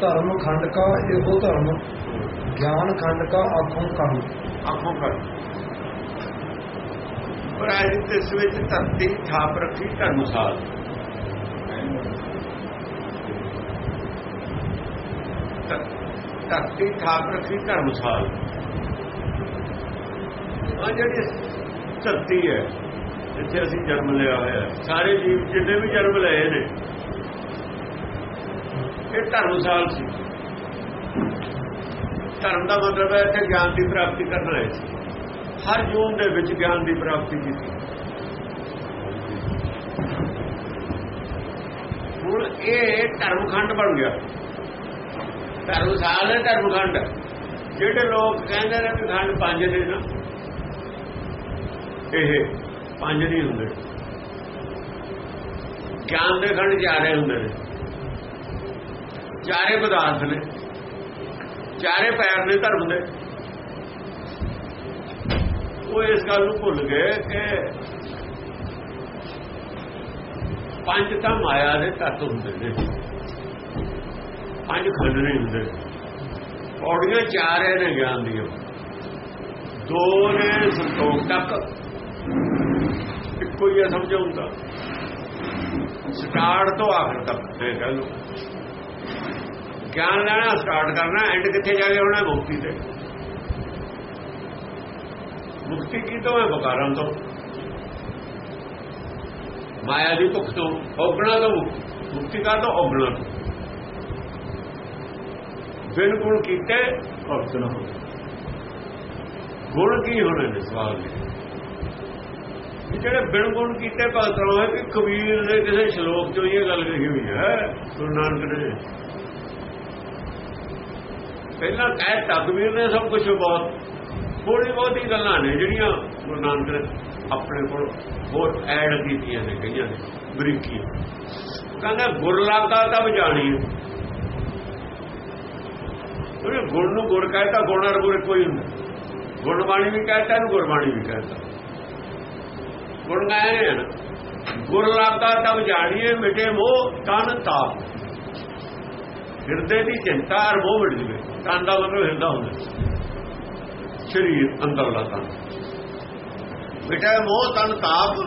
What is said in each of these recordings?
ਧਰਮ ਖੰਡ ਕਾ, ਇਹੋ ਧਰਮ ਗਿਆਨ ਖੰਡ ਕਾ, ਆਖੋਂ ਕਹੂੰ ਆਖੋਂ ਕਰ। ਪਰ ਅੱਜ ਇਸ ਵਿੱਚ ਧਰਤੀ ਥਾਪ ਰੱਖੀ ਧਰਮਸਾਲ ਧਰਤੀ ਥਾਪ ਰੱਖੀ ਧਰਮਸਾਲ ਆ ਜਿਹੜੀ ਧਰਤੀ ਹੈ, ਜਿੱਥੇ ਅਸੀਂ ਜਨਮ ਲਿਆ ਹੋਇਆ, ਸਾਰੇ ਜੀਵ ਜਿੰਨੇ ਵੀ ਜਨਮ ਲਏ ਨੇ ਇਹ ਧਰਮਸਾਲ ਸੀ। ਧਰਮ ਦਾ ਮਤਲਬ ਹੈ ਕਿ ਗਿਆਨ ਦੀ ਪ੍ਰਾਪਤੀ ਕਰਨਾ ਹੈ ਹਰ ਜੂਨ ਦੇ ਵਿੱਚ ਗਿਆਨ ਦੀ ਪ੍ਰਾਪਤੀ ਕੀਤੀ। ਹੁਣ ਇਹ ਧਰਮਖੰਡ ਬਣ ਗਿਆ। ਧਰਮਸਾਲ ਹੈ, ਧਰਮਖੰਡ। ਜਿਹੜੇ ਲੋਕ ਕਹਿੰਦੇ ਨੇ ਵੀ ਖੰਡ ਪੰਜ ਨੇ ਨਾ, ਇਹ ਪੰਜ ਨਹੀਂ ਹੁੰਦੇ। ਗਿਆਨ ਦੇ ਖੰਡ ਚਾਰੇ ਹੁੰਦੇ ਨੇ। ਚਾਰੇ ਪਦਾਰਥ ਨੇ, ਚਾਰੇ ਪੈਰ ਨੇ ਧਰਮ ਦੇ। ਉਹ ਇਸ ਗੱਲ ਨੂੰ ਭੁੱਲ ਗਏ ਕਿ ਪੰਜ ਤਾਂ ਮਾਇਆ ਦੇ ਤੱਤ ਹੁੰਦੇ ਨੇ। ਪੰਜ ਖੰਡ ਨਹੀਂ ਹੁੰਦੇ ਪੌੜੀਆਂ ਚਾਰੇ ਨੇ ਗਿਆਨ ਦੀਆਂ ਦੋ ਨੇ ਸੰਤੋਖ ਤੱਕ। ਇੱਕੋ ਹੀ ਸਮਝਾਉਂਦਾ ਸਟਾਰਟ ਤੋਂ ਆਖਰ ਤੱਕ ਇਹ ਗੱਲ ਗਿਆਨ ਲੈਣਾ ਸਟਾਰਟ ਕਰਨਾ ਐਂਡ ਕਿੱਥੇ ਜਾ ਕੇ ਹੋਣਾ ਮੁਕਤੀ ਤੇ। ਮੁਕਤੀ ਕੀ ਤੋਂ ਹੈ? ਬਕਾਰਾਂ ਤੋਂ। ਮਾਇਆ ਦੀ ਭੁੱਖ ਤੋਂ ਔਗਣਾ ਤੋਂ। ਮੁਕਤੀ ਕਾ ਤੋਂ? ਔਗਣਾ ਬਿਨ ਗੁਣ ਕੀਤੇ ਭਗਤ ਨਾ ਹੋ ਗੁਣ ਕੀ ਹੋਣੇ ਨੇ ਸਵਾਲ ਨੇ? ਜਿਹੜੇ ਬਿਨ ਗੁਣ ਕੀਤੇ ਭਗਤ ਹੋਏ ਕਿ ਕਬੀਰ ਦੇ ਕਿਸੇ ਸ਼ਲੋਕ ਚੋਂ ਇਹ ਗੱਲ ਕਹੀ ਹੋਈ ਹੈ, ਗੁਰੂ ਨਾਨਕ ਨੇ ਪਹਿਲਾਂ ਕਹਿ ਤਕਬੀਰ ਨੇ ਸਭ ਕੁਝ ਬਹੁਤ। ਥੋੜੀ ਬਹੁਤੀ ਗੱਲਾਂ ਨੇ ਜਿਹੜੀਆਂ ਗੁਰੂ ਨਾਨਕ ਨੇ ਆਪਣੇ ਕੋਲ ਹੋਰ ਐਡ ਕੀਤੀਆਂ ਨੇ, ਕਈਆਂ ਨੇ ਬਰੀਕੀ ਕਹਿੰਦਾ ਗੁਰ ਲਾਗਾ ਤਾਂ ਜਾਣੀ ਉਹਨੇ ਗੁਣ ਨੂੰ ਗੁਰ ਕਹਿਤਾ, ਗੁਣ ਅਰ ਗੁਰ ਕੋਈ ਹੁੰਦਾ। ਗੁਰਬਾਣੀ ਵੀ ਕਹਿਤਾ ਇਹਨੂੰ ਗੁਰਬਾਣੀ ਵੀ ਕਹਿਤਾ। ਗੁਣ ਗਾਏ ਨੇ ਤਾਂ ਜਾਣੀਏ ਮਿਟੇ ਮੋਹ ਤਨ ਤਾਪ। ਹਿਰਦੇ ਦੀ ਚਿੰਤਾ ਅਰ ਮੋਹ ਮਿਟ ਜਵੇ ਤਨ ਦਾ ਮਤਲਬ ਹਿਰਦਾ ਹੁੰਦਾ ਸਰੀਰ ਅੰਦਰਲਾ ਤਨ ਬੇਟਾ ਮੋਹ ਤਨ ਤਾਪ,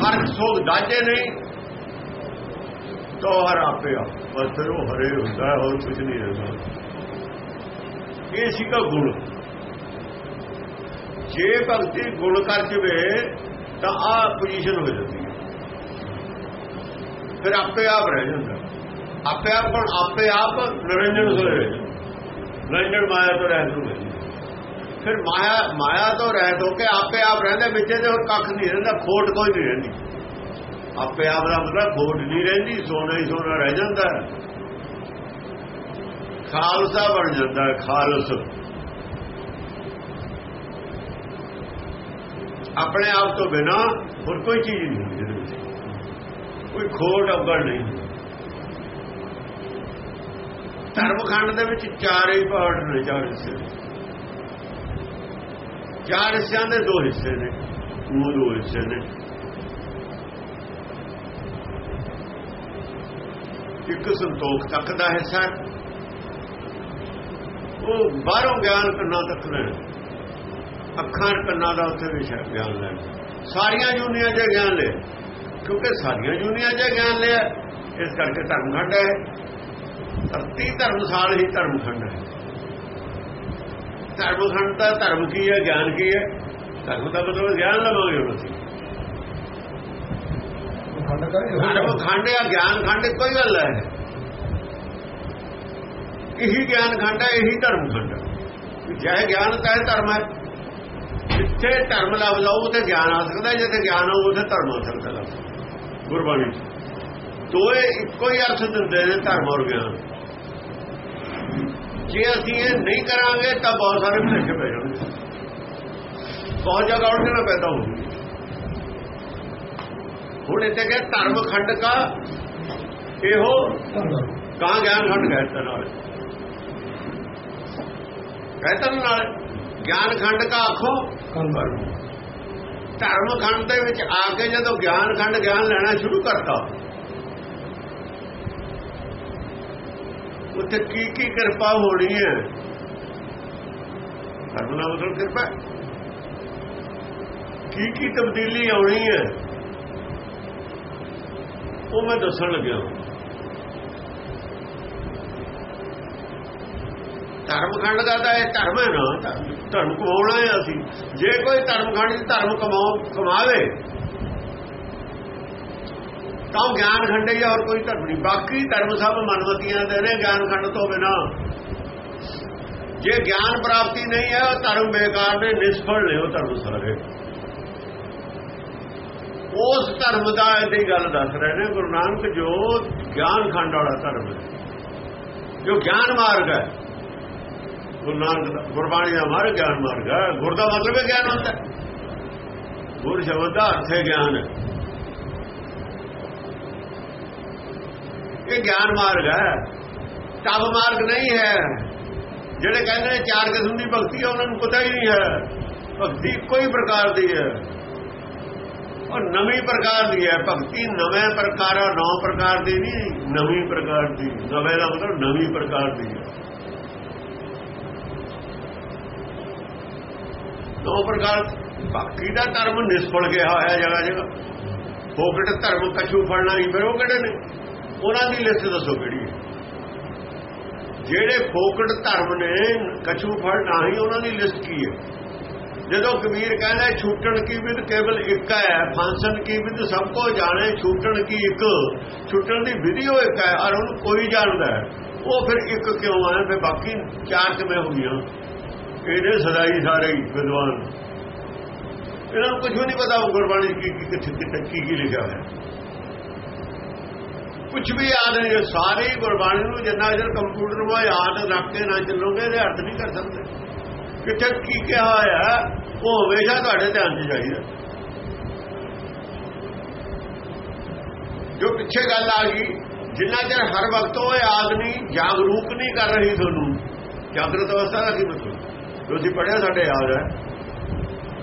ਹਰ ਸੋਗ ਦਾਜੇ ਨਹੀਂ ਤੋ ਹਰ ਆਪੇ ਆ। ਬਸ ਫਿਰ ਉਹ ਹਰੇ ਹੁੰਦਾ ਹੋਰ ਕੁਝ ਨਹੀਂ ਰਹਿੰਦਾ ਇਹ ਸੀਗਾ ਗੁਣ। ਜੇ ਭਗਤੀ ਗੁਣ ਕਰ ਜਵੇ, ਤਾਂ ਆ ਪੋਜੀਸ਼ਨ ਹੋ ਜਾਂਦੀ ਹੈ। ਫਿਰ ਆਪੇ ਆਪ ਰਹਿ ਜਾਂਦਾ ਆਪੇ ਆਪ ਆਪੇ ਆਪ ਨਿਰੰਜਨ ਹੋਏ ਨਿਰੰਜਨ ਮਾਇਆ ਤੋਂ ਰਹਿਤ ਨੂੰ ਫਿਰ ਮਾਇਆ ਮਾਇਆ ਤੋਂ ਰਹਿਤ ਹੋ ਕੇ ਆਪੇ ਆਪ ਰਹਿੰਦੇ ਵਿੱਚ ਤੇ ਹੋਰ ਕੱਖ ਨਹੀਂ ਰਹਿੰਦਾ, ਖੋਟ ਕੋਈ ਨਹੀਂ ਰਹਿੰਦੀ। ਆਪੇ ਆਪ ਦਾ ਮਤਲਬ ਖੋਟ ਨਹੀਂ ਰਹਿੰਦੀ, ਸੋਨਾ ਹੀ ਸੋਨਾ ਰਹਿ ਜਾਂਦਾ। ਖਾਲਸਾ ਬਣ ਜਾਂਦਾ, ਖਾਲਸ। ਆਪਣੇ ਆਪ ਤੋਂ ਬਿਨਾ ਹੋਰ ਕੋਈ ਚੀਜ਼ ਨਹੀਂ ਹੁੰਦੀ ਕੋਈ ਖੋਟ ਅਵਗੜ ਨਹੀਂ। ਧਰਮਖੰਡ ਦੇ ਵਿੱਚ ਚਾਰੇ ਹੀ ਪਾਰਟ ਨੇ, ਚਾਰ ਹਿੱਸੇ ਚਾਰ ਹਿੱਸਿਆਂ ਦੇ ਦੋ ਹਿੱਸੇ ਨੇ, ਉਹ ਦੋ ਹਿੱਸੇ ਨੇ। ਇੱਕ ਸੰਤੋਖ ਤੱਕ ਦਾ ਹਿੱਸਾ ਉਹ ਬਾਹਰੋਂ ਗਿਆਨ ਕੰਨਾਂ ਤੱਕ ਲੈਣਾ ਅੱਖਾਂ ਕੰਨਾਂ ਦਾ ਉੱਥੇ ਵਿਸ਼ਾ ਗਿਆਨ ਲੈਣਾ ਸਾਰੀਆਂ ਜੁਨੀਆਂ 'ਚ ਗਿਆਨ ਲੈ ਕਿਉਂਕਿ ਸਾਰੀਆਂ ਜੁਨੀਆਂ 'ਚ ਗਿਆਨ ਲਿਆ, ਇਸ ਕਰਕੇ ਧਰਮਖੰਡ ਹੈ। ਧਰਤੀ ਧਰਮਸਾਲ ਹੀ ਧਰਮਖੰਡ ਹੈ। ਧਰਮਖੰਡ ਦਾ ਧਰਮ ਕੀ ਹੈ ਗਿਆਨ ਕੀ ਹੈ? ਧਰਮ ਦਾ ਮਤਲਬ ਗਿਆਨ ਲਵਾਂਗੇ ਹੁਣ ਅਸੀਂ। ਖੰਡ ਧਰਮ ਧਰਮ ਖੰਡ ਜਾਂ ਗਿਆਨ ਖੰਡ ਕੋਈ ਗੱਲ ਹੈ। ਇਹੀ ਗਿਆਨ ਖੰਡ ਹੈ ਇਹੀ ਧਰਮ ਖੰਡ। ਹੈ ਜੈ ਗਿਆਨ ਤਾਂ ਧਰਮ ਹੈ। ਜਿੱਥੇ ਧਰਮ ਲੱਭ ਲਓ ਤੇ ਗਿਆਨ ਆ ਸਕਦਾ ਜਿੱਥੇ ਗਿਆਨ ਹੋ ਉੱਥੇ ਧਰਮ ਹੋ ਸਕਦਾ ਗੁਰਬਾਣੀ। ਦੋਏ ਇੱਕੋ ਹੀ ਅਰਥ ਦਿੰਦੇ ਨੇ ਧਰਮ ਔਰ ਗਿਆਨ। ਜੇ ਅਸੀਂ ਇਹ ਨਹੀਂ ਕਰਾਂਗੇ, ਤਾਂ ਬਹੁਤ ਸਾਰੇ ਭੁਲੇਖੇ ਪੈ ਜਾਣਗੇ। ਬਹੁਤ ਜਗ੍ਹਾ ਉਲਝਣਾ ਪੈਦਾ ਹੋਊਗੀ ਹੁਣ ਇੱਥੇ ਕਿ ਧਰਮ ਖੰਡ ਕਾ ਇਹੋ ਧਰਮ ਕਾਂ ਗਿਆਨ ਖੰਡ ਕਹਿਤਾ ਨਾਲ। ਕਹਿਤਾ ਨਾਲ, ਗਿਆਨ ਖੰਡ ਕਾ ਆਖੋ। ਧਰਮ ਖੰਡ ਦੇ ਵਿੱਚ ਆ ਕੇ ਜਦੋਂ ਗਿਆਨ ਖੰਡ ਗਿਆਨ ਲੈਣਾ ਸ਼ੁਰੂ ਕਰਤਾ ਉੱਥੇ ਕੀ ਕੀ ਕਿਰਪਾ ਹੋਣੀ ਹੈ? ਕਰਮ ਦਾ ਮਤਲਬ ਕਿਰਪਾ ਕੀ ਕੀ ਤਬਦੀਲੀ ਆਉਣੀ ਹੈ? ਉਹ ਮੈਂ ਦੱਸਣ ਲੱਗਿਆ। ਧਰਮਖੰਡ ਦਾ ਤਾਂ ਇਹ ਧਰਮ ਹੈ ਨਾ। ਧਰਮ ਕਮਾਉਣਾ ਹੈ ਅਸੀਂ। ਜੇ ਕੋਈ ਧਰਮਖੰਡ ਦੀ ਧਰਮ ਕਮਾਉ ਕਮਾਵੇ ਤਾਂ ਗਿਆਨ ਖੰਡੇ ਜਾਂ ਹੋਰ ਕੋਈ ਧਰਮ ਨਹੀਂ। ਬਾਕੀ ਧਰਮ ਸਭ ਮਨਮਤੀਆਂ ਦੇ ਨੇ, ਗਿਆਨ ਖੰਡ ਤੋਂ ਬਿਨਾ। ਜੇ ਗਿਆਨ ਪ੍ਰਾਪਤੀ ਨਹੀਂ ਹੈ ਉਹ ਧਰਮ ਬੇਕਾਰ ਨੇ, ਨਿਸਫਲ ਨੇ ਉਹ ਧਰਮ ਸਾਰੇ। ਉਸ ਧਰਮ ਦਾ ਇਹਦੀ ਗੱਲ ਦੱਸ ਰਹੇ ਨੇ, ਗੁਰੂ ਨਾਨਕ ਜੋ ਗਿਆਨ ਖੰਡ ਵਾਲਾ ਧਰਮ ਹੈ, ਜੋ ਗਿਆਨ ਮਾਰਗ ਹੈ, ਗੁਰੂ ਨਾਨਕ ਦਾ ਗੁਰਬਾਣੀ ਦਾ ਮਾਰਗ ਗਿਆਨ ਮਾਰਗ ਹੈ। ਗੁਰ ਦਾ ਮਤਲਬ ਹੈ ਗਿਆਨ ਹੁੰਦਾ ਗੁਰ ਸ਼ਬਦ ਦਾ ਅਰਥ ਹੈ ਗਿਆਨ ਇਹ ਗਿਆਨ ਮਾਰਗ ਹੈ। ਤਬ ਮਾਰਗ ਨਹੀਂ ਹੈ। ਜਿਹੜੇ ਕਹਿੰਦੇ ਨੇ ਚਾਰ ਕਿਸਮ ਦੀ ਭਗਤੀ ਹੈ ਉਹਨਾਂ ਨੂੰ ਪਤਾ ਹੀ ਨਹੀਂ ਹੈ। ਭਗਤੀ ਕੋਈ ਪ੍ਰਕਾਰ ਦੀ ਹੈ। ਉਹ ਨਵੀਂ ਪ੍ਰਕਾਰ ਦੀ ਹੈ। ਭਗਤੀ ਨਵੇਂ ਪ੍ਰਕਾਰਾਂ ਨੌ ਪ੍ਰਕਾਰ ਦੀ ਨਹੀਂ, ਨਵੀਂ ਪ੍ਰਕਾਰ ਦੀ। ਨਵੇਂ ਦਾ ਮਤਲਬ ਨਵੀਂ ਪ੍ਰਕਾਰ ਦੀ ਹੈ। ਨੌ ਪ੍ਰਕਾਰ, ਭਗਤੀ ਦਾ ਧਰਮ ਨਿਸਫਲ ਗਿਆ ਹੋਇਆ ਜਗ੍ਹਾ ਜਗ੍ਹਾ ਫੋਕਟ ਧਰਮ ਕਛੂ ਫੜਨਾ ਹੀ ਫਿਰ ਉਹ ਕਿਹੜੇ ਨੇ? ਉਹਨਾਂ ਦੀ ਲਿਸਟ ਦੱਸੋ ਕਿਹੜੀ ਹੈ। ਜਿਹੜੇ ਫੋਕਟ ਧਰਮ ਨੇ, ਕਛੂ ਫੜਨਾ ਹੀ ਉਹਨਾਂ ਦੀ ਲਿਸਟ ਕੀ ਹੈ। ਜਦੋਂ ਕਬੀਰ ਕਹਿੰਦਾ, ਛੂਟਣ ਕੀ ਵਿਦ ਕੇਵਲ ਇੱਕ ਹੈ ਫਾਂਸਨ ਕੀ ਵਿਦ ਸਭ ਕੋ ਜਾਣੇ, ਛੂਟਣ ਕੀ ਇੱਕ, ਛੁੱਟਣ ਦੀ ਵਿਧਿਓ ਇੱਕ ਹੈ, ਔਰ ਉਹਨੂੰ ਕੋਈ ਜਾਣਦਾ ਹੈ। ਉਹ ਫਿਰ ਇੱਕ ਕਿਉਂ ਹੈ ਫਿਰ ਬਾਕੀ ਚਾਰ ਕਿਵੇਂ ਹੋ ਗਈਆਂ? ਇਹਦੇ ਸਦਾਈ ਸਾਰੇ ਵਿਦਵਾਨ। ਇਹਨਾਂ ਨੂੰ ਕੁਝ ਵੀ ਨਹੀਂ ਪਤਾ ਗੁਰਬਾਣੀ ਕੀ ਕੀ ਕਿੱਥੇ ਕੀ ਕੀ ਲਿਖਿਆ ਹੋਇਆ। ਕੁਝ ਵੀ ਯਾਦ ਨਹੀਂ, ਸਾਰੀ ਗੁਰਬਾਣੀ ਨੂੰ ਜਿੰਨਾ ਜਰ ਕੰਪਿਊਟਰ ਨੂੰ ਯਾਦ ਰੱਖ ਕੇ ਨਾ ਚੱਲੋਗੇ, ਇਹਦੇ ਅਰਥ ਨਹੀਂ ਕਰ ਸਕਦੇ। ਕਿੱਥੇ ਕੀ ਕਿਹਾ ਹੋਇਆ ਉਹ ਹਮੇਸ਼ਾ ਤੁਹਾਡੇ ਧਿਆਨ 'ਚ ਚਾਹੀਦਾ। ਜੋ ਪਿੱਛੇ ਗੱਲ ਆ ਗਈ, ਜਿੰਨਾ ਚਿਰ ਹਰ ਵਕਤ ਉਹ ਯਾਦ ਨਹੀਂ, ਜਾਗਰੂਕ ਨਹੀਂ ਕਰ ਰਹੀ ਤੁਹਾਨੂੰ, ਜਾਗਰਤ ਅਵਸਥਾ ਦਾ ਕੀ ਮਤਲਬ ਜੋ ਅਸੀਂ ਪੜਿਆ ਸਾਡੇ ਯਾਦ ਹੈ।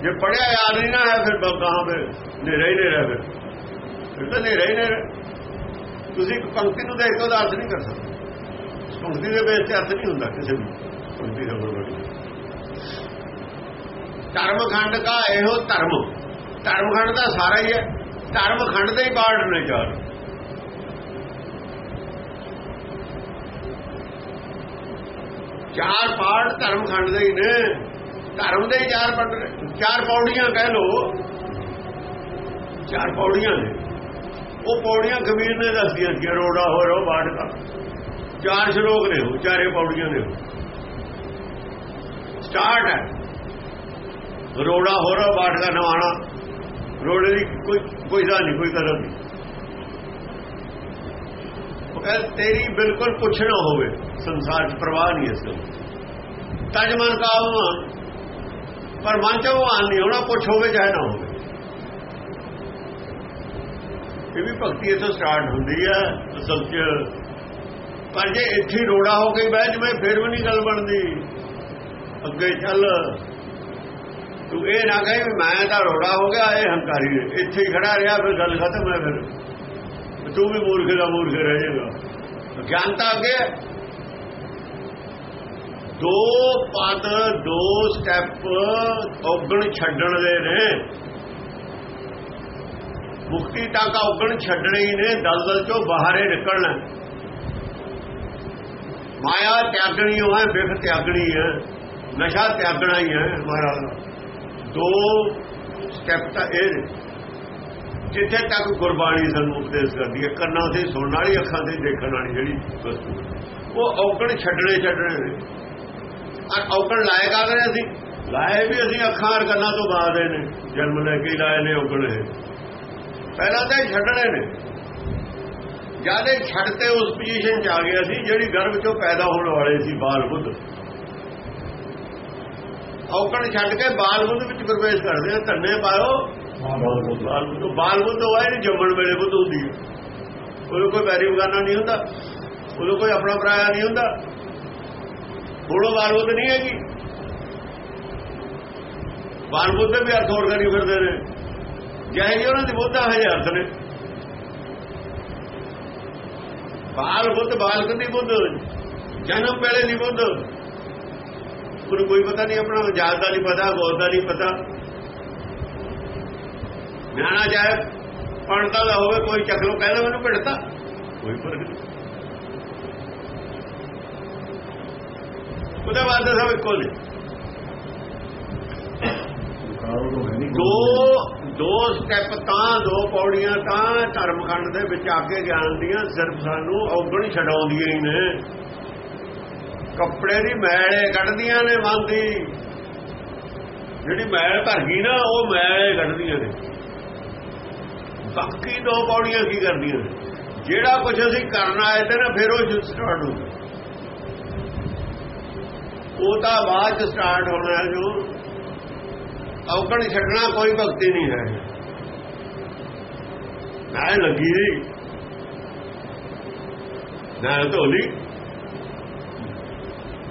ਜੇ ਪੜਿਆ ਯਾਦ ਨਹੀਂ ਨਾ ਹੈ, ਫਿਰ ਕਹਾਂ ਫਿਰ ਨੇਰਾ ਹੀ ਨੇਰਾ ਫਿਰ ਫਿਰ ਤਾਂ ਨੇਰਾ ਹੀ ਨੇਰਾ ਤੁਸੀਂ ਇੱਕ ਪੰਕਤੀ ਨੂੰ ਦੇਖ ਕੇ ਉਹਦਾ ਅਰਥ ਨਹੀਂ ਕਰ ਸਕਦੇ। ਪੰਕਤੀ ਦੇ ਬੇਸ ਤੇ ਅਰਥ ਨਹੀਂ ਹੁੰਦਾ ਕਿਸੇ ਵੀ ਪੰਕਤੀ ਦਾ ਗੁਰਬਾਣੀ ਧਰਮ ਖੰਡ ਦਾ ਇਹੋ ਧਰਮ। ਧਰਮ ਖੰਡ ਦਾ ਸਾਰਾ ਹੀ ਹੈ। ਧਰਮ ਖੰਡ ਦੇ ਹੀ ਪਾਰਟ ਨੇ ਚਾਰ। ਚਾਰ ਪਾਠ ਧਰਮ ਖੰਡ ਦੇ ਹੀ ਨੇ। ਧਰਮ ਦੇ ਚਾਰ ਪੜ ਚਾਰ ਪੌੜੀਆਂ ਕਹਿ ਲੋ ਚਾਰ ਪੌੜੀਆਂ ਨੇ। ਉਹ ਪੌੜੀਆਂ ਕਬੀਰ ਨੇ ਦੱਸੀਆਂ ਕਿ ਰੋੜਾ ਹੋ ਰੋ ਬਾੜ ਦਾ ਚਾਰ ਸ਼ਲੋਕ ਨੇ ਉਹ, ਚਾਰੇ ਪੌੜੀਆਂ ਨੇ ਸਟਾਰਟ ਹੈ। ਰੋੜਾ ਹੋ ਰੋ ਬਾੜ ਦਾ ਨਵਾਣਾ ਰੋੜੇ ਦੀ ਕੋਈ ਕੋਈ ਦਾ ਨਹੀਂ, ਕੋਈ ਕਦਰ ਨਹੀਂ। ਉਹ ਤੇਰੀ ਬਿਲਕੁਲ ਪੁੱਛ ਨਾ ਹੋਵੇ, ਸੰਸਾਰ 'ਚ ਪ੍ਰਵਾਹ ਨਹੀਂ ਇਸ ਤਜ ਮਨ ਕਾਵ ਪਰ ਮਨ ਚ ਉਹ ਆਨ ਨਹੀਂ ਹੋਣਾ ਪੁੱਛ ਹੋਵੇ ਚਾਹੇ ਨਾ ਹੋਵੇ। ਇਹ ਵੀ ਭਗਤੀ ਇਥੋਂ ਸਟਾਰਟ ਹੁੰਦੀ ਹੈ ਅਸਲ 'ਚ। ਪਰ ਜੇ ਇੱਥੇ ਰੋੜਾ ਹੋ ਕੇ ਬਹਿ ਜਵੇਂ, ਫਿਰ ਵੀ ਨਹੀਂ ਗੱਲ ਬਣਦੀ। ਅੱਗੇ ਚੱਲ। ਤੂੰ ਇਹ ਨਾ ਕਹੇ ਵੀ ਮੈਂ ਤਾਂ ਰੋੜਾ ਹੋ ਗਿਆ, ਇਹ ਹੰਕਾਰੀ ਹੈ ਇੱਥੇ ਹੀ ਖੜਾ ਰਿਹਾ, ਫਿਰ ਗੱਲ ਖਤਮ ਹੈ ਫਿਰ। ਤੂੰ ਵੀ ਮੂਰਖ ਦਾ ਮੂਰਖ ਰਹਿ ਜਾਏਗਾ। ਗਿਆਨਤਾ ਅੱਗੇ ਦੋ ਪਦ, ਦੋ ਸਟੈਪ ਔਗਣ ਛੱਡਣ ਦੇ ਨੇ। ਮੁਕਤੀ ਤੱਕ ਔਗਣ ਛੱਡਣੇ ਹੀ ਨੇ, ਦਲਦਲ ਚੋਂ ਬਾਹਰੇ ਨਿਕਲਣਾ। ਮਾਇਆ ਤਿਆਗਣੀ ਹੋਏ ਬਿਖ ਤਿਆਗਣੀ ਹੈ, ਨਸ਼ਾ ਤਿਆਗਣਾ ਹੀ ਹੈ, ਮਹਾਰਾਜ ਦੋ। ਸਟੈਪ ਤਾਂ ਇਹ ਜਿੱਥੇ ਤੱਕ ਗੁਰਬਾਣੀ ਸਾਨੂੰ ਉਪਦੇਸ਼ ਕਰਦੀ ਹੈ, ਕੰਨਾਂ ਤੇ ਸੁਣਨ ਵਾਲੀ, ਅੱਖਾਂ ਤੇ ਦੇਖਣ ਵਾਲੀ ਜਿਹੜੀ ਵਸਤੂ। ਉਹ ਔਕਣ ਛੱਡਣੇ ਛੱਡਣੇ ਨੇ। ਆ ਔਗਣ ਲਾਏ ਕਾਹਦੇ ਅਸੀਂ? ਲਾਏ ਵੀ ਅਸੀਂ ਅੱਖਾਂ ਔਰ ਕੰਨਾਂ ਤੋਂ ਬਾਅਦ ਨੇ। ਜਨਮ ਲੈ ਕੇ ਲਾਏ ਨੇ ਔਕਣ ਇਹ। ਪਹਿਲਾਂ ਤਾਂ ਛੱਡਣੇ ਨੇ। ਜਿਆਦੇ ਛੱਡਤੇ ਉਸ ਪੋਜੀਸ਼ਨ 'ਚ ਆ ਗਿਆ ਸੀ ਜਿਹੜੀ ਗਰਭ 'ਚੋਂ ਪੈਦਾ ਹੋਣ ਵਾਲੇ ਸੀ ਬਾਲ ਬੁੱਧ ਔਕਣ ਛੱਡ ਕੇ ਬਾਲ ਬੁੱਧ ਵਿੱਚ ਪ੍ਰਵੇਸ਼ ਕਰਦੇ ਆ ਧੰਨੇ ਪਾਓ ਬਾਲ ਬੁੱਧ ਬਾਲ ਬੁੱਧ ਹੋਇਆ ਨਹੀਂ ਜੰਮਣ ਵੇਲੇ ਬੁੱਧ ਹੁੰਦੀ ਹੈ। ਉਹਨੂੰ ਕੋਈ ਵੈਰੀ ਬਗਾਨਾ ਨਹੀਂ ਹੁੰਦਾ। ਉਹਨੂੰ ਕੋਈ ਆਪਣਾ ਪਰਾਇਆ ਨਹੀਂ ਹੁੰਦਾ। ਥੋੜੋ ਬਾਲ ਬੁੱਧ ਨਹੀਂ ਹੈਗੀ। ਬਾਲ ਬੁੱਧ ਵੀ ਅਰਥ ਹੋਰ ਕਰੀ ਫਿਰਦੇ ਨੇ। ਜਿਹੇ ਜੀ ਉਹਨਾਂ ਦੀ ਬੁੱਧਾ ਹੈ ਅਰਥ ਨੇ। ਬਾਲ ਬੁੱਧ ਬਾਲ ਕੰਦੀ ਬੁੱਧ। ਜਨਮ ਵੇਲੇ ਨਹੀਂ ਬੁੱਧ। ਉਹਨੂੰ ਕੋਈ ਪਤਾ ਨਹੀਂ ਆਪਣਾ ਜਾਤ ਦਾ ਨਹੀਂ ਪਤਾ ਗੋਤ ਦਾ ਨਹੀਂ ਪਤਾ। ਨਿਆਣਾ ਜਾਏ ਪੜਦਾ ਦਾ ਹੋਵੇ ਕੋਈ ਚੱਕ ਲੋ ਕਹਿੰਦਾ ਮੈਨੂੰ ਭਿੜਤਾ ਕੋਈ ਫ਼ਰਕ ਨਹੀਂ। ਉਹਦੇ ਬਾਅਦ ਸਭ ਇੱਕੋ ਨੇ। ਦੋ ਦੋ ਸਟੈਪ ਤਾਂ, ਦੋ ਪੌੜੀਆਂ ਤਾਂ ਧਰਮ ਖੰਡ ਦੇ ਵਿੱਚ ਆ ਕੇ ਗਿਆਨ ਦੀਆਂ ਸਿਰਫ ਸਾਨੂੰ ਔਗਣ ਛਡਾਉਂਦੀਆਂ ਹੀ ਨੇ। ਕੱਪੜੇ ਦੀ ਮੈਲੇ ਕੱਢਦੀਆਂ ਨੇ ਮਨ ਦੀ ਜਿਹੜੀ ਮੈਲ ਭਰ ਗਈ ਨਾ, ਉਹ ਮੈਲੇ ਕੱਢਦੀਆਂ ਨੇ। ਬਾਕੀ ਦੋ ਪੌੜੀਆਂ ਕੀ ਕਰਦੀਆਂ ਨੇ? ਜਿਹੜਾ ਕੁਝ ਅਸੀਂ ਕਰਨ ਆਏ ਤੇ ਨਾ, ਫਿਰ ਉਹ ਸਟਾਰਟ ਹੋ ਉਹ ਤਾਂ ਬਾਅਦ ਚ ਸਟਾਰਟ ਹੋਣਾ ਜੋ। ਔਕਣ ਛੱਡਣਾ ਕੋਈ ਭਗਤੀ ਨਹੀਂ ਹੈ। ਨਾ ਲੱਗੀ ਨਾ ਧੋਲੀ।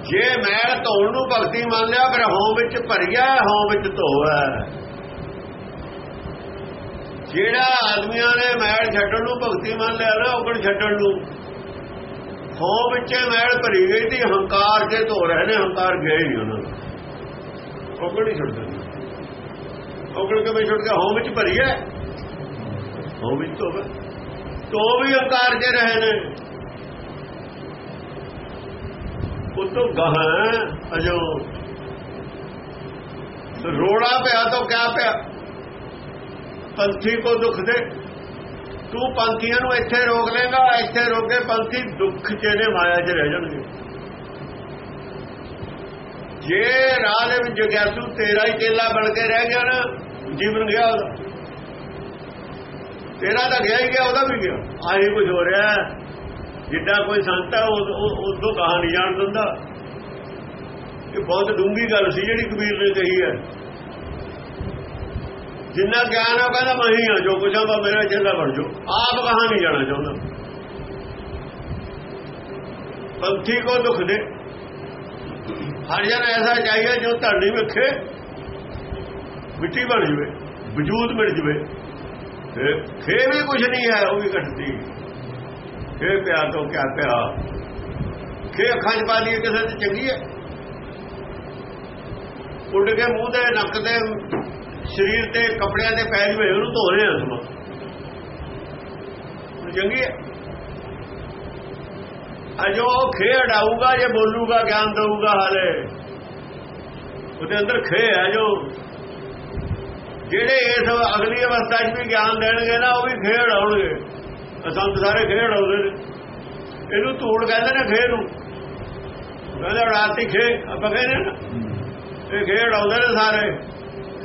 ਜੇ ਮੈਲ ਧੋਣ ਨੂੰ ਭਗਤੀ ਮੰਨ ਲਿਆ, ਫਿਰ ਹੋਂ ਵਿੱਚ ਭਰੀਆ ਹੋਂ ਵਿੱਚ ਧੋਆ। ਜਿਹੜਾ ਆਦਮੀਆਂ ਨੇ ਮੈਲ ਛੱਡਣ ਨੂੰ ਭਗਤੀ ਮੰਨ ਲਿਆ ਨਾ, ਔਕਣ ਛੱਡਣ ਨੂੰ। ਹੋਂ ਵਿੱਚ ਮੈਲ ਭਰੀ ਗਈ ਤੇ ਹੰਕਾਰ ਕੇ ਧੋ ਰਹੇ ਨੇ, ਹੰਕਾਰ ਗਏ ਨਹੀਂ ਉਹਨਾਂ ਨੂੰ। ਔਕਣ ਨਹੀਂ ਛੱਡਦੇ ਔਕਣ ਕਿਵੇਂ ਛੱਡ ਕੇ ਹੋਂ ਵਿੱਚ ਭਰੀ ਹੈ? ਹੋਂ ਵਿੱਚ ਧੋਵੇ ਤੋ ਵੀ ਹੰਕਾਰ ਕੇ ਰਹੇ ਨੇ। ਉਤੋਂ ਗਾਹਾਂ ਅਜੋ ਰੋੜਾ ਪਿਆ ਤਾਂ ਕਿਆ ਪਿਆ? ਪੰਥੀ ਕੋ ਦੁੱਖ ਦੇ। ਤੂੰ ਪੰਥੀਆਂ ਨੂੰ ਇੱਥੇ ਰੋਕ ਲੇਗਾ ਇੱਥੇ ਰੋਕੇ ਪੰਥੀ ਦੁੱਖ ਚ ਨੇ ਮਾਇਆ 'ਚ ਰਹਿ ਜਾਣਗੇ। ਜੇ ਰਾਹ ਦੇ ਵਿੱਚ ਜਗਿਆਸੂ ਤੇਰਾ ਹੀ ਚੇਲਾ ਬਣ ਕੇ ਰਹਿ ਗਿਆ ਨਾ, ਜੀਵਨ ਗਿਆ ਉਹਦਾ। ਤੇਰਾ ਤਾਂ ਗਿਆ ਹੀ ਗਿਆ, ਉਹਦਾ ਵੀ ਗਿਆ। ਆਹੀ ਕੁਝ ਹੋ ਰਿਹਾ ਜਿੱਦਾਂ ਕੋਈ ਸੰਤ ਹੈ ਉਸ ਤੋਂ ਕਹਾ ਨਹੀਂ ਜਾਣ ਦਿੰਦਾ। ਇਹ ਬਹੁਤ ਡੂੰਗੀ ਗੱਲ ਸੀ ਜਿਹੜੀ ਕਬੀਰ ਨੇ ਕਹੀ ਹੈ। ਜਿੰਨਾ ਗਿਆਨ ਹੈ ਕਹਿੰਦਾ, ਮੈਂ ਹੀ ਹਾਂ, ਜੋ ਕੁਝ ਆ ਮੇਰਾ ਚੇਲਾ ਬਣ ਜੋ ਆਪ ਕਹਾ ਨਹੀਂ ਜਾਣਾ ਚਾਹੁੰਦਾ। ਪੰਥੀ ਕੋ ਦੁੱਖ ਦੇ। ਹਰ ਜਨ ਐਸਾ ਚਾਹੀਏ ਜੋ ਧਰਨੀ ਵਿਖੇ, ਮਿੱਟੀ ਬਣ ਜਵੇ, ਵਜੂਦ ਮਿਲ ਜਵੇ। ਤੇ ਖੇ ਵੀ ਕੁਝ ਨਹੀਂ ਹੈ, ਉਹ ਵੀ ਘਟਦੀ। ਖੇ ਪਿਆ ਤੋਂ ਕਿਆ ਪਿਆ ਖੇ ਅੱਖਾਂ 'ਚ ਪਾ ਲਈ ਕਿਸੇ ਤੇ ਚੰਗੀ ਹੈ। ਉੱਡ ਕੇ ਮੂੰਹ ਦੇ ਨੱਕ ਦੇ ਸਰੀਰ ਤੇ, ਕੱਪੜਿਆਂ ਤੇ ਪੈ ਜਵੇ, ਉਹਨੂੰ ਧੋ ਰਹੇ ਹਾਂ ਅਸਮਾ ਚੰਗੀ ਹੈ। ਅਜੋ ਖੇਡ ਆਊਗਾ ਜੇ ਬੋਲੂਗਾ ਗਿਆਨ ਦਊਗਾ ਹਾਲੇ। ਉਹਦੇ ਅੰਦਰ ਖੇ ਹੈ ਜੋ। ਜਿਹੜੇ ਇਸ ਅਗਲੀ ਅਵਸਥਾ 'ਚ ਵੀ ਗਿਆਨ ਦੇਣਗੇ ਨਾ ਉਹ ਵੀ ਖੇਡ ਆਉਣਗੇ। ਅਸੰਤ ਸਾਰੇ ਖੇਡ ਆਉਂਦੇ ਨੇ। ਇਹਨੂੰ ਧੂੜ ਕਹਿੰਦੇ ਨੇ ਖੇ ਨੂੰ। ਕਹਿੰਦਾ ਰਾਤੀ ਖੇ ਆਪਾਂ ਕਹਿੰਦੇ ਨਾ ਇਹ ਖੇਡ ਆਉਂਦੇ ਨੇ ਸਾਰੇ।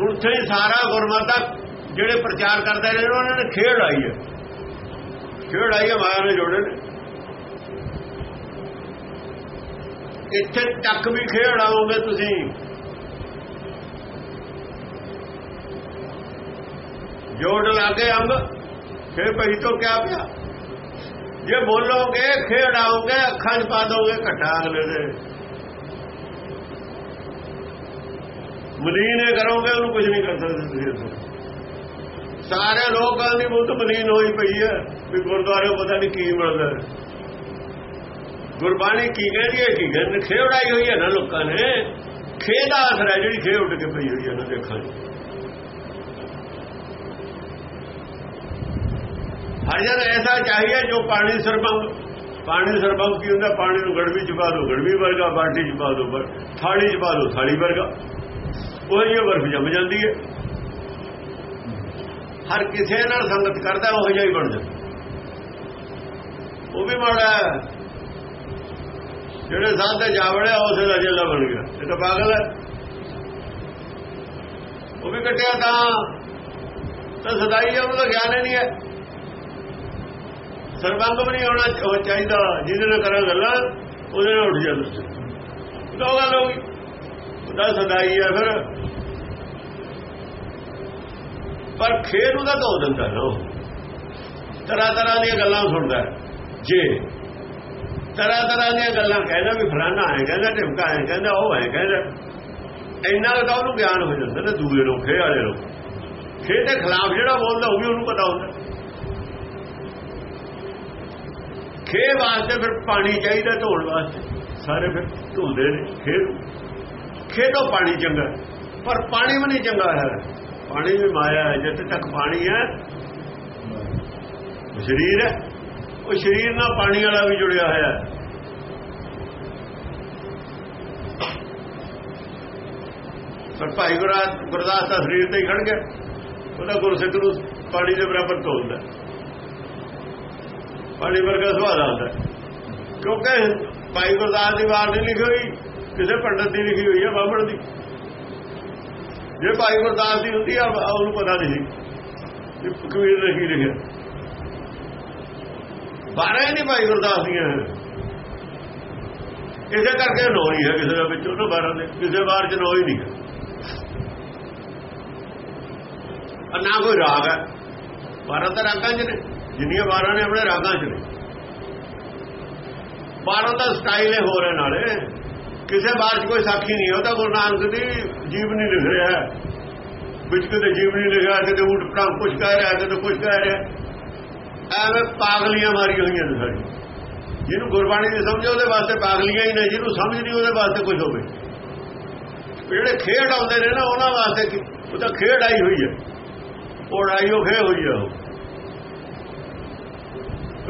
ਉੱਥੇ ਹੀ ਸਾਰਾ ਗੁਰਮਤਿ ਜਿਹੜੇ ਪ੍ਰਚਾਰ ਕਰਦੇ ਨੇ ਉਹਨਾਂ ਨੇ ਖੇਡ ਆਈ ਹੈ। ਖੇਡ ਆਈ ਹੈ ਮਾਇਆ ਨੇ ਜੋੜੇ ਨੇ। ਇੱਥੇ ਤੱਕ ਵੀ ਖੇਡ ਆਓਗੇ ਤੁਸੀਂ। ਜੋੜ ਲਾਗੇ ਅੰਬ, ਫੇਰ ਭਈ ਤੋਂ ਕਿਆ ਪਿਆ? ਜੇ ਬੋਲੋਗੇ, ਖੇਡ ਆਓਗੇ ਅੱਖਾਂ 'ਚ ਪਾ ਦੋਗੇ, ਘਟਾ ਅਗਲੇ ਦੇ। ਮਲੀਨ ਕਰੋਗੇ, ਉਹਨੂੰ ਕੁਝ ਨਹੀਂ ਕਰ ਸਕਦੇ ਤੁਸੀਂ ਇੱਥੇ। ਸਾਰੇ ਲੋਕਾਂ ਦੀ ਬੁੱਧ ਮਲੀਨ ਹੋਈ ਪਈ ਹੈ, ਵੀ ਗੁਰਦੁਆਰੇ ਪਤਾ ਨਹੀਂ ਕੀ ਮਿਲਦਾ ਗੁਰਬਾਣੀ ਕੀ ਕਹਿੰਦੀ ਹੈ? ਕੀ ਕਹਿੰਦੇ ਖੇੜਾਈ ਹੋਈ ਹੈ ਨਾ ਲੋਕਾਂ ਨੇ। ਖੇਦਾ ਅਸਰ ਹੈ ਜਿਹੜੀ ਖੇ ਉੱਡ ਕੇ ਪਈ ਹੋਈ ਹੈ ਨਾ ਦੇਖਾਂ ਹਰ ਜਨ ਐਸਾ ਚਾਹੀਏ ਜੋ ਪਾਣੀ ਸਰਬੰਗ ਪਾਣੀ ਸਰਬੰਗ ਕੀ ਹੁੰਦਾ? ਪਾਣੀ ਨੂੰ ਗੜਵੀ ਚ ਪਾ ਦੋ, ਗੜਵੀ ਵਰਗਾ ਬਾਟੀ ਚ ਪਾ ਦੋ ਥਾਲੀ ਚ ਪਾ ਦੋ, ਥਾਲੀ ਵਰਗਾ। ਉਹ ਇਹ ਬਰਫ ਜੰਮ ਜਾਂਦੀ ਹੈ। ਹਰ ਕਿਸੇ ਨਾਲ ਸੰਗਤ ਕਰਦਾ, ਉਹ ਜਿਹਾ ਹੀ ਬਣ ਜਾਂਦਾ। ਉਹ ਵੀ ਮਾੜਾ ਹੈ ਜਿਹੜੇ ਸਾਧੇ ਜਾਵੜਿਆ ਉਸੇ ਦਾ ਜੇਲਾ ਬਣ ਗਿਆ। ਇਹ ਤਾਂ ਪਾਗਲ ਹੈ। ਉਹ ਵੀ ਕੱਟਿਆ ਤਾਂ ਤਾਂ ਸਦਾਈ ਉਹਨੂੰ ਤਾਂ ਗਿਆਨ ਹੀ ਨਹੀਂ ਹੈ। ਸਰਬੰਗ ਵੀ ਹੋਣਾ ਚਾਹੀਦਾ, ਜਿਹਦੇ ਨਾਲ ਕਰਾਂ ਗੱਲਾਂ, ਉਹਦੇ ਨਾਲ ਉੱਠ ਜਾਂਦਾ। ਦੋ ਗੱਲ ਹੋ ਗਈ। ਉਹਦਾ ਸਦਾਈ ਹੈ ਫਿਰ। ਪਰ ਖੇਰ ਉਹਦਾ ਧੋ ਦਿੰਦਾ ਨਾ ਤਰ੍ਹਾਂ ਤਰ੍ਹਾਂ ਦੀਆਂ ਗੱਲਾਂ ਸੁਣਦਾ। ਜੇ ਤਰ੍ਹਾਂ ਤਰ੍ਹਾਂ ਦੀਆਂ ਗੱਲਾਂ ਕਹਿੰਦਾ ਵੀ ਫਲਾਣਾ ਹੈ, ਕਹਿੰਦਾ ਢਿਮਕਾ ਹੈ, ਕਹਿੰਦਾ ਉਹ ਹੈ, ਕਹਿੰਦਾ ਇੰਨਾ ਤਾਂ ਉਹਨੂੰ ਗਿਆਨ ਹੋ ਜਾਂਦਾ ਨਾ ਦੂਏ ਨੂੰ ਖੇ ਵਾਲੇ ਨੂੰ ਖੇ ਦੇ ਖਿਲਾਫ ਜਿਹੜਾ ਬੋਲਦਾ, ਉਹ ਵੀ ਉਹਨੂੰ ਪਤਾ ਹੁੰਦਾ। ਖੇ ਵਾਸਤੇ ਫਿਰ ਪਾਣੀ ਚਾਹੀਦਾ, ਧੋਣ ਵਾਸਤੇ। ਸਾਰੇ ਫਿਰ ਧੁੰਦੇ ਨੇ ਖੇਡ ਖੇਡੋ ਪਾਣੀ ਚੰਗਾ, ਪਰ ਪਾਣੀ ਵੀ ਨਹੀਂ ਚੰਗਾ ਹੈ ਪਾਣੀ ਵੀ ਮਾਇਆ ਹੈ, ਜਿੱਥੇ ਤੱਕ ਪਾਣੀ ਹੈ ਸਰੀਰ ਹੈ। ਉਹ ਸਰੀਰ ਨਾਲ ਪਾਣੀ ਵਾਲਾ ਵੀ ਜੁੜਿਆ ਹੋਇਆ। ਹੈ ਪਰ ਭਾਈ ਗੁਰਦਾਸ ਗੁਰਦਾਸ ਦਾ ਸਰੀਰ ਤੇ ਹੀ ਖੜ ਗਿਆ। ਉਹਦਾ ਗੁਰਸਿੱਖ ਨੂੰ ਪਾਣੀ ਦੇ ਬਰਾਬਰ ਤੋਲਦਾ। ਪਾਣੀ ਵਰਗਾ ਸੁਭਾਅ ਦਾ ਹੁੰਦਾ। ਕਿਉਂਕਿ ਭਾਈ ਗੁਰਦਾਸ ਦੀ ਵਾਰ ਨਹੀਂ ਲਿਖੀ ਹੋਈ, ਕਿਸੇ ਪੰਡਤ ਦੀ ਲਿਖੀ ਹੋਈ ਹੈ ਬਾਹਮਣ ਦੀ। ਜੇ ਭਾਈ ਗੁਰਦਾਸ ਦੀ ਹੁੰਦੀ ਆ, ਉਹਨੂੰ ਪਤਾ ਨਹੀਂ ਸੀ ਕਿ ਕਬੀਰ ਨੇ ਕੀ ਲਿਖਿਆ। ਬਾਰਾਂ ਨਹੀਂ ਭਾਈ ਗੁਰਦਾਸ ਦੀਆਂ। ਇਸੇ ਕਰਕੇ ਨੋ ਨਹੀਂ ਹੈ ਕਿਸੇ ਦੇ ਵਿੱਚ ਨਾ ਬਾਰਾਂ ਦੇ। ਕਿਸੇ ਵਾਰ ਚ ਨੋ ਹੀ ਨਹੀਂ। ਹੈ ਨਾ ਕੋਈ ਰਾਗ ਹੈ। ਬਾਰਾਂ ਤਾਂ ਰਾਗਾਂ ਚ ਨੇ। ਜਿੰਨੀਆਂ ਬਾਰਾਂ ਨੇ ਆਪਣੇ ਰਾਗਾਂ ਚ ਨੇ। ਬਾਰਾਂ ਦਾ ਸਟਾਈਲ ਹੈ ਹੋਰ ਹੈ ਨਾਲੇ। ਕਿਸੇ ਬਾਰ ਚ ਕੋਈ ਸਾਖੀ ਨਹੀਂ ਉਹ ਤਾਂ ਗੁਰੂ ਨਾਨਕ ਦੀ ਜੀਵਨੀ ਲਿਖ ਰਿਹਾ। ਹੈ ਵਿੱਚ ਕਿਤੇ ਜੀਵਨੀ ਲਿਖਿਆ, ਕਿਤੇ ਉਠ ਪੜਾ ਕੁਝ ਕਹਿ ਰਿਹਾ, ਕਿਤੇ ਕੁਝ ਕਹਿ ਰਿਹਾ। ਐਵੇਂ ਪਾਗਲੀਆਂ ਮਾਰੀਆਂ ਹੋਈਆਂ ਨੇ ਸਾਡੀ ਜਿਹਨੂੰ ਗੁਰਬਾਣੀ ਦੀ ਸਮਝ ਉਹਦੇ ਵਾਸਤੇ ਪਾਗਲੀਆਂ ਹੀ ਨੇ, ਜਿਹਨੂੰ ਸਮਝ ਨਹੀਂ, ਉਹਦੇ ਵਾਸਤੇ ਕੁਝ ਹੋਵੇ। ਜਿਹੜੇ ਖੇਡ ਆਉਂਦੇ ਨੇ ਨਾ, ਉਹਨਾਂ ਵਾਸਤੇ ਉਹ ਤਾਂ ਖੇਡ ਆਈ ਹੋਈ ਹੈ। ਉਹ ਆਈ ਉਹ ਖੇ ਹੋਈ ਹੈ ਉਹ।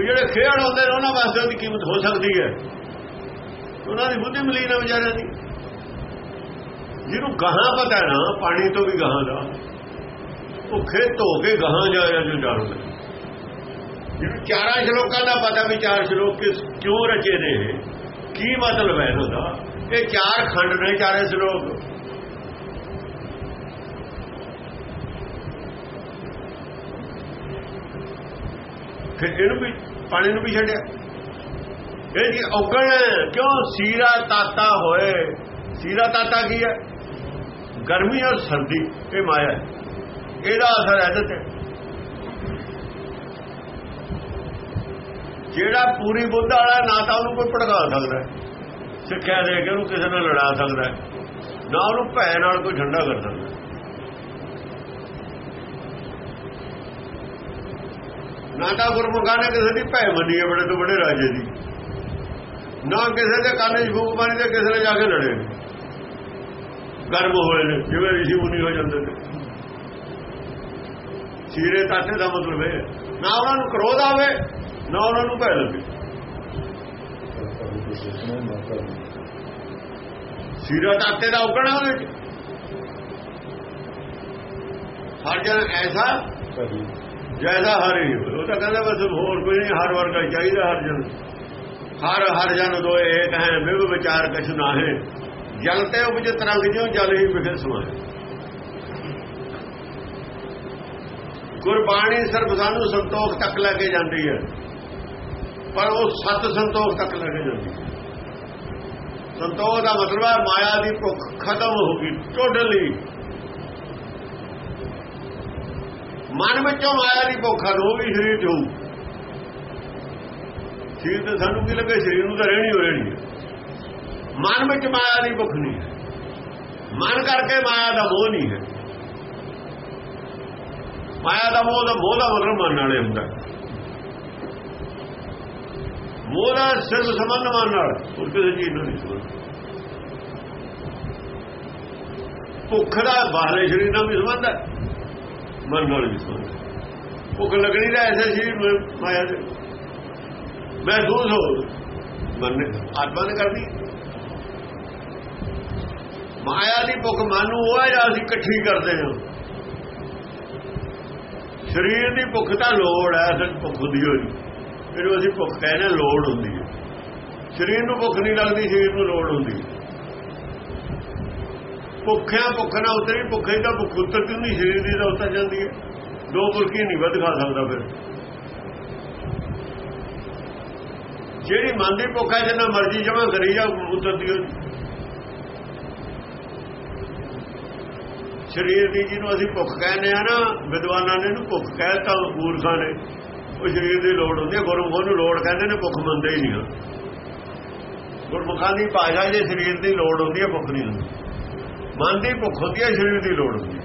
ਜਿਹੜੇ ਖੇਡ ਆਉਂਦੇ ਨੇ, ਉਹਨਾਂ ਵਾਸਤੇ ਉਹਦੀ ਕੀਮਤ ਹੋ ਸਕਦੀ ਹੈ। ਉਹਨਾਂ ਦੀ ਬੁੱਧੀ ਮਿਲੀ ਨਾ ਵਿਚਾਰਿਆਂ ਦੀ। ਜਿਹਨੂੰ ਗਾਹਾਂ ਪਤਾ ਨਾ, ਪਾਣੀ ਤੋਂ ਵੀ ਗਾਹਾਂ ਦਾ ਉਹ ਖੇਤ ਧੋ ਕੇ ਗਾਹਾਂ ਜਾਇਆ ਜੋ ਜਾਣਦਾ। ਜਿਹਨੂੰ ਚਾਰਾਂ ਸ਼ਲੋਕਾਂ ਦਾ ਪਤਾ ਵੀ ਚਾਰ ਸ਼ਲੋਕ ਕਿਉਂ ਰਚੇ ਨੇ ਕੀ ਮਤਲਬ ਹੈ ਉਹਦਾ ਇਹ ਚਾਰ ਖੰਡ ਨੇ ਚਾਰੇ ਸ਼ਲੋਕ। ਫਿਰ ਇਹਨੂੰ ਵੀ ਪਾਣੀ ਨੂੰ ਵੀ ਛੱਡਿਆ। ਇਹ ਜੀ ਔਗਣ ਕਿਉਂ ਸੀਰਾ ਤਾਤਾ ਹੋਏ? ਸੀਰਾ ਤਾਤਾ ਕੀ ਹੈ? ਗਰਮੀ ਔਰ ਸਰਦੀ, ਇਹ ਮਾਇਆ ਇਹਦਾ ਅਸਰ ਹੈ ਤੇ। ਜਿਹੜਾ ਪੂਰੀ ਬੁੱਧ ਵਾਲਾ ਨਾ ਤਾਂ ਉਹਨੂੰ ਕੋਈ ਭੜਕਾ ਸਕਦਾ ਸਿੱਖਿਆ ਦੇ ਕੇ ਉਹਨੂੰ ਕਿਸੇ ਨਾਲ ਲੜਾ ਸਕਦਾ ਨਾ ਉਹਨੂੰ ਭੈ ਨਾਲ ਕੋਈ ਠੰਡਾ ਕਰ ਸਕਦਾ ਨਾ ਤਾਂ ਗੁਰਮੁਖਾਂ ਨੇ ਕਿਸੇ ਦੀ ਭੈ ਮੰਨੀ ਹੈ, ਬੜੇ ਤੋਂ ਬੜੇ ਰਾਜੇ ਦੀ। ਨਾ ਕਿਸੇ ਦੇ ਕੰਨ 'ਚ ਫੂਕ ਮਾਰੀ ਤੇ ਕਿਸੇ ਨੇ ਜਾ ਕੇ ਲੜੇ। ਗਰਮ ਹੋਏ ਨੇ, ਜਿਵੇਂ ਰਿਸ਼ੀ ਮੁਨੀ ਹੋ ਜਾਂਦੇ ਨੇ। ਸੀਰੇ ਤਾਤੇ ਦਾ ਮਤਲਬ ਹੈ। ਨਾ ਉਹਨਾਂ ਨੂੰ ਕ੍ਰੋਧ ਆਵੇ ਨਾ ਉਹਨਾਂ ਨੂੰ ਭੈ ਲੱਗੇ ਸੀਰਾ ਤਾਤੇ ਦਾ ਉਗਣਾ ਉਹਦੇ ਚ ਹਰ ਜਨ ਐਸਾ, ਜੈਸਾ ਹਰ ਹੀ ਉਹ ਤਾਂ ਕਹਿੰਦਾ ਬਸ ਹੋਰ ਕੋਈ ਨਹੀਂ, ਹਰ ਵਰਗਾ ਚਾਹੀਦਾ ਹਰ ਜਨ। ਹਰ ਹਰ ਜਨ ਦੋਏ ਏਕ ਹੈ ਵਿਵ ਵਿਚਾਰ ਕਛ ਨਾਹੇ। ਜਲ ਤੇ ਉਪਜ ਤਰੰਗ ਜਿਉ, ਜਲ ਹੀ ਵਿਖੇ ਸਮਾਏ ਗੁਰਬਾਣੀ ਸਿਰਫ ਸਾਨੂੰ ਸੰਤੋਖ ਤੱਕ ਲੈ ਕੇ ਜਾਂਦੀ ਹੈ। ਪਰ ਉਹ ਸਤ ਸੰਤੋਖ ਤੱਕ ਲੈ ਕੇ ਜਾਂਦੀ। ਸੰਤੋਖ ਦਾ ਮਤਲਬ ਹੈ ਮਾਇਆ ਦੀ ਭੁੱਖ ਖਤਮ ਹੋ ਗਈ ਟੋਟਲੀ ਮਨ ਵਿੱਚੋਂ ਮਾਇਆ ਦੀ ਭੁੱਖ ਖਤਮ ਹੋ ਗਈ, ਸਰੀਰ ਚੋਂ। ਸਰੀਰ ਤੇ ਸਾਨੂੰ ਕੀ ਲੱਗੇ? ਸਰੀਰ ਨੂੰ ਤਾਂ ਰਹਿਣੀ ਹੋ ਰਹਿਣੀ ਹੈ। ਮਨ ਵਿੱਚ ਮਾਇਆ ਦੀ ਭੁੱਖ ਨਹੀਂ ਹੈ। ਮਨ ਕਰਕੇ ਮਾਇਆ ਦਾ ਮੋਹ ਨਹੀਂ ਹੈ। ਮਾਇਆ ਦਾ ਮੋਹ ਦਾ ਮੋਹ ਦਾ ਮਤਲਬ ਮਨ ਨਾਲੇ ਹੁੰਦਾ। ਮੋਹ ਦਾ ਸਿਰਫ ਸੰਬੰਧ ਮਨ ਨਾਲ, ਹੋਰ ਕਿਸੇ ਚੀਜ਼ ਨਾਲ ਨਹੀਂ ਸੰਬੰਧ ਭੁੱਖ ਦਾ ਬਾਹਰਲੇ ਸਰੀਰ ਨਾਲ ਵੀ ਸੰਬੰਧ ਹੈ, ਮਨ ਨਾਲ ਵੀ ਸੰਬੰਧ ਹੈ। ਭੁੱਖ ਲੱਗਣੀ ਦਾ ਐਸੇ ਸਰੀਰ ਮਾਇਆ ਦੇ। ਮਹਿਸੂਸ ਹੋ, ਮਨ ਆਤਮਾ ਨੇ ਕਰਦੀ ਮਾਇਆ ਦੀ ਭੁੱਖ ਮਨ ਨੂੰ ਉਹ ਹੈ ਜਿਹੜਾ ਅਸੀਂ ਇਕੱਠੀ ਕਰਦੇ ਹਾਂ। ਸਰੀਰ ਦੀ ਭੁੱਖ ਤਾਂ ਲੋੜ ਹੈ, ਅਸਲ ਭੁੱਖ ਦੀ ਹੋਈ। ਇਹਨੂੰ ਅਸੀਂ ਭੁੱਖ ਕਹਿੰਦੇ ਲੋੜ ਹੁੰਦੀ ਹੈ। ਸਰੀਰ ਨੂੰ ਭੁੱਖ ਨਹੀਂ ਲੱਗਦੀ, ਸਰੀਰ ਨੂੰ ਲੋੜ ਹੁੰਦੀ ਭੁੱਖਿਆ ਭੁੱਖ ਨਾ ਉਤਰੀ, ਭੁੱਖੇ ਦਾ ਭੁੱਖ ਉਤਰਦੀ ਨਹੀਂ ਸਰੀਰ ਦੀ ਤਾਂ ਉਤਰ ਜਾਂਦੀ ਹੈ। ਦੋ ਫੁਲਕੀ ਨਹੀਂ ਵੱਧ ਖਾ ਸਕਦਾ ਫਿਰ। ਜਿਹੜੀ ਮਨ ਦੀ ਭੁੱਖ ਹੈ, ਜਿੰਨਾ ਮਰਜ਼ੀ ਜਮਾ ਕਰੀ ਜਾ ਉਤਰਦੀ ਹੋ ਸਰੀਰ ਦੀ ਜਿਹਨੂੰ ਅਸੀਂ ਭੁੱਖ ਕਹਿੰਦੇ ਆ ਨਾ, ਵਿਦਵਾਨਾਂ ਨੇ ਇਹਨੂੰ ਭੁੱਖ ਕਹਿਤਾ ਮੂਰਖਾਂ ਨੇ। ਉਹ ਸਰੀਰ ਦੀ ਲੋੜ ਹੁੰਦੀ ਹੈ ਗੁਰਮੁਖ ਨੂੰ ਲੋੜ ਕਹਿੰਦੇ ਨੇ, ਭੁੱਖ ਮੰਨਦੇ ਹੀ ਨਹੀਂ ਗੁਰਮੁਖਾਂ ਦੀ ਭਾਸ਼ਾ ਜੇ ਸਰੀਰ ਦੀ ਲੋੜ ਹੁੰਦੀ ਹੈ, ਭੁੱਖ ਨਹੀਂ ਹੁੰਦੀ। ਮਨ ਦੀ ਭੁੱਖ ਹੁੰਦੀ ਹੈ, ਸਰੀਰ ਦੀ ਲੋੜ ਹੁੰਦੀ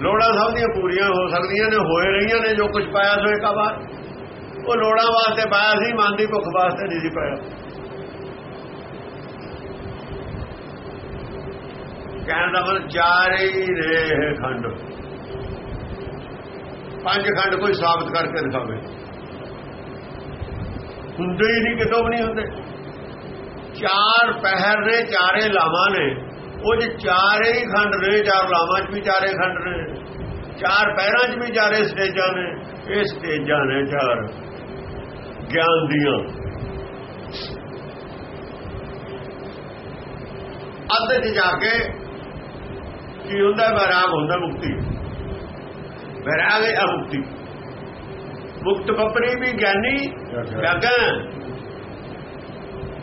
ਲੋੜਾਂ ਸਭ ਦੀਆਂ ਪੂਰੀਆਂ ਹੋ ਸਕਦੀਆਂ ਨੇ, ਹੋਏ ਰਹੀਆਂ ਨੇ, ਜੋ ਕੁਝ ਪਾਇਆ ਸੋਏ ਕਾ ਬਾਅਦ ਉਹ ਲੋੜਾਂ ਵਾਸਤੇ ਪਾਇਆ ਸੀ, ਮਨ ਦੀ ਭੁੱਖ ਵਾਸਤੇ ਨਹੀਂ ਸੀ ਪਾਇਆ। ਕਹਿਣ ਦਾ ਮਤਲਬ ਚਾਰੇ ਹੀ ਰਹੇ ਖੰਡ। ਪੰਜ ਖੰਡ ਕੋਈ ਸਾਬਤ ਕਰਕੇ ਦਿਖਾਵੇ। ਹੁੰਦੇ ਹੀ ਨਹੀਂ, ਕਿਤੋਂ ਵੀ ਨਹੀਂ ਹੁੰਦੇ। ਚਾਰ ਪਹਿਰ ਨੇ, ਚਾਰੇ ਲਾਵਾਂ ਨੇ। ਉਹ ਜੇ ਚਾਰੇ ਹੀ ਖੰਡ ਨੇ, ਚਾਰ ਲਾਵਾਂ 'ਚ ਵੀ ਚਾਰੇ ਖੰਡ ਨੇ। ਚਾਰ ਪਹਿਰਾਂ 'ਚ ਵੀ ਚਾਰੇ ਸਟੇਜਾਂ ਨੇ। ਇਹ ਸਟੇਜਾਂ ਨੇ ਚਾਰ ਗਿਆਨ ਦੀਆਂ। ਅੱਧ 'ਚ ਜਾ ਕੇ ਕੀ ਹੁੰਦਾ? ਵਿਰਾਗ ਹੁੰਦਾ ਮੁਕਤੀ। ਵਿਰਾਗ ਹੈ ਮੁਕਤੀ ਮੁਕਤ ਬਪਰੀ ਵੀ ਗਿਆਨੀ ਜਾਗਾ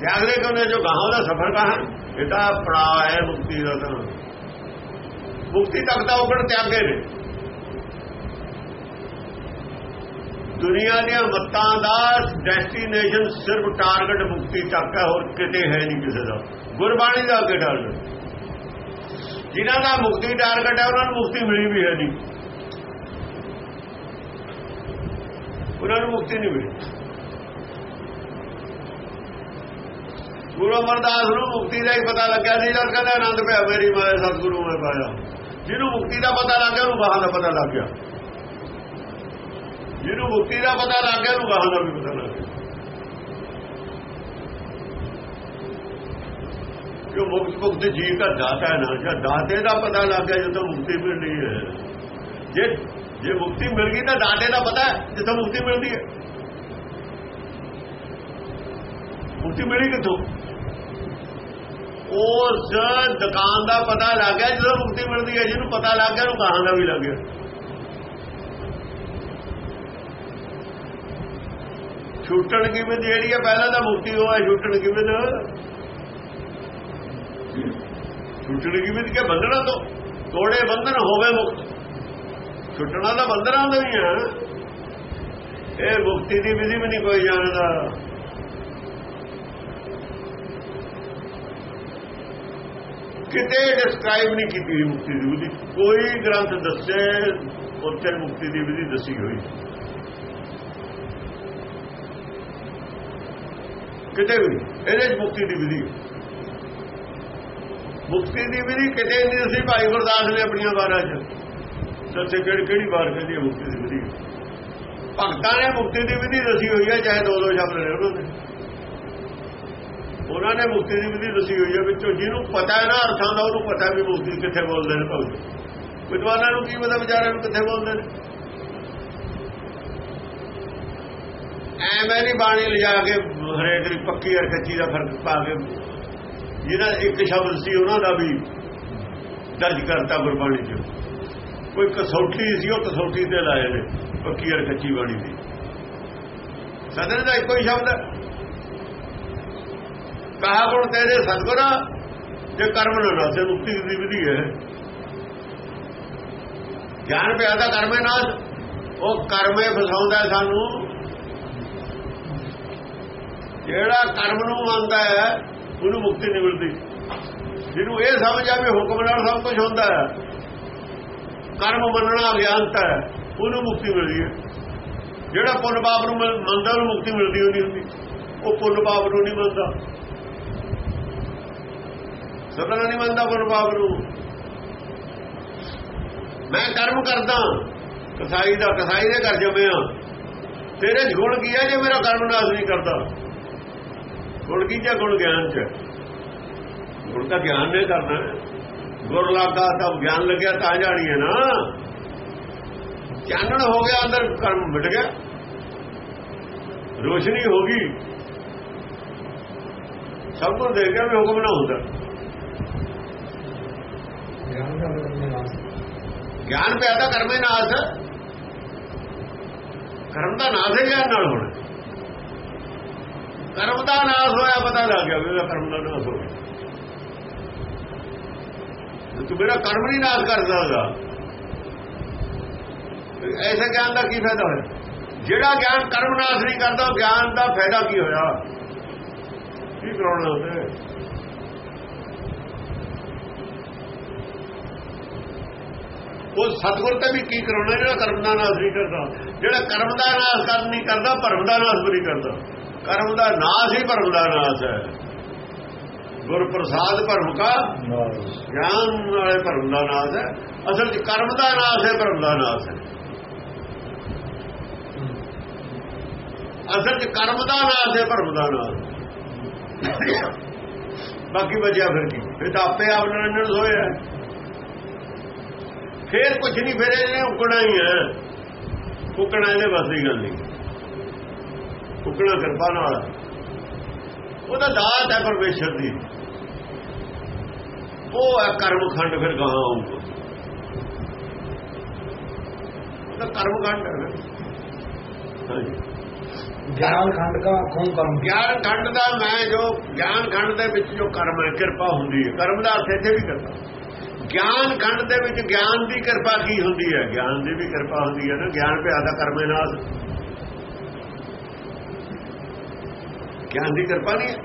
ਜਾਗਲੇ ਕੋਨੇ ਜੋ ਗਾਹਾਂ ਦਾ ਸਫਰ ਕਹਾ ਇਹਦਾ ਪੜਾਅ ਹੈ ਮੁਕਤੀ ਦਾ ਤਾਂ। ਮੁਕਤੀ ਤੱਕ ਦਾ ਉਗੜ ਤਿਆਗੇ ਨੇ? ਦੁਨੀਆ ਦੀਆਂ ਮੱਤਾਂ ਦਾ ਡੈਸਟੀਨੇਸ਼ਨ ਸਿਰਫ ਟਾਰਗੇਟ ਮੁਕਤੀ ਤੱਕ ਹੈ, ਹੋਰ ਕਿਤੇ ਹੈ ਨਹੀਂ ਕਿਸੇ ਦਾ। ਗੁਰਬਾਣੀ ਦਾ ਅੱਗੇ ਟਾਰਗੇਟ ਜਿਨ੍ਹਾਂ ਦਾ ਮੁਕਤੀ ਟਾਰਗੇਟ ਹੈ, ਉਹਨਾਂ ਨੂੰ ਮੁਕਤੀ ਮਿਲੀ ਵੀ ਹੈ ਨਹੀਂ। ਉਹਨਾਂ ਨੂੰ ਮੁਕਤੀ ਨਹੀਂ ਮਿਲੀ। ਗੁਰੂ ਅਮਰਦਾਸ ਨੂੰ ਮੁਕਤੀ ਦਾ ਹੀ ਪਤਾ ਲੱਗਿਆ ਸੀ, ਜਦ ਕਹਿੰਦਾ ਆਨੰਦ ਪਿਆ, ਮੇਰੀ ਮਾਇਆ ਸਤਿਗੁਰੂ ਮੈਂ ਪਾਇਆ। ਜਿਹਨੂੰ ਮੁਕਤੀ ਦਾ ਪਤਾ ਲੱਗ ਗਿਆ, ਉਹਨੂੰ ਬਾਹਰ ਦਾ ਪਤਾ ਲੱਗ ਗਿਆ। ਜਿਹਨੂੰ ਮੁਕਤੀ ਦਾ ਪਤਾ ਲੱਗ ਗਿਆ, ਉਹਨੂੰ ਬਾਹਰ ਦਾ ਵੀ ਪਤਾ ਲੱਗ ਗਿਆ। ਜੋ ਮੁਕਤ ਮੁਕਤ ਜੀ ਦਾ ਦਾਤਾ ਹੈ ਨਾ, ਜਾਂ ਦਾਤੇ ਦਾ ਪਤਾ ਲੱਗ ਗਿਆ, ਜਦੋਂ ਮੁਕਤੀ ਮਿਲਣੀ ਹੈ। ਜੇ ਜੇ ਮੁਕਤੀ ਮਿਲ ਗਈ ਤਾਂ ਦਾਤੇ ਦਾ ਪਤਾ ਹੈ ਜਿੱਥੋਂ ਮੁਕਤੀ ਮਿਲਦੀ ਹੈ। ਮੁਕਤੀ ਮਿਲੀ ਕਿੱਥੋਂ? ਉਸ ਦੁਕਾਨ ਦਾ ਪਤਾ ਲੱਗ ਗਿਆ ਜਦੋਂ ਮੁਕਤੀ ਮਿਲਦੀ ਹੈ, ਜਿਹਨੂੰ ਪਤਾ ਲੱਗ ਗਿਆ, ਉਹਨੂੰ ਕਹਾਂ ਦਾ ਵੀ ਲੱਗ ਗਿਆ। ਛੁੱਟਣ ਕਿਵੇਂ ਜਿਹੜੀ ਹੈ, ਪਹਿਲਾਂ ਤਾਂ ਮੁਕਤੀ ਹੋਇਆ ਛੁੱਟਣ ਕਿਵੇਂ ਦਾ ਛੁੱਟਣ ਕਿਵੇਂ ਕਿ ਬੰਧਨਾਂ ਤੋਂ ਤੋੜੇ ਬੰਧਨ ਹੋਵੇ ਮੁਕਤ। ਛੁੱਟਣਾ ਤਾਂ ਬੰਦਰਾਂ ਦਾ ਹੀ ਹੈ। ਇਹ ਮੁਕਤੀ ਦੀ ਵਿਧੀ ਵੀ ਨਹੀਂ ਕੋਈ ਜਾਣਦਾ। ਕਿਤੇ ਡਿਸਕ੍ਰਾਈਬ ਨਹੀਂ ਕੀਤੀ ਮੁਕਤੀ ਦੀ ਵਿਧੀ। ਕੋਈ ਗ੍ਰੰਥ ਦੱਸੇ, ਉੱਥੇ ਮੁਕਤੀ ਦੀ ਵਿਧੀ ਦੱਸੀ ਹੋਈ। ਕਿਤੇ ਵੀ, ਇਹਦੇ ਚ ਮੁਕਤੀ ਦੀ ਵਿਧੀ। ਮੁਕਤੀ ਦੀ ਵਿਧੀ ਕਿਤੇ ਨਹੀਂ ਦੱਸੀ, ਭਾਈ ਗੁਰਦਾਸ ਨੇ ਆਪਣੀਆਂ ਬਾਰਾਂ ਚ। ਸੱਚੇ ਕਿਹੜੀ ਕਿਹੜੀ ਵਾਰ ਕਹਿੰਦੀ ਹੈ ਮੁਕਤੀ ਦੀ ਵਿਧੀ? ਭਗਤਾਂ ਨੇ ਮੁਕਤੀ ਦੀ ਵਿਧੀ ਦੱਸੀ ਹੋਈ ਹੈ ਚਾਹੇ ਦੋ ਦੋ ਸ਼ਬਦ ਨੇ ਉਹਨਾਂ ਦੇ ਉਹਨਾਂ ਨੇ ਮੁਕਤੀ ਦੀ ਵਿਧੀ ਦੱਸੀ ਹੋਈ ਹੈ ਵਿੱਚੋਂ ਜਿਹਨੂੰ ਪਤਾ ਹੈ ਨਾ, ਅਰਥਾਂ ਦਾ, ਉਹਨੂੰ ਪਤਾ ਵੀ ਮੁਕਤੀ ਕਿੱਥੇ ਬੋਲਦੇ ਨੇ ਭਗਤ। ਵਿਦਵਾਨਾਂ ਨੂੰ ਕੀ ਪਤਾ ਵਿਚਾਰਿਆਂ ਨੂੰ ਕਿੱਥੇ ਬੋਲਦੇ ਨੇ? ਐਵੇਂ ਨਹੀਂ ਬਾਣੀ ਲਿਜਾ ਕੇ ਹਰੇਕ ਦੀ ਪੱਕੀ ਅਰ ਕੱਚੀ ਦਾ ਫ਼ਰਕ ਪਾ ਕੇ ਜਿਹਦਾ ਇੱਕ ਸ਼ਬਦ ਸੀ, ਉਹਨਾਂ ਦਾ ਵੀ ਦਰਜ ਕਰਤਾ ਗੁਰਬਾਣੀ 'ਚ। ਕੋਈ ਕਸੌਟੀ ਸੀ, ਉਹ ਕਸੌਟੀ ਤੇ ਲਾਏ ਨੇ ਪੱਕੀ ਅਰ ਕੱਚੀ ਬਾਣੀ ਦੀ। ਸਦਰ ਦਾ ਇੱਕੋ ਹੀ ਸ਼ਬਦ ਹੈ। ਕਹਾ ਗੁਣ ਤੇਰੇ ਸਤਗੁਰ, ਜੇ ਕਰਮ ਨਾ ਨਾਸੇ, ਮੁਕਤੀ ਦੀ ਵਿਧੀ ਹੈ। ਗਿਆਨ ਪਿਆ ਪਿਆਦਾ ਕਰਮੇ ਨਾਲ। ਉਹ ਕਰਮੇ ਫਸਾਉਂਦਾ ਸਾਨੂੰ। ਜਿਹੜਾ ਕਰਮ ਨੂੰ ਮੰਨਦਾ ਹੈ, ਉਹਨੂੰ ਮੁਕਤੀ ਨਹੀਂ ਮਿਲਦੀ। ਜਿਹਨੂੰ ਇਹ ਸਮਝ ਆਵੇ ਹੁਕਮ ਨਾਲ ਸਭ ਕੁਝ ਹੁੰਦਾ ਹੈ ਕਰਮ ਮੰਨਣਾ ਅਗਿਆਨਤਾ ਹੈ, ਉਹਨੂੰ ਮੁਕਤੀ ਮਿਲਦੀ ਹੈ। ਜਿਹੜਾ ਪੁੰਨ ਪਾਪ ਨੂੰ ਮੰਨਦਾ, ਉਹਨੂੰ ਮੁਕਤੀ ਮਿਲਦੀ ਨਹੀਂ ਹੁੰਦੀ। ਉਹ ਪੁੰਨ ਪਾਪ ਨੂੰ ਨਹੀਂ ਮੰਨਦਾ। ਸਦਾ ਨਹੀਂ ਮੰਨਦਾ ਪੁੰਨ ਪਾਪ ਨੂੰ। ਮੈਂ ਕਰਮ ਕਰਦਾ, ਕਸਾਈ ਦਾ, ਕਸਾਈ ਦੇ ਘਰ ਜਮਿਆ ਤੇਰੇ ਗੁਣ ਕੀ ਹੈ ਜੇ ਮੇਰਾ ਕਰਮ ਨਾਸ ਨਹੀਂ ਕਰਦਾ? ਗੁਣ ਕੀ ਜਾਂ? ਗੁਣ ਗਿਆਨ ਚ। ਗੁਣ ਦਾ ਗਿਆਨ ਨੇ ਕਰਨਾ ਗੁਰ ਲੱਗਾ ਤਾਂ ਗਿਆਨ ਲੱਗਿਆ ਤਾਂ ਜਾਣੀ ਹੈ ਨਾ। ਚਾਨਣ ਹੋ ਗਿਆ ਅੰਦਰ ਕਰਮ ਮਿਟ ਗਿਆ। ਰੋਸ਼ਨੀ ਹੋ ਗਈ। ਸਭ ਨੂੰ ਦੇਖ ਕੇ ਵੀ ਹੁਕਮ ਨਾ ਹੁੰਦਾ। ਗਿਆਨ ਪੈਦਾ ਕਰਮੇ ਨਾਸ ਕਰਮ ਦਾ ਨਾਸ ਹੈ ਗਿਆਨ ਨਾਲ ਹੋਣਾ। ਕਰਮ ਦਾ ਨਾਸ ਹੋਇਆ ਪਤਾ ਲੱਗ ਗਿਆ ਵੀ ਕਰਮ ਦਾ ਨਾਸ ਹੋ ਗਿਆ। ਤੂੰ ਮੇਰਾ ਕਰਮ ਨਹੀਂ ਨਾਸ ਕਰਦਾਗਾ ਐਸੇ ਗਿਆਨ ਦਾ ਕੀ ਫਾਇਦਾ ਹੋਇਆ? ਜਿਹੜਾ ਗਿਆਨ ਕਰਮ ਨਾਸ ਨਹੀਂ ਕਰਦਾ, ਗਿਆਨ ਦਾ ਫਾਇਦਾ ਕੀ ਹੋਇਆ? ਕੀ ਕਰਾਉਣਾ ਉਹਨੇ? ਉਹ ਸਤਗੁਰ ਤੇ ਵੀ ਕੀ ਕਰਾਉਣਾ, ਜਿਹੜਾ ਕਰਮ ਦਾ ਨਾਸ ਨਹੀਂ ਕਰਦਾ? ਜਿਹੜਾ ਕਰਮ ਦਾ ਨਾਸ ਕਰ ਨਹੀਂ ਕਰਦਾ, ਭਰਮ ਦਾ ਨਾਸ ਵੀ ਕਰਦਾ। ਕਰਮ ਦਾ ਨਾਸ ਹੀ ਭਰਮ ਦਾ ਨਾਸ ਹੈ। ਗੁਰ ਪ੍ਰਸਾਦ ਭਰਮ ਕਾ ਗਿਆਨ ਵਾਲੇ ਭਰਮ ਦਾ ਨਾਸ ਹੈ। ਅਸਲ ਚ ਕਰਮ ਦਾ ਨਾਸ ਹੈ ਭਰਮ ਦਾ ਨਾਸ ਹੈ। ਅਸਲ ਚ ਕਰਮ ਦਾ ਨਾਸ ਹੈ ਭਰਮ ਦਾ ਨਾਸ ਬਾਕੀ ਬਚਿਆ ਫਿਰ ਕੀ? ਇਹ ਤਾਂ ਆਪੇ ਆਪ ਨਿਰੰਜਨ ਹੋਇਆ ਫੇਰ ਕੁਝ ਨਹੀਂ ਫਿਰ ਇਹਨੇ ਉਕਣਾ ਹੀ ਹੈ। ਉਕਣਾ ਇਹਦੇ ਬਸ ਦੀ ਗੱਲ ਨਹੀਂ। ਉਕਣਾ ਕਿਰਪਾ ਨਾਲ। ਉਹਦਾ ਦਾਤ ਹੈ ਪਰਮੇਸ਼ਰ ਦੀ। ਉਹ ਹੈ ਕਰਮ ਖੰਡ ਫਿਰ ਗਾਹਾਂ ਆਊਗਾ। ਉਹਦਾ ਕਰਮ ਖੰਡ ਗਿਆਨ ਖੰਡ ਕਾ ਆਖੋਂ ਕਰਮ। ਗਿਆਨ ਖੰਡ ਦਾ ਮੈਂ ਜੋ ਗਿਆਨ ਖੰਡ ਦੇ ਵਿੱਚ ਜੋ ਕਰਮ ਹੈ ਕਿਰਪਾ ਹੁੰਦੀ ਹੈ। ਕਰਮ ਦਾ ਅਰਥ ਇੱਥੇ ਵੀ ਕਰਤਾ ਗਿਆਨ ਖੰਡ ਦੇ ਵਿੱਚ ਗਿਆਨ ਦੀ ਕਿਰਪਾ ਕੀ ਹੁੰਦੀ ਹੈ? ਗਿਆਨ ਦੀ ਵੀ ਕਿਰਪਾ ਹੁੰਦੀ ਹੈ ਨਾ। ਗਿਆਨ ਪਿਆ ਦਾ ਕਰਮੇ ਨਾਲ। ਗਿਆਨ ਦੀ ਕਿਰਪਾ ਨਹੀਂ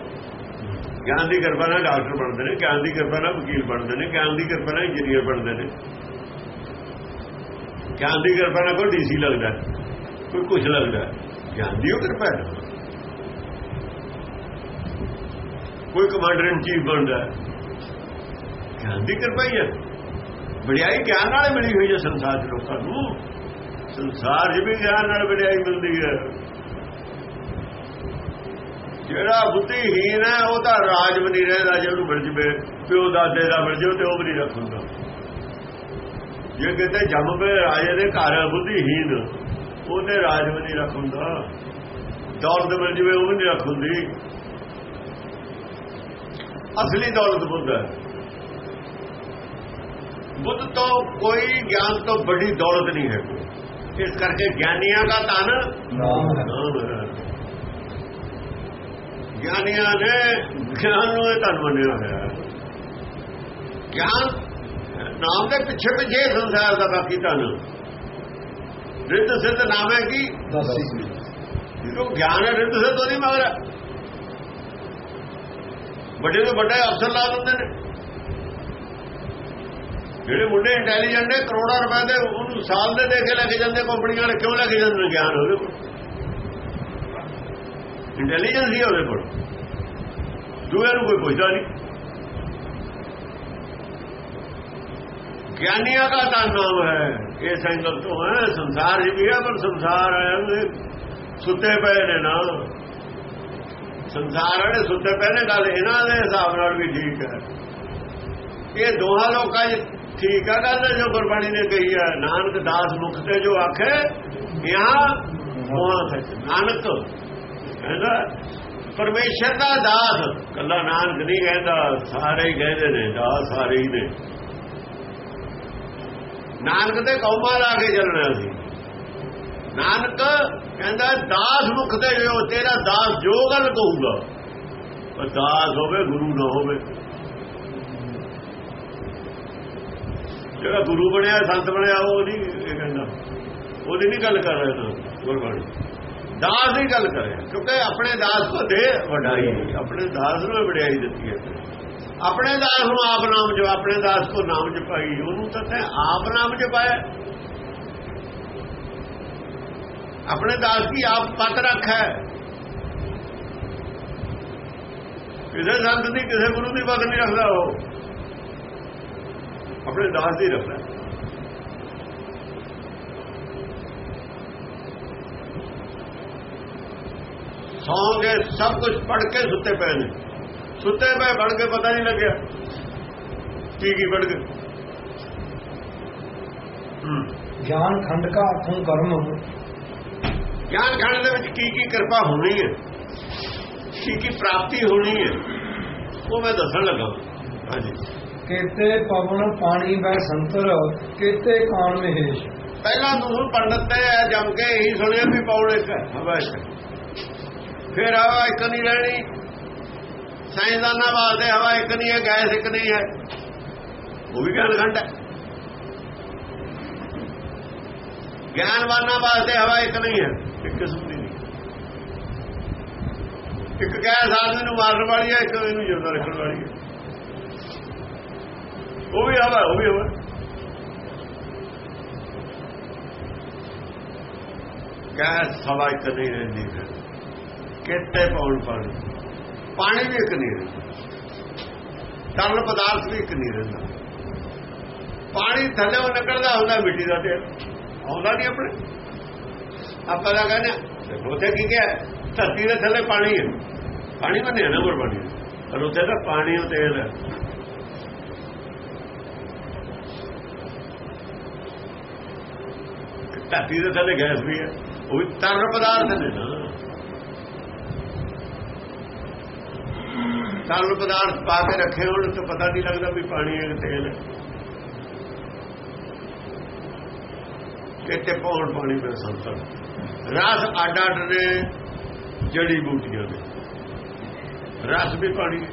ਗਿਆਨ ਦੀ ਕਿਰਪਾ ਨਾਲ ਡਾਕਟਰ ਬਣਦੇ ਨੇ, ਗਿਆਨ ਦੀ ਕਿਰਪਾ ਨਾਲ ਵਕੀਲ ਬਣਦੇ ਨੇ, ਗਿਆਨ ਦੀ ਕਿਰਪਾ ਨਾਲ ਇੰਜੀਨੀਅਰ ਬਣਦੇ ਨੇ। ਗਿਆਨ ਦੀ ਕਿਰਪਾ ਨਾਲ ਕੋਈ ਡੀਸੀ ਲੱਗਦਾ, ਕੋਈ ਕੁਝ ਲੱਗਦਾ, ਗਿਆਨ ਦੀ ਉਹ ਕਿਰਪਾ ਹੈ। ਕੋਈ ਕਮਾਂਡਰ ਇਨ ਚੀਫ ਬਣਦਾ, ਗਿਆਨ ਦੀ ਕਿਰਪਾ ਹੀ ਹੈ। ਵਡਿਆਈ ਗਿਆਨ ਨਾਲ ਮਿਲੀ ਹੋਈ ਹੈ ਸੰਸਾਰ ਦੇ ਲੋਕਾਂ ਨੂੰ। ਸੰਸਾਰ ਜਿਵੇਂ ਵੀ ਗਿਆਨ ਨਾਲ ਵਡਿਆਈ ਮਿਲਦੀ ਹੈ। ਜਿਹੜਾ ਬੁੱਧੀਹੀਨ ਹੈ ਉਹ ਤਾਂ ਰਾਜ ਵੀ ਨਹੀਂ ਰਹਿੰਦਾ ਜੇ ਉਹਨੂੰ ਮਿਲ ਜਵੇ ਪਿਓ ਦਾਦੇ ਦਾ ਮਿਲ ਜਾਵੇ ਤੇ ਉਹ ਵੀ ਨਹੀਂ ਰੱਖੂਗਾ। ਜੇ ਕਿਤੇ ਜੰਮ ਪਏ ਰਾਜੇ ਦੇ ਘਰ ਬੁੱਧੀਹੀਨ ਉਹਨੇ ਰਾਜ ਵੀ ਨਹੀਂ ਰੱਖੂਗਾ। ਦੌਲਤ ਮਿਲ ਜਵੇ ਉਹ ਵੀ ਨਹੀਂ ਰੱਖੂਗੀ। ਅਸਲੀ ਦੌਲਤ ਬੁੱਧ ਹੈ। ਬੁੱਧ ਤੋਂ ਕੋਈ ਗਿਆਨ ਤੋਂ ਵੱਡੀ ਦੌਲਤ ਨਹੀਂ ਹੈ। ਇਸ ਕਰਕੇ ਗਿਆਨੀਆਂ ਦਾ ਧਨ ਨਾਮ ਹੈ। ਗਿਆਨੀਆਂ ਨੇ ਗਿਆਨ ਨੂੰ ਇਹ ਧਨ ਮੰਨਿਆ ਹੋਇਆ ਹੈ। ਗਿਆਨ ਨਾਮ ਦੇ ਪਿੱਛੇ ਪਿੱਛੇ ਸੰਸਾਰ ਦਾ ਬਾਕੀ ਧਨ। ਰਿੱਧ ਸਿੱਧ ਨਾਮ ਹੈ ਕੀ? ਦਸੀ ਜੋ ਗਿਆਨ ਹੈ ਰਿੱਧ ਸਿੱਧ ਨਹੀਂ ਮਗਰ। ਵੱਡੇ ਤੋਂ ਵੱਡੇ ਅਫਸਰ ਲਾ ਦਿੰਦੇ ਨੇ। ਜਿਹੜੇ ਮੁੰਡੇ ਇੰਟੈਲੀਜੈਂਟ ਨੇ ਕਰੋੜਾਂ ਰੁਪਏ ਦੇ ਉਹਨੂੰ ਸਾਲ ਦੇ ਦੇ ਕੇ ਲੈ ਕੇ ਜਾਂਦੇ ਕੰਪਨੀਆਂ ਵਾਲੇ ਕਿਉਂ ਲੈ ਕੇ ਜਾਂਦੇ ਨੇ ਗਿਆਨ ਉਹਦੇ ਕੋਲ? ਇੰਟੈਲੀਜੈਂਸ ਹੀ ਉਹਦੇ ਕੋਲ ਦੂਏ ਨੂੰ ਕੋਈ ਪੁੱਛਦਾ ਨਹੀਂ ਗਿਆਨੀਆਂ ਦਾ ਤਾਂ ਨਾਮ ਹੈ ਇਹ ਸੰਗਲ ਤੋਂ ਹੈ ਸੰਸਾਰ ਜੀ ਵੀ ਹੈ ਪਰ ਸੰਸਾਰ ਹੈ ਸੁੱਤੇ ਪਏ ਨੇ ਨਾ ਸੰਸਾਰ ਵਾਲੇ ਸੁੱਤੇ ਪਏ ਨੇ ਗੱਲ ਇਹਨਾਂ ਦੇ ਹਿਸਾਬ ਨਾਲ ਵੀ ਠੀਕ ਹੈ ਇਹ ਦੋਹਾਂ ਲੋਕਾਂ 'ਚ ਠੀਕ ਹੈ ਗੱਲ ਜੋ ਗੁਰਬਾਣੀ ਨੇ ਕਹੀ ਹੈ ਨਾਨਕ ਦਾਸ ਮੁਖ ਤੇ ਜੋ ਆਖੇ ਯਹਾਂ ਮੋਹ ਸੱਚ ਨਾਨਕ ਕਹਿੰਦਾ ਪਰਮੇਸ਼ਰ ਦਾ ਦਾਸ। ਕੱਲਾ ਨਾਨਕ ਨਹੀਂ ਕਹਿੰਦਾ, ਸਾਰੇ ਹੀ ਕਹਿੰਦੇ ਨੇ, ਦਾਸ ਸਾਰੇ ਹੀ ਨੇ। ਨਾਨਕ ਤੇ ਕੌਮਾ ਲਾ ਕੇ ਚੱਲਣਾ ਸੀ। ਨਾਨਕ ਕਹਿੰਦਾ, ਦਾਸ ਮੁਖ ਤੇ ਜੋ ਤੇਰਾ ਦਾਸ ਜੋ ਗੱਲ ਕਹੂਗਾ। ਉਹ ਦਾਸ ਹੋਵੇ, ਗੁਰੂ ਨਾ ਹੋਵੇ। ਜਿਹੜਾ ਗੁਰੂ ਬਣਿਆ, ਸੰਤ ਬਣਿਆ, ਉਹ ਨਹੀਂ ਇਹ ਕਹਿੰਦਾ। ਉਹਦੀ ਨਹੀਂ ਗੱਲ ਕਰ ਰਿਹਾ ਗੁਰਬਾਣੀ। ਦਾਸ ਦੀ ਗੱਲ ਕਰੇ। ਕਿਉਂਕਿ ਆਪਣੇ ਦਾਸ ਤੋਂ ਦੇ ਵਡਾਈ। ਆਪਣੇ ਦਾਸ ਨੂੰ ਵਡਿਆਈ ਦਿੱਤੀ ਹੈ। ਆਪਣੇ ਦਾਸ ਨੂੰ ਆਪ ਨਾਮ ਜੋ ਆਪਣੇ ਦਾਸ ਤੋਂ ਨਾਮ ਜਪਾਈ। ਉਹਨੂੰ ਤਾਂ ਤੈਂ ਆਪ ਨਾਮ ਜਪਾਇਆ। ਆਪਣੇ ਦਾਸ ਦੀ ਆਪ ਪਤ ਰੱਖਾ ਹੈ ਕਿਸੇ ਸੰਤ ਦੀ, ਕਿਸੇ ਗੁਰੂ ਦੀ ਪਤ ਨਹੀਂ ਰੱਖਦਾ ਉਹ। ਆਪਣੇ ਦਾਸ ਦੀ ਰੱਖਦਾ। ਸੌਂਗੇ ਸਭ ਕੁਝ ਪੜ ਕੇ ਸੁੱਤੇ ਪਏ ਨੇ। ਸੁੱਤੇ ਪਏ ਪੜ ਕੇ ਪਤਾ ਨਹੀਂ ਲੱਗਿਆ। ਕੀ ਕੀ ਪੜ ਕੇ ਗਿਆਨ ਖੰਡ ਕਾ ਆਖੋਂ ਕਰਮ। ਗਿਆਨ ਖੰਡ ਦੇ ਵਿੱਚ ਕੀ ਕੀ ਕਿਰਪਾ ਹੋਣੀ ਹੈ? ਕੀ ਕੀ ਪ੍ਰਾਪਤੀ ਹੋਣੀ ਹੈ? ਉਹ ਮੈਂ ਦੱਸਣ ਲੱਗਾ। ਹਾਂਜੀ। ਕੇਤੇ ਪਵਨ ਪਾਣੀ ਬੈ ਸੰਤਰ ਕੇਤੇ ਕਾਣ ਮਹੇਸ਼। ਪਹਿਲਾਂ ਨੂੰ ਪੰਡਤ ਤੇ ਜਮ ਕੇ ਇਹੀ ਸੁਣਿਆ ਵੀ ਪੌੜ ਇੱਕ ਹਵਾ ਹੈ। ਫਿਰ ਹਵਾ ਇੱਕ ਨਹੀਂ ਰਹਿਣੀ। ਸਾਇੰਸਦਾਨਾਂ ਵਾਸਤੇ ਹਵਾ ਇੱਕ ਨਹੀਂ ਹੈ, ਗੈਸ ਇੱਕ ਨਹੀਂ ਹੈ। ਉਹ ਵੀ ਗਿਆਨ ਖੰਡ ਹੈ। ਗਿਆਨਵਾਨਾਂ ਵਾਸਤੇ ਹਵਾ ਇੱਕ ਨਹੀਂ ਹੈ, ਇੱਕ ਕਿਸਮ ਦੀ ਨਹੀਂ। ਇੱਕ ਗੈਸ ਆਦਮੀ ਨੂੰ ਮਾਰਨ ਵਾਲੀ ਹੈ, ਇੱਕ ਇਹਨੂੰ ਜਿਉਂਦਾ ਰੱਖਣ ਵਾਲੀ ਹੈ। ਉਹ ਵੀ ਹਵਾ, ਉਹ ਵੀ ਹਵਾ। ਗੈਸ ਹਵਾ ਇੱਕ ਨਹੀਂ ਰਹਿੰਦੀ ਹੈ ਕਿਤੇ ਪਾਉਣ ਪਾਣੀ? ਪਾਣੀ ਵੀ ਇੱਕ ਨਹੀਂ ਰਹਿੰਦਾ। ਤਰਲ ਪਦਾਰਥ ਵੀ ਇੱਕ ਨਹੀਂ ਰਹਿੰਦਾ। ਪਾਣੀ ਥੱਲੇੋਂ ਨਿਕਲਦਾ ਹੁੰਦਾ ਮਿੱਟੀ ਦਾ ਤੇਲ। ਆਉਂਦਾ ਨਹੀਂ ਆਪਣੇ। ਆਪਾਂ ਦਾ ਕਹਿੰਦੇ ਹਾਂ, ਉੱਥੇ ਕੀ ਕਿਹਾ ਧਰਤੀ ਦੇ ਥੱਲੇ ਪਾਣੀ ਹੈ। ਪਾਣੀ ਬੰਨਿਆ ਨਾ ਗੁਰਬਾਣੀ ਨੇ। ਪਰ ਉੱਥੇ ਤਾਂ ਪਾਣੀ ਉਹ ਤੇਲ ਹੈ। ਧਰਤੀ ਦੇ ਥੱਲੇ ਗੈਸ ਵੀ ਹੈ। ਉਹ ਵੀ ਤਰਲ ਪਦਾਰਥ ਨੇ ਨਾ। ਤਰਲ ਪਦਾਰਥ ਪਾ ਕੇ ਰੱਖੇ ਹੋਣ, ਤਾਂ ਪਤਾ ਨਹੀਂ ਲੱਗਦਾ ਵੀ ਪਾਣੀ ਹੈ ਕਿ ਤੇਲ ਹੈ। ਕਿਤੇ ਪੌਣ ਪਾਣੀ ਦੇ ਸੰਸਰ ਰਸ ਅੱਡ ਅੱਡ ਨੇ, ਜੜੀ ਬੂਟੀਆਂ ਦੇ। ਰਸ ਵੀ ਪਾਣੀ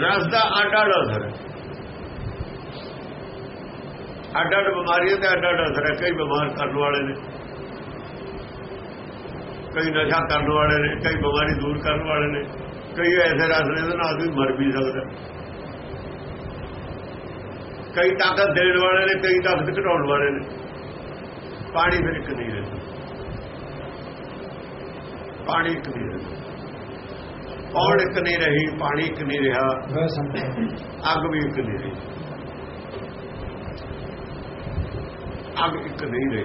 ਰਸ ਦਾ ਅੱਡ ਅੱਡ ਅਸਰ ਹੈ। ਅੱਡ ਅੱਡ ਬਿਮਾਰੀਆਂ ਤੇ ਅੱਡ ਅੱਡ ਅਸਰ ਹੈ। ਕਈ ਬਿਮਾਰ ਕਰਨ ਵਾਲੇ ਨੇ। ਕਈ ਨਸ਼ਾ ਕਰਨ ਵਾਲੇ ਨੇ। ਕਈ ਬਿਮਾਰੀ ਦੂਰ ਕਰਨ ਵਾਲੇ ਨੇ। ਕਈ ਐਸੇ ਰਸ ਦੇ ਨਾਲ ਆਦਮੀ ਮਰ ਵੀ ਸਕਦਾ। ਕਈ ਤਾਕਤ ਦੇਣ ਵਾਲੇ ਨੇ, ਕਈ ਤਾਕਤ ਘਟਾਉਣ ਵਾਲੇ ਨੇ। ਪਾਣੀ ਫਿਰ ਇੱਕ ਨਹੀਂ ਰਹਿੰਦਾ। ਪਾਣੀ ਇੱਕ ਨਹੀਂ ਰਹਿੰਦਾ। ਪੌਣ ਇੱਕ ਨਹੀਂ ਰਹੀ, ਪਾਣੀ ਇੱਕ ਨਹੀਂ ਰਿਹਾ। ਅੱਗ ਵੀ ਇੱਕ ਨਹੀਂ ਰਹੀ। ਅੱਗ ਇੱਕ ਨਹੀਂ ਰਹੀ।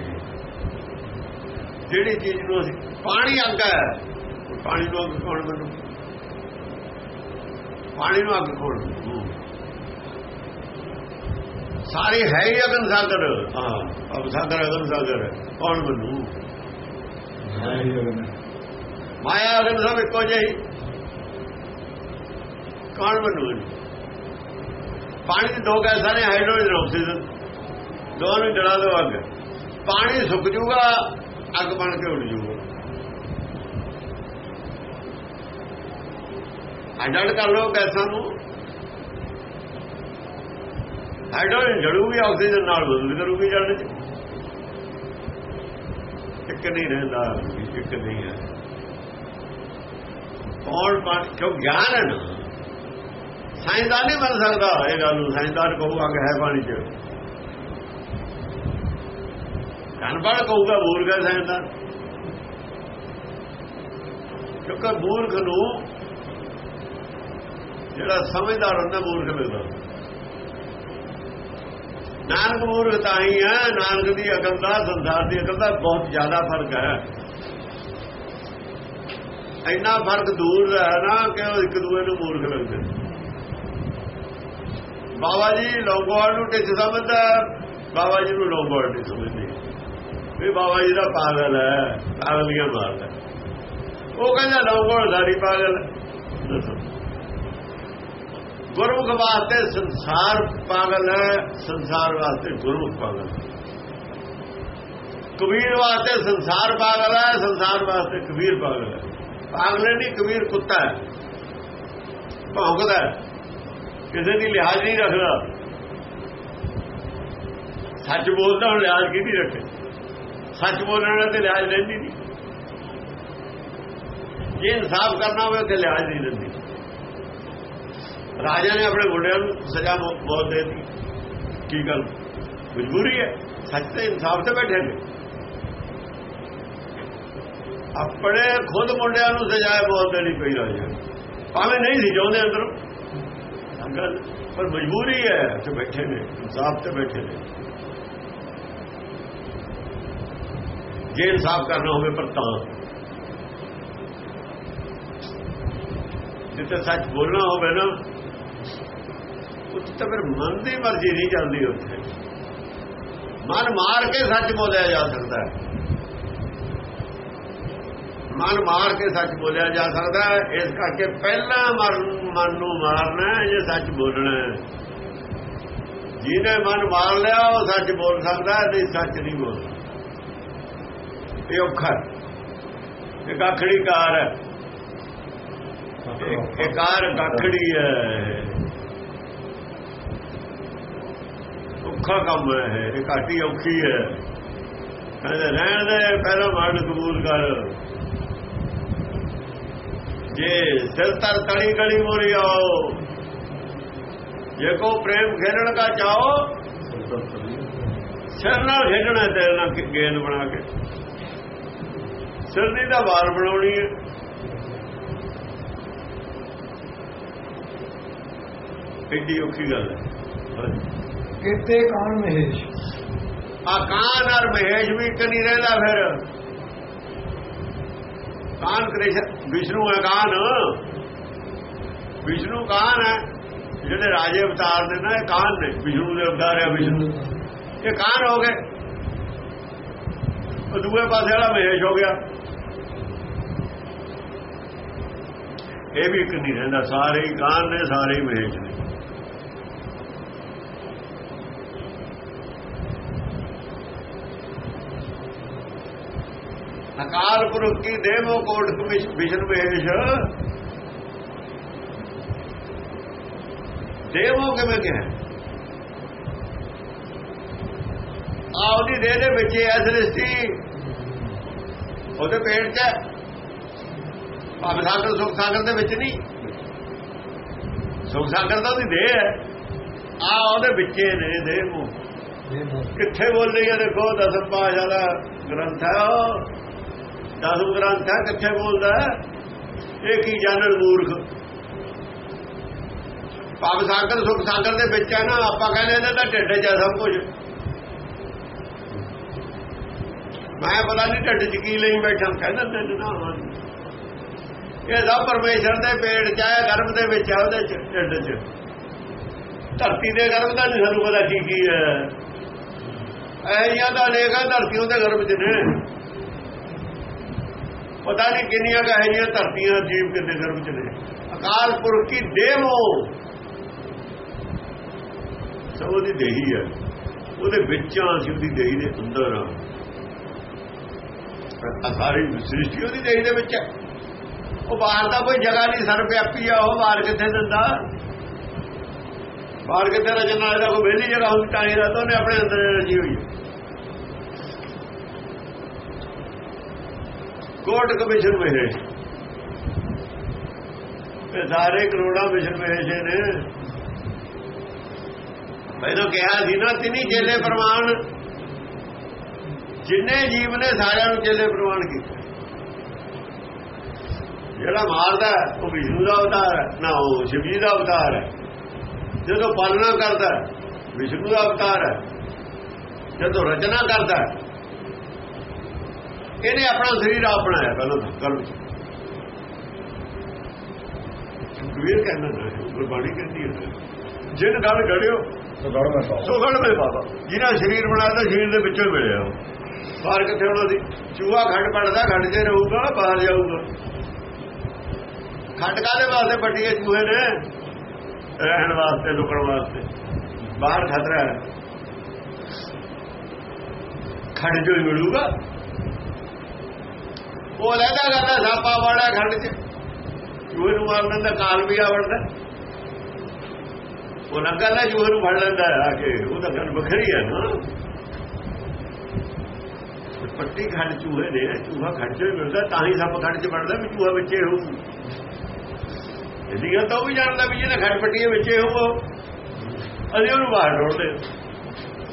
ਜਿਹੜੀ ਚੀਜ਼ ਨੂੰ ਅਸੀਂ, ਪਾਣੀ ਅੱਗ ਹੈ ਪਾਣੀ ਨੂੰ ਅੱਗ ਕੌਣ ਬਣੂ? ਪਾਣੀ ਨੂੰ ਅੱਗ ਬਣੂ ਸਾਰੇ ਹੈ ਹੀ ਅਗਨ ਸਾਗਰ। ਹਾਂ ਅਬ ਸਾਗਰ ਅਗਨ ਸਾਗਰ। ਹੈ। ਕੌਣ ਬਣੂ ਮਾਇਆ ਅਗਨ ਸਭ ਇੱਕੋ ਜਿਹੀ। ਕੌਣ ਬਣੂ ਪਾਣੀ ਦੇ ਦੋ ਗੈਸਾਂ ਨੇ ਹਾਈਡਰੋਜਨ ਆਕਸੀਜਨ। ਦੋਵਾਂ ਨੂੰ ਜਲਾ ਦੋ ਅੱਗ। ਪਾਣੀ ਸੁੱਕ ਜੂਗਾ ਅੱਗ ਬਣ ਕੇ ਉੱਡ ਜੂਗਾ। ਅੱਡ ਕਰ ਲਓ ਗੈਸਾਂ ਨੂੰ। ਹਾਈਡਰੋਜਨ ਜੜੂਗੀ, ਆਕਸੀਜਨ ਨਾਲ ਬਦਲ ਕਰੂਗੀ ਜਲਣ ਚ। ਇੱਕ ਨਹੀਂ ਰਹਿੰਦਾ, ਇੱਕ ਨਹੀਂ ਹੈ। ਕੌਣ ਪਾਣੀ ਕਿਉਂ ਗਿਆਨ ਹੈ ਨਾ? ਸਾਇੰਸਦਾਨ ਨਹੀਂ ਬਣ ਸਕਦਾ, ਇਹ ਗੱਲ ਨੂੰ ਸਾਇੰਸਦਾਨ ਕਹੂਗਾ ਕਿ ਹੈ ਪਾਣੀ ਚ। ਕਨਪੜ ਕਹੂਗਾ ਮੂਰਖ ਹੈ ਸਾਇੰਸਦਾਨ। ਕਿਉਂਕਿ ਮੂਰਖ ਨੂੰ ਜਿਹੜਾ ਸਮਝਦਾਰ ਹੁੰਦਾ, ਮੂਰਖ ਮਿਲਦਾ ਨਾਨਕ ਮੂਰਖ ਤਾਂ ਹੀ ਹੈ, ਨਾਨਕ ਦੀ ਅਕਲ ਦਾ, ਸੰਸਾਰ ਦੀ ਅਕਲ ਦਾ ਬਹੁਤ ਜ਼ਿਆਦਾ ਫ਼ਰਕ ਹੈ। ਇੰਨਾ ਫ਼ਰਕ ਦੂਰ ਦਾ ਹੈ ਨਾ ਕਿ ਉਹ ਇੱਕ ਦੂਏ ਨੂੰ ਮੂਰਖ ਲੱਗਦੇ। ਬਾਬਾ ਜੀ ਲੋਗੋਵਾਲ ਨੂੰ ਟਿੱਚ ਸਮਝਦਾ, ਬਾਬਾ ਜੀ ਨੂੰ ਲੋਗੋਵਾਲ ਨਹੀਂ ਸਮਝਦੇ। ਵੀ ਬਾਬਾ ਜੀ ਦਾ ਪਾਗਲ ਹੈ, ਪਾਗਲੀਆਂ ਮਾਰਦਾ। ਉਹ ਕਹਿੰਦਾ ਲੋਗੋਵਾਲ ਨਹੀਂ ਪਾਗਲ ਦੱਸੋ। ਗੁਰਮੁਖ ਵਾਸਤੇ ਸੰਸਾਰ ਪਾਗਲ ਹੈ, ਸੰਸਾਰ ਵਾਸਤੇ ਗੁਰਮੁਖ ਪਾਗਲ। ਕਬੀਰ ਵਾਸਤੇ ਸੰਸਾਰ ਪਾਗਲ ਹੈ, ਸੰਸਾਰ ਵਾਸਤੇ ਕਬੀਰ ਪਾਗਲ ਹੈ। ਪਾਗਲ ਨਹੀਂ, ਕਬੀਰ ਕੁੱਤਾ ਹੈ। ਭੌਂਕਦਾ ਕਿਸੇ ਦੀ ਲਿਹਾਜ਼ ਨਹੀਂ ਰੱਖਦਾ। ਸੱਚ ਬੋਲਦਾ, ਹੁਣ ਲਿਹਾਜ਼ ਕਿਹਦੀ ਰੱਖੇ? ਸੱਚ ਬੋਲਣ ਨਾਲ ਤੇ ਲਿਹਾਜ਼ ਰਹਿੰਦੀ ਨਹੀਂ। ਜੇ ਇਨਸਾਫ ਕਰਨਾ ਹੋਵੇ ਤੇ ਲਿਹਾਜ਼ ਨਹੀਂ ਰਹਿੰਦੀ। ਰਾਜਾ ਨੇ ਆਪਣੇ ਮੁੰਡਿਆਂ ਨੂੰ ਸਜ਼ਾ ਮੌ- ਮੌਤ ਦੇ ਦਿੱਤੀ। ਕੀ ਗੱਲ? ਮਜਬੂਰੀ ਹੈ। ਸੱਚ ਤੇ ਇਨਸਾਫ ਤੇ ਬੈਠੇ ਨੇ। ਆਪਣੇ ਖੁਦ ਮੁੰਡਿਆਂ ਨੂੰ ਸਜ਼ਾ ਮੌਤ ਦੇਣੀ ਪਈ ਰਾਜਾ ਭਾਵੇਂ ਨਹੀਂ ਸੀ ਚਾਹੁੰਦੇ ਅੰਦਰੋਂ। ਅੰਗਲ ਪਰ ਮਜਬੂਰੀ ਹੈ ਤੇ ਬੈਠੇ ਨੇ, ਇਨਸਾਫ ਤੇ ਬੈਠੇ ਨੇ। ਜੇ ਇਨਸਾਫ ਕਰਨਾ ਹੋਵੇ ਪਰ ਤਾਂ। ਜਿੱਥੇ ਸੱਚ ਬੋਲਣਾ ਹੋਵੇ ਨਾ ਉੱਥੇ ਤਾਂ ਫਿਰ ਮਨ ਦੀ ਮਰਜ਼ੀ ਨਹੀਂ ਚੱਲਦੀ ਉੱਥੇ। ਮਨ ਮਾਰ ਕੇ ਸੱਚ ਬੋਲਿਆ ਜਾ ਸਕਦਾ ਹੈ। ਮਨ ਮਾਰ ਕੇ ਸੱਚ ਬੋਲਿਆ ਜਾ ਸਕਦਾ ਹੈ। ਇਸ ਕਰਕੇ ਪਹਿਲਾਂ ਮਨ ਮਨ ਨੂੰ ਮਾਰਨਾ ਹੈ ਜੇ ਸੱਚ ਬੋਲਣਾ ਹੈ। ਜਿਹਨੇ ਮਨ ਮਾਰ ਲਿਆ ਉਹ ਸੱਚ ਬੋਲ ਸਕਦਾ ਹੈ ਨਹੀਂ ਸੱਚ ਨਹੀਂ ਬੋਲ ਇਹ ਔਖਾ। ਇਹ ਗਾਖੜੀ ਕਾਰ ਹੈ। ਇਹ- ਕਾਰ। ਗਾਖੜੀ ਹੈ। ਔਖਾ ਕੰਮ ਹੈ ਇਹ ਘਾਟੀ ਔਖੀ ਹੈ। ਕਹਿੰਦੇ ਰਹਿਣ ਦੇ ਪਹਿਲਾਂ ਮਨ ਕਬੂਲ ਕਰ। ਜੇ ਸਿਰ ਤਰ ਤੜੀ ਗਲੀ ਮੋਰੀ ਆਓ ਜੇ ਕੋ ਪ੍ਰੇਮ ਖੇਡਣ ਦਾ ਚਾਹੋ ਸਿਰ ਨਾਲ ਖੇਡਣਾ ਤੇਰੇ ਨਾਲ ਗੇਂਦ ਬਣਾ ਕੇ। ਸਿਰ ਦੀ ਤਾਂ ਵਾਰ ਬਣਾਉਣੀ ਹੈ। ਐਡੀ ਔਖੀ ਗੱਲ ਹੈ। ਕੀਤੇ ਕਾਣ ਮਹੇਸ਼? ਆ ਕਾਨ ਔਰ ਮਹੇਸ਼ ਵੀ ਇੱਕ ਨਹੀਂ ਰਹਿੰਦਾ ਫਿਰ। ਕਾਨ ਕ੍ਰਿਸ਼ਨ, ਵਿਸ਼ਨੂੰ ਹੈ ਕਾਨ। ਵਿਸ਼ਨੂੰ ਕਾਨ ਹੈ? ਜਿਹੜੇ ਰਾਜੇ ਅਵਤਾਰ ਨੇ ਨਾ, ਇਹ ਕਾਨ ਨੇ। ਵਿਸ਼ਨੂੰ ਦੇ ਅਵਤਾਰ ਹੈ ਵਿਸ਼ਨੂੰ। ਇਹ ਕਾਨ ਹੋ ਗਏ। ਉਹ ਦੂਏ ਪਾਸੇ ਵਾਲਾ ਮਹੇਸ਼ ਹੋ ਗਿਆ। ਇਹ ਵੀ ਇੱਕ ਨਹੀਂ ਰਹਿੰਦਾ। ਸਾਰੇ ਹੀ ਕਾਨ ਨੇ, ਸਾਰੇ ਹੀ ਮਹੇਸ਼ ਨੇ। ਅਕਾਲ ਪੁਰਖ ਕੀ ਦੇਵੋ ਕੋਟ ਕਮਿਸ਼ ਵਿਸ਼ਨ ਮਹੇਸ਼ ਦੇਵੋ ਕਿਵੇਂ ਕਿਹਾ? ਆਉਦੀ ਦੇ ਦੇ ਵਿੱਚ ਐ ਸ੍ਰਿਸ਼ਟੀ ਉਹਦੇ ਪੇਟ 'ਚ ਭਾਵ ਸਾਗਰ ਸੁਖ ਸਾਗਰ ਦੇ ਵਿੱਚ ਨਹੀਂ। ਸੁਖ ਸਾਗਰ ਦਾ ਉਹਦੀ ਦੇਹ ਹੈ। ਆ ਉਹਦੇ ਵਿੱਚੇ ਨੇ ਦੇਹ ਨੂੰ। ਕਿੱਥੇ ਬੋਲ ਹੈ ਦੇਖੋ ਦਸਮ ਪਾਸ਼ਾ ਦਾ ਗ੍ਰੰਥ ਹੈ ਉਹ ਦਸਮ ਗ੍ਰੰਥ ਹੈ ਕਿੱਥੇ ਬੋਲਦਾ ਇਹ ਕੀ ਜਾਣਨ ਮੂਰਖ? ਭਾਵ ਸਾਗਰ, ਸੁਖ ਸਾਗਰ ਦੇ ਵਿੱਚ ਹੈ ਨਾ, ਆਪਾਂ ਕਹਿੰਦੇ ਇਹਨਾਂ ਦਾ ਢਿੱਡ 'ਚ ਸਭ ਕੁਝ। ਮੈਂ ਪਤਾ ਨਹੀਂ ਢਿੱਡ 'ਚ ਕੀ ਲਈ ਬੈਠਾ, ਕਹਿੰਦਾ ਤੈਨੂੰ ਨਾ ਇਹ ਸਭ ਪਰਮੇਸ਼ਰ ਦੇ ਪੇਟ 'ਚ ਹੈ, ਗਰਭ ਦੇ ਵਿੱਚ ਹੈ ਉਹਦੇ 'ਚ, ਢਿੱਡ 'ਚ। ਧਰਤੀ ਦੇ ਗਰਭ ਦਾ ਨਹੀਂ ਸਾਨੂੰ ਪਤਾ ਕੀ ਕੀ ਹੈ। ਇਹ ਜਾਂ ਦਾ ਅਨੇਕਾਂ ਧਰਤੀਆਂ ਦੇ ਗਰਭ 'ਚ ਨੇ। ਪਤਾ ਨਹੀਂ ਕਿੰਨੀਆਂ ਕਹੇ ਜੀਆਂ ਧਰਤੀਆਂ ਜੀਵ ਕਿੰਨੇ ਗਰਭ 'ਚ ਨੇ ਅਕਾਲ ਪੁਰਖ ਕੀ ਦੇਵੋ ਸਭ ਉਹਦੀ ਦੇਹੀ ਹੈ ਉਹਦੇ ਵਿੱਚਾਂ ਅਸੀਂ ਉਹਦੀ ਦੇਹੀ ਦੇ ਅੰਦਰ ਆ। ਸਾਰੀ ਸ੍ਰਿਸ਼ਟੀ ਉਹਦੀ ਦੇਹੀ ਦੇ ਵਿੱਚ ਹੈ ਉਹ ਬਾਹਰ ਦਾ ਕੋਈ ਜਗ੍ਹਾ ਨਹੀਂ ਸਰਵ ਆ, ਉਹ ਬਾਹਰ ਕਿੱਥੇ ਦਿੰਦਾ? ਬਾਹਰ ਕਿੱਥੇ ਰਚਨ ਵਾਲੇ ਦਾ ਕੋਈ ਵਿਹਲੀ ਜਗ੍ਹਾ ਹੁੰਦੀ ਤਾਂ ਹੀ ਰਹਤਾ ਉਹਨੇ ਆਪਣੇ ਅੰਦਰ ਰਚੀ ਹੋਈ ਹੈ ਕੋਟ ਕਮਿਸ਼ਨ ਮਹੇਸ਼ ਇਹ ਸਾਰੇ ਕਰੋੜਾਂ ਮਿਸ਼ਨ ਮਹੇਸ਼ੇ ਨੇ। ਮੈਨੂੰ ਕਿਹਾ ਸੀ ਨਾ, ਤਿੰਨੀ ਚੇਲੇ ਪ੍ਰਮਾਣ ਜਿੰਨੇ ਜੀਵ ਨੇ ਸਾਰਿਆਂ ਨੂੰ ਚੇਲੇ ਪ੍ਰਮਾਣ ਕੀਤਾ। ਜਿਹੜਾ ਮਾਰਦਾ ਉਹ ਵਿਸ਼ਨੂੰ ਦਾ ਅਵਤਾਰ ਹੈ, ਨਾ ਉਹ ਸ਼ਿਵਜੀ ਦਾ ਅਵਤਾਰ ਹੈ। ਜਦੋਂ ਪਾਲਣਾ ਕਰਦਾ ਵਿਸ਼ਨੂੰ ਦਾ ਅਵਤਾਰ ਹੈ। ਜਦੋਂ ਰਚਨਾ ਕਰਦਾ ਇਹਨੇ ਆਪਣਾ ਸਰੀਰ ਆਪ ਬਣਾਇਆ ਪਹਿਲਾਂ ਕਰਮ ਕਬੀਰ ਕਹਿੰਦਾ ਨਾ ਗੁਰਬਾਣੀ ਕਹਿੰਦੀ ਹੈ ਜਿਨ ਗੱਲ ਗੜਿਓ ਸੋ ਗੜ ਮੇ ਬਾਬਾ ਜਿਹਨਾਂ ਸਰੀਰ ਬਣਾਇਆ ਤਾਂ ਸਰੀਰ ਦੇ ਵਿੱਚੋਂ ਮਿਲਿਆ ਬਾਹਰ ਕਿੱਥੇ ਉਹਨਾਂ ਦੀ? ਚੂਹਾ ਖੰਡ ਪੜਦਾ ਖੰਡ 'ਚ ਰਹੂਗਾ ਬਾਹਰ ਜਾਊਗਾ। ਖੰਡ ਕਾਦੇ ਵਾਸਤੇ ਪੱਟੀਏ ਚੂਹੇ ਨੇ? ਰਹਿਣ ਵਾਸਤੇ ਲੁਕਣ ਵਾਸਤੇ। ਬਾਹਰ ਖਤਰਾ ਹੈ। ਖੰਡ ਜੋ ਮਿਲੂਗਾ ਉਹ ਲੈਦਾ ਕਰਦਾ ਸਾਪਾ ਵਾੜਾ ਖੰਡ 'ਚ। ਚੂਹੇ ਨੂੰ ਮਾਰਨ ਦਾ ਕਾਲ ਵੀ ਆਵੜਦਾ ਉਹ ਨੰਗਾ ਨਾ ਚੂਹੇ ਨੂੰ ਫੜ ਲੈਂਦਾ ਆ ਕੇ, ਉਹ ਤਾਂ ਗੱਲ ਵੱਖਰੀ ਹੈ ਨਾ। ਪੱਟੀ ਖੰਡ ਚੂਹੇ ਨੇ, ਚੂਹਾ ਖੰਡ 'ਚ ਮਿਲਦਾ, ਤਾਂ ਹੀ ਸੱਪ ਖੰਡ 'ਚ ਬਣਦਾ ਵੀ ਚੂਹਾ ਵਿੱਚੇ ਹੋਊ। ਇਹਦੀ ਗੱਲ ਤਾਂ ਉਹ ਵੀ ਜਾਣਦਾ ਵੀ ਜਿਹਨੇ ਖੰਡ ਪੱਟੀਏ ਵਿੱਚੇ ਹੋਊ ਅਸੀਂ ਉਹਨੂੰ ਬਾਹਰ ਡੋਲਦੇ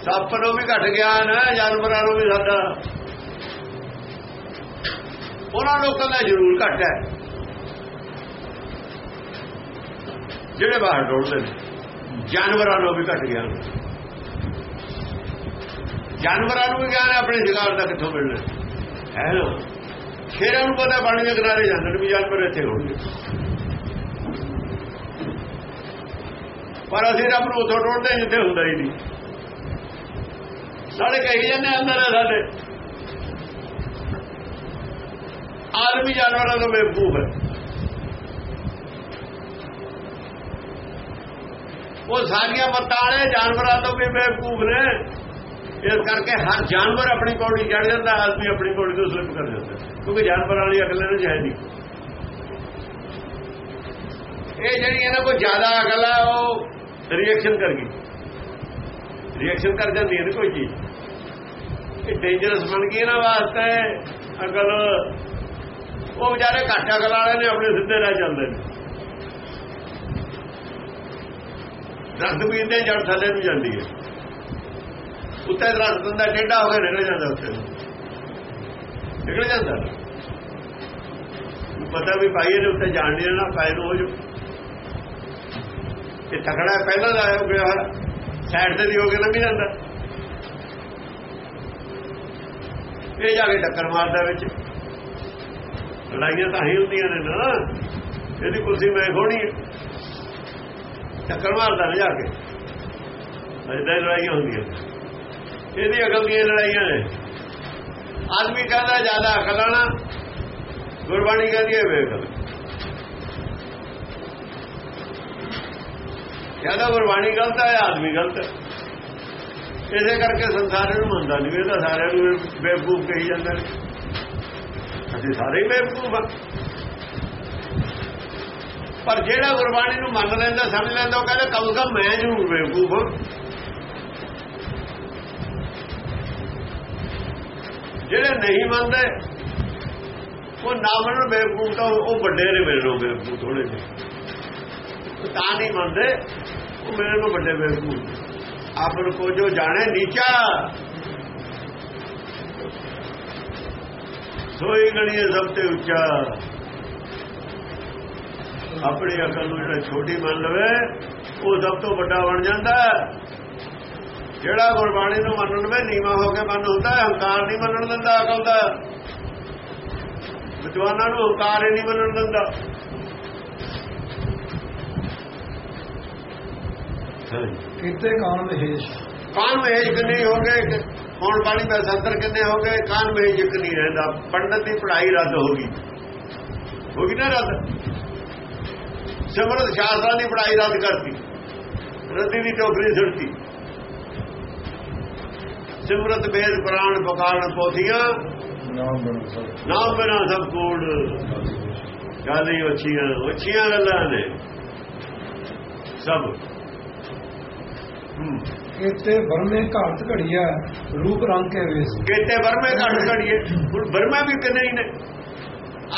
ਸੱਪ ਨੂੰ ਵੀ ਘਟ ਗਿਆ ਨਾ ਜਾਨਵਰਾਂ ਨੂੰ ਵੀ ਸਾਡਾ। ਉਹਨਾਂ ਲੋਕਾਂ ਦਾ ਜ਼ਰੂਰ ਘਟ ਹੈ। ਜਿਹੜੇ ਬਾਹਰ ਡੋਲਦੇ ਨੇ, ਜਾਨਵਰਾਂ ਨੂੰ ਵੀ ਘਟ ਗਿਆ ਜਾਨਵਰਾਂ ਨੂੰ ਵੀ ਗਿਆਨ ਆਪਣੇ ਸ਼ਿਕਾਰ ਦਾ ਕਿੱਥੋਂ ਮਿਲਣਾ ਹੈ? ਨਾ? ਸ਼ੇਰਾਂ ਨੂੰ ਪਤਾ ਪਾਣੀ ਦੇ ਕਿਨਾਰੇ ਜਾਂਦੇ ਨੇ ਵੀ ਜਾਨਵਰ ਇੱਥੇ ਹੋਣਗੇ। ਪਰ ਅਸੀਂ ਰੱਬ ਨੂੰ ਉੱਥੋਂ ਟੋੜਦੇ ਜਿੱਥੇ ਹੁੰਦਾ ਹੀ ਨਹੀਂ। ਸਾਡੇ ਕਹੀ ਜਾਂਦੇ ਅੰਦਰ ਹੈ ਸਾਡੇ। ਆਦਮੀ ਜਾਨਵਰਾਂ ਤੋਂ ਬੇਵਕੂਫ ਹੈ। ਉਹ ਸਾਰੀਆਂ ਮਤਾਲੇ ਜਾਨਵਰਾਂ ਤੋਂ ਵੀ ਬੇਵਕੂਫ ਨੇ। ਇਸ ਕਰਕੇ ਹਰ ਜਾਨਵਰ ਆਪਣੀ ਪੌੜੀ ਚੜ ਜਾਂਦਾ, ਆਦਮੀ ਆਪਣੀ ਪੌੜੀ ਤੋਂ ਸਲਿਪ ਕਰ ਜਾਂਦਾ ਕਿਉਂਕਿ ਜਾਨਵਰਾਂ ਵਾਲੀ ਅਕਲ ਇਹਨਾਂ ਹੈ ਨਹੀਂ। ਇਹ ਜਿਹੜੀ ਇਹਨਾਂ ਕੋਲ ਜ਼ਿਆਦਾ ਅਕਲ ਹੈ ਉਹ ਰਿਐਕਸ਼ਨ ਕਰ ਗਈ। ਰਿਐਕਸ਼ਨ ਕਰ ਜਾਂਦੀ ਹੈ ਕੋਈ ਚੀਜ਼। ਇਹ ਡੇਂਜਰਸ ਬਣ ਗਈ ਇਹਨਾਂ ਵਾਸਤੇ। ਅਕਲ ਉਹ ਵਿਚਾਰੇ ਘਾਟਾ ਅਕਲ ਵਾਲੇ ਨੇ, ਆਪਣੇ ਸਿੱਧੇ ਲੈ ਜਾਂਦੇ ਨੇ। ਦਰਦ ਵੀ ਇੰਨੇ ਜੜ ਥੱਲੇ ਨੂੰ ਜਾਂਦੀ ਹੈ। ਉੱਤੇ ਦਰਦ ਬੰਦਾ ਟੇਢਾ ਹੋ ਕੇ ਨਿਕਲ ਜਾਂਦਾ ਉੱਤੇ ਨਿਕਲ ਜਾਂਦਾ। ਪਤਾ ਵੀ ਭਾਈ ਇਹਨੇ ਉੱਤੇ ਜਾਣ ਨਹੀਂ ਨਾ ਪਾਇ ਨੂੰ ਹੋ ਜੋ ਇਹ ਤਕੜਾ ਪਹਿਲਾਂ ਦਾ ਹੋ ਗਿਆ ਸਾਈਡ ਤੇ ਦੀ ਹੋ ਕੇ ਲੰਘ ਜਾਂਦਾ। ਇਹ ਜਾ ਕੇ ਟੱਕਰ ਮਾਰਦਾ ਵਿੱਚ। ਲੜਾਈਆਂ ਤਾਂ ਹੀ ਹੁੰਦੀਆਂ ਨੇ ਨਾ। ਇਹਦੀ ਕੁਰਸੀ ਮੈਂ ਖੋਣੀ ਹੈ। ਟੱਕਰ ਮਾਰਦਾ ਨਾ ਜਾ ਕੇ। ਅਜਿਹਾ ਲੜਾਈਆਂ ਹੁੰਦੀਆਂ। ਇਹਦੀ ਅਕਲ ਦੀਆਂ ਲੜਾਈਆਂ ਨੇ। ਆਦਮੀ ਕਹਿੰਦਾ ਜ਼ਿਆਦਾ ਅਕਲ ਆਣਾ ਗੁਰਬਾਣੀ ਕਹਿੰਦੀ ਹੈ ਬੇਅਕਲ। ਜ਼ਿਆਦਾ ਗੁਰਬਾਣੀ ਗਲਤ ਹੈ ਆਦਮੀ ਗਲਤ? ਹੈ ਇਸੇ ਕਰਕੇ ਸੰਸਾਰ ਨੂੰ ਮੰਨਦਾ ਨਹੀਂ ਇਹਦਾ ਸਾਰਿਆਂ ਨੂੰ ਬੇਵਕੂਫ ਕਹੀ ਜਾਂਦਾ। ਨੇ ਅਸੀਂ ਸਾਰੇ ਹੀ ਬੇਵਕੂਫ ਪਰ ਜਿਹੜਾ ਗੁਰਬਾਣੀ ਨੂੰ ਮੰਨ ਲੈਂਦਾ, ਸਮਝ ਲੈਂਦਾ, ਉਹ ਕਹਿੰਦਾ, ਕਮ ਕਮ ਮੈਂ ਜ਼ਰੂਰ ਬੇਵਕੂਫ ਹਾਂ। ਜਿਹੜੇ ਨਹੀਂ ਮੰਨਦੇ, ਉਹ ਨਾ ਮੰਨਣ ਬੇਵਕੂਫ ਤਾਂ ਉਹ ਵੱਡੇ ਨੇ ਮੇਰੇ ਨੂੰ ਬੇਵਕੂਫ ਥੋੜੇ ਜਿਹੇ। ਤਾਂ ਨਹੀਂ ਮੰਨਦੇ, ਉਹ ਮੇਰੇ ਨੂੰ ਵੱਡੇ ਬੇਵਕੂਫ ਆਪਨ ਕੋ ਜੋ ਜਾਣੇ ਨੀਚਾ। ਸੋਈ ਗਣੀਏ ਸਭ ਤੇ ਉੱਚਾ। ਆਪਣੀ ਅਕਲ ਨੂੰ ਜਿਹੜਾ ਛੋਟੀ ਮੰਨ ਲਵੇ ਉਹ ਸਭ ਤੋਂ ਵੱਡਾ ਬਣ ਜਾਂਦਾ। ਜਿਹੜਾ ਗੁਰਬਾਣੀ ਨੂੰ ਮੰਨਣ ਵਿੱਚ ਨੀਵਾ ਹੋ ਕੇ ਮੰਨ ਹੁੰਦਾ ਹੈ ਹੰਕਾਰ ਨਹੀਂ ਮੰਨਣ ਦਿੰਦਾ ਅਕਲ ਦਾ। ਵਿਦਵਾਨਾਂ ਨੂੰ ਹੰਕਾਰ ਹੀ ਨਹੀਂ ਮੰਨਣ ਦਿੰਦਾ। ਕੀਤੇ ਕਾਨ ਮਹੇਸ਼ ਕਾਨ ਮਹੇਜ ਕਿੰਨੇ ਹੋ ਗਏ? ਹੁਣ ਬਾਣੀ ਦਾ ਸੰਤਰ ਕਿੰਨੇ ਹੋ ਗਏ? ਕਾਨ ਮਹੇਜ ਇੱਕ ਨਹੀਂ ਰਹਿੰਦਾ। ਪੰਡਤ ਦੀ ਪੜ੍ਹਾਈ ਰੱਦ ਹੋ ਗਈ। ਹੋ ਗਈ ਨਾ ਰੱਦ? ਸਿਮਰਤ ਸ਼ਾਸਤਰਾਂ ਦੀ ਪੜ੍ਹਾਈ ਰੱਦ ਕਰਤੀ। ਰੱਦੀ ਦੀ ਟੋਕਰੀ ਸੁੱਟਤੀ। ਸਿਮਰਤ ਵੇਦ ਪੁਰਾਣ ਪਕਾਰਨ ਪੋਥੀਆਂ। ਨਾਮ ਬਣ ਸਭ ਨਾਮ ਬਿਨਾ ਸਭ ਕੋੜ ਗੱਲ ਹੀ ਉੱਚੀਆਂ ਉੱਚੀਆਂ ਗੱਲਾਂ ਨੇ। ਸਭ। ਹੂੰ। ਕੀਤੇ ਵਰਨੇ ਘਾਟ ਘੜੀਆ ਰੂਪ ਰੰਗ ਕੇ ਵੇਸ। ਕਿਤੇ ਵਰਮੇ ਘਟ ਘੜੀਏ ਹੁਣ ਵਰਮਾ ਵੀ ਕਿੰਨੇ ਹੀ ਨੇ?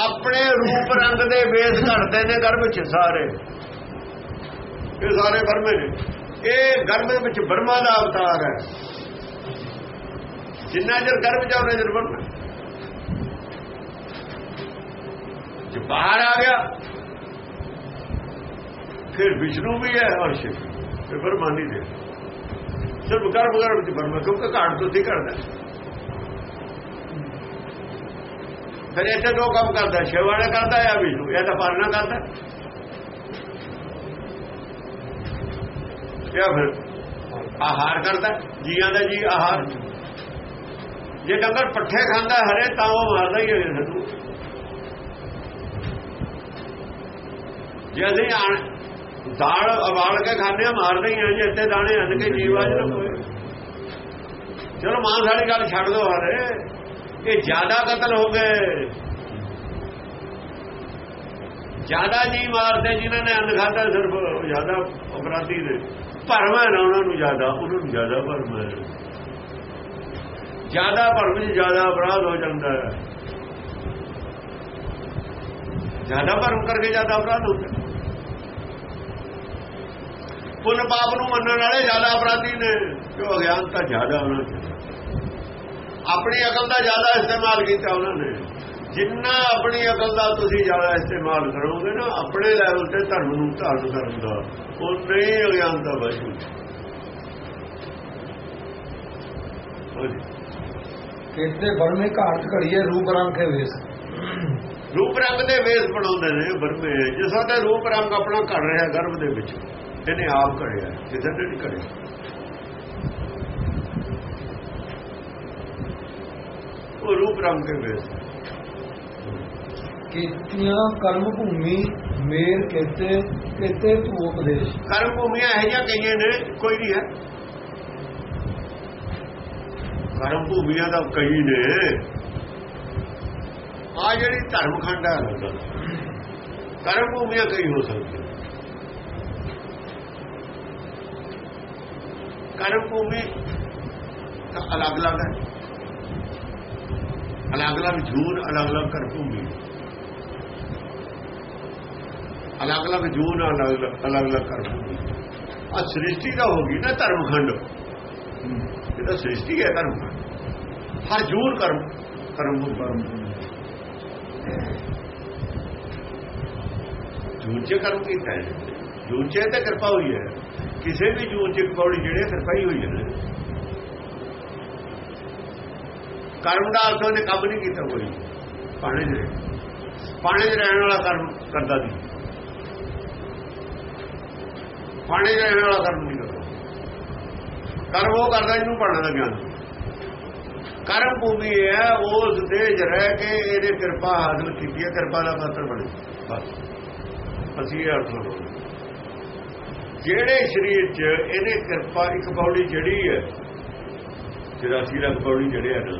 ਆਪਣੇ ਰੂਪ ਰੰਗ ਦੇ ਵੇਸ ਘੜਦੇ ਨੇ ਗਰਭ ਚ ਸਾਰੇ। ਇਹ ਸਾਰੇ ਬਰਮੇ ਨੇ। ਇਹ ਗਰਭ ਵਿੱਚ ਬਰਮਾ ਦਾ ਅਵਤਾਰ ਹੈ। ਜਿੰਨਾ ਚਿਰ ਗਰਭ ਚ ਉਹਨੇ ਚਿਰ ਬਰਮਾ ਜੇ ਬਾਹਰ ਆ ਗਿਆ, ਫਿਰ ਵਿਸ਼ਨੂੰ ਵੀ ਹੈ ਔਰ ਸ਼ਿਵ ਫਿਰ ਬਰਮਾ ਨਹੀਂ ਦੇ। ਸਿਰਫ ਗਰਭ ਗਰਭ ਚ ਬਰਮਾ ਕਿਉਂਕਿ ਘਾਟ ਤੁਸੀਂ ਕਰਦਾ ਫਿਰ ਇੱਥੇ ਦੋ ਕੰਮ ਕਰਦਾ, ਸ਼ਿਵ ਵਾਲਾ ਕਰਦਾ ਜਾਂ ਵਿਸ਼ਨੂੰ, ਇਹ ਤਾਂ ਪਾਲਣਾ ਕਰਦਾ। ਜਾਂ ਫਿਰ ਆਹਾਰ ਕਰਦਾ, ਜੀਆਂ ਦਾ ਜੀ ਆਹਾਰ। ਜੇ ਡੰਗਰ ਪੱਠੇ ਖਾਂਦਾ ਹਰੇ, ਤਾਂ ਉਹ ਮਾਰਦਾ ਹੀ ਹੋਵੇ ਸਾਨੂੰ ਜੇ ਅਸੀਂ ਆਣ- ਦਾਲ ਉਬਾਲ ਕੇ ਖਾਂਦੇ ਆ, ਮਾਰਦੇ ਹੀ ਆ ਜੇ, ਇੱਥੇ ਦਾਣੇ ਅੰਨ ਕੇ ਜੀਵਾਜ ਨਾ ਹੋਏ ਚਲੋ ਮਾਂ, ਸਾਡੀ ਗੱਲ ਛੱਡ ਦੋ ਹਰੇ ਇਹ ਜ਼ਿਆਦਾ ਕਤਲ ਹੋ ਗਏ। ਜ਼ਿਆਦਾ ਜੀ ਮਾਰਦੇ, ਜਿਨ੍ਹਾਂ ਨੇ ਅੰਨ ਖਾਦਾ ਸਿਰਫ ਜ਼ਿਆਦਾ ਅਪਰਾਧੀ ਨੇ। ਭਰਮ ਹੈ ਨਾ ਉਹਨਾਂ ਨੂੰ ਜ਼ਿਆਦਾ, ਉਹਨਾਂ ਨੂੰ ਜ਼ਿਆਦਾ ਭਰਮ ਹੈ। ਜ਼ਿਆਦਾ ਭਰਮ ਵਿੱਚ ਜ਼ਿਆਦਾ ਅਪਰਾਧ ਹੋ ਜਾਂਦਾ ਹੈ। ਜ਼ਿਆਦਾ ਭਰਮ ਕਰਕੇ ਜ਼ਿਆਦਾ ਅਪਰਾਧ ਹੁੰਦਾ ਹੈ। ਪੁੰਨ ਪਾਪ ਨੂੰ ਮੰਨਣ ਵਾਲੇ ਜ਼ਿਆਦਾ ਅਪਰਾਧੀ ਨੇ। ਜੋ ਅਗਿਆਨਤਾ ਜ਼ਿਆਦਾ ਉਹਨਾਂ ਚ। ਆਪਣੀ ਅਕਲ ਦਾ ਜ਼ਿਆਦਾ ਇਸਤੇਮਾਲ ਕੀਤਾ ਉਹਨਾਂ ਨੇ। ਜਿੰਨਾ ਆਪਣੀ ਅਕਲ ਦਾ ਤੁਸੀਂ ਜ਼ਿਆਦਾ ਇਸਤੇਮਾਲ ਕਰੋਗੇ ਨਾ ਆਪਣੇ ਲੈਵਲ ਤੇ ਧਰਮ ਨੂੰ ਧਾਰਨ ਕਰਨ ਦਾ ਉਹ ਨਹੀਂ ਅਗਿਆਨਤਾ ਬਚੂ ਕੀਤੇ ਵਰਨੇ ਘਾਟ ਘੜੀਆ ਰੂਪ ਰੰਗ ਕੇ ਵੇਸ। ਰੂਪ ਰੰਗ ਦੇ ਵੇਸ ਬਣਾਉਂਦੇ ਨੇ ਵਰਮੇ। ਜਿਸ ਦਾ ਰੂਪ ਰੰਗ ਆਪਣਾ ਘੜ ਰਿਹਾ ਗਰਭ ਦੇ ਵਿੱਚ। ਇਹਨੇ ਆਪ ਘੜਿਆ ਕਿਸੇ ਨੇ ਨਹੀਂ ਘੜਿਆ ਉਹ ਰੂਪ ਰੰਗ ਦੇ ਵੇਸ। ਕੀਤੀਆਂ ਕਰਮ ਭੂਮੀ ਮੇਰ ਕੀਤੇ ਕੀਤੇ ਤੂ ਉਪਦੇਸ਼। ਕਰਮ ਭੂਮੀਆਂ ਇਹ ਜਿਹੀਆਂ ਕਈਆਂ ਨੇ ਕੋਈ ਨਹੀਂ ਹੈ। ਕਰਮ ਭੂਮੀਆਂ ਦਾ ਕਈ ਨੇ। ਆ ਜਿਹੜੀ ਧਰਮ ਖੰਡ ਹੈ ਕਰਮ ਭੂਮੀਆਂ ਕਈ ਹੋ ਸਕਦੀਆਂ। ਕਰਮ ਭੂਮੀ ਤਾਂ ਅਲੱਗ-ਅਲੱਗ ਹੈ। ਅਲੱਗ-ਅਲੱਗ ਜੂਨ ਅਲੱਗ-ਅਲੱਗ ਕਰਮ ਭੂਮੀ। ਅਲੱਗ-ਅਲੱਗ ਜੂਨ ਅਲੱਗ-ਅਲੱਗ ਅਲੱਗ-ਅਲੱਗ ਕਰਮ ਭੂਮੀ। ਆ ਸ੍ਰਿਸ਼ਟੀ ਦਾ ਹੋ ਗਈ ਨਾ ਧਰਮ ਖੰਡ ਇਹ ਤਾਂ ਸ੍ਰਿਸ਼ਟੀ ਹੈ ਧਰਮ ਹਰ ਜੂਨ ਕਰਮ ਕਰਮ ਭੂਮੀ। ਜੂਨ ਕਰਮ ਕੀਤਾ ਹੈ। ਜੂਚੇ ਤੇ ਕਿਰਪਾ ਹੋਈ ਹੈ। ਕਿਸੇ ਵੀ ਜੂਚ ਚ ਪੌੜੀ ਜਿਹੜੇ ਕਿਰਪਾ ਹੋਈ ਜਾਂਦੇ ਕਰਮ ਦਾ ਅਰਥ ਉਹਨੇ ਕੰਮ ਨਹੀਂ ਕੀਤਾ ਕੋਈ। ਪਾਣੀ ਦੇ ਪਾਣੇ 'ਚ ਰਹਿਣ ਵਾਲਾ ਕਰਮ ਕਰਦਾ ਨਹੀਂ ਪਾਣੀ 'ਚ ਰਹਿਣ ਵਾਲਾ ਕਰਮ ਨਹੀਂ ਕਰਦਾ। ਕਰਮ ਉਹ ਕਰਦਾ ਜਿਹਨੂੰ ਪੜਨ ਦਾ ਗਿਆਨ। ਕਰਮ ਭੂਮੀ ਹੈ, ਉਸ ਦੇ ਚ ਰਹਿ ਕੇ ਇਹਨੇ ਕਿਰਪਾ ਹਾਸਲ ਕੀਤੀ ਹੈ, ਕਿਰਪਾ ਦਾ ਪਾਤਰ ਬਣੇ। ਬਸ। ਅਸੀਂ ਇਹ ਅਰਥ ਲਾਉਂਦੇ ਜਿਹੜੇ ਸਰੀਰ 'ਚ ਇਹਨੇ ਕਿਰਪਾ ਇੱਕ ਪੌੜੀ ਜਿਹੜੀ ਹੈ 84 ਲੱਖ ਪੌੜੀ ਜਿਹੜੇ ਆ ਨਾ।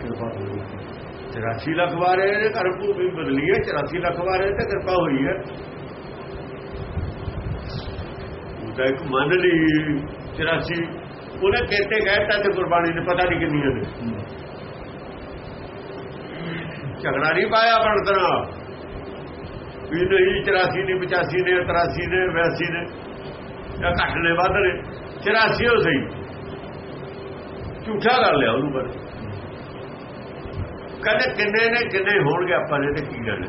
ਕਿਰਪਾ ਹੋਈ 84 ਲੱਖ ਵਾਰ ਇਹਨੇ ਕਰਮ ਭੂਮੀ ਬਦਲੀ ਹੈ 84 ਲੱਖ ਵਾਰ ਇਹ ਤੇ ਕਿਰਪਾ ਹੋਈ ਹੈ। ਉਹਦਾ ਇੱਕ ਮੰਨ ਲਈ 84 ਉਹਨੇ ਕਿਤੇ ਕਹਿਤਾ ਤੇ ਕੁਰਬਾਨੀ ਨੇ ਪਤਾ ਨਹੀਂ ਕਿੰਨੀਆਂ ਨੇ। ਝਗੜਾ ਨਹੀਂ ਪਾਇਆ ਬਣਤਰਾ। ਵੀ ਨਹੀਂ 84 ਨੇ 85 ਨੇ 83 ਨੇ 82 ਨੇ ਜਾਂ ਘੱਟ ਨੇ ਵੱਧ ਨੇ 84 ਹੋ ਸਹੀ। ਝੂਠਾ ਕਰ ਲਿਆ ਉਹਨੂੰ ਪਰ ਕਹਿੰਦੇ ਕਿੰਨੇ ਨੇ ਕਿੰਨੇ ਹੋਣਗੇ ਆਪਾਂ ਨੇ ਤੇ ਕੀ ਗੱਲ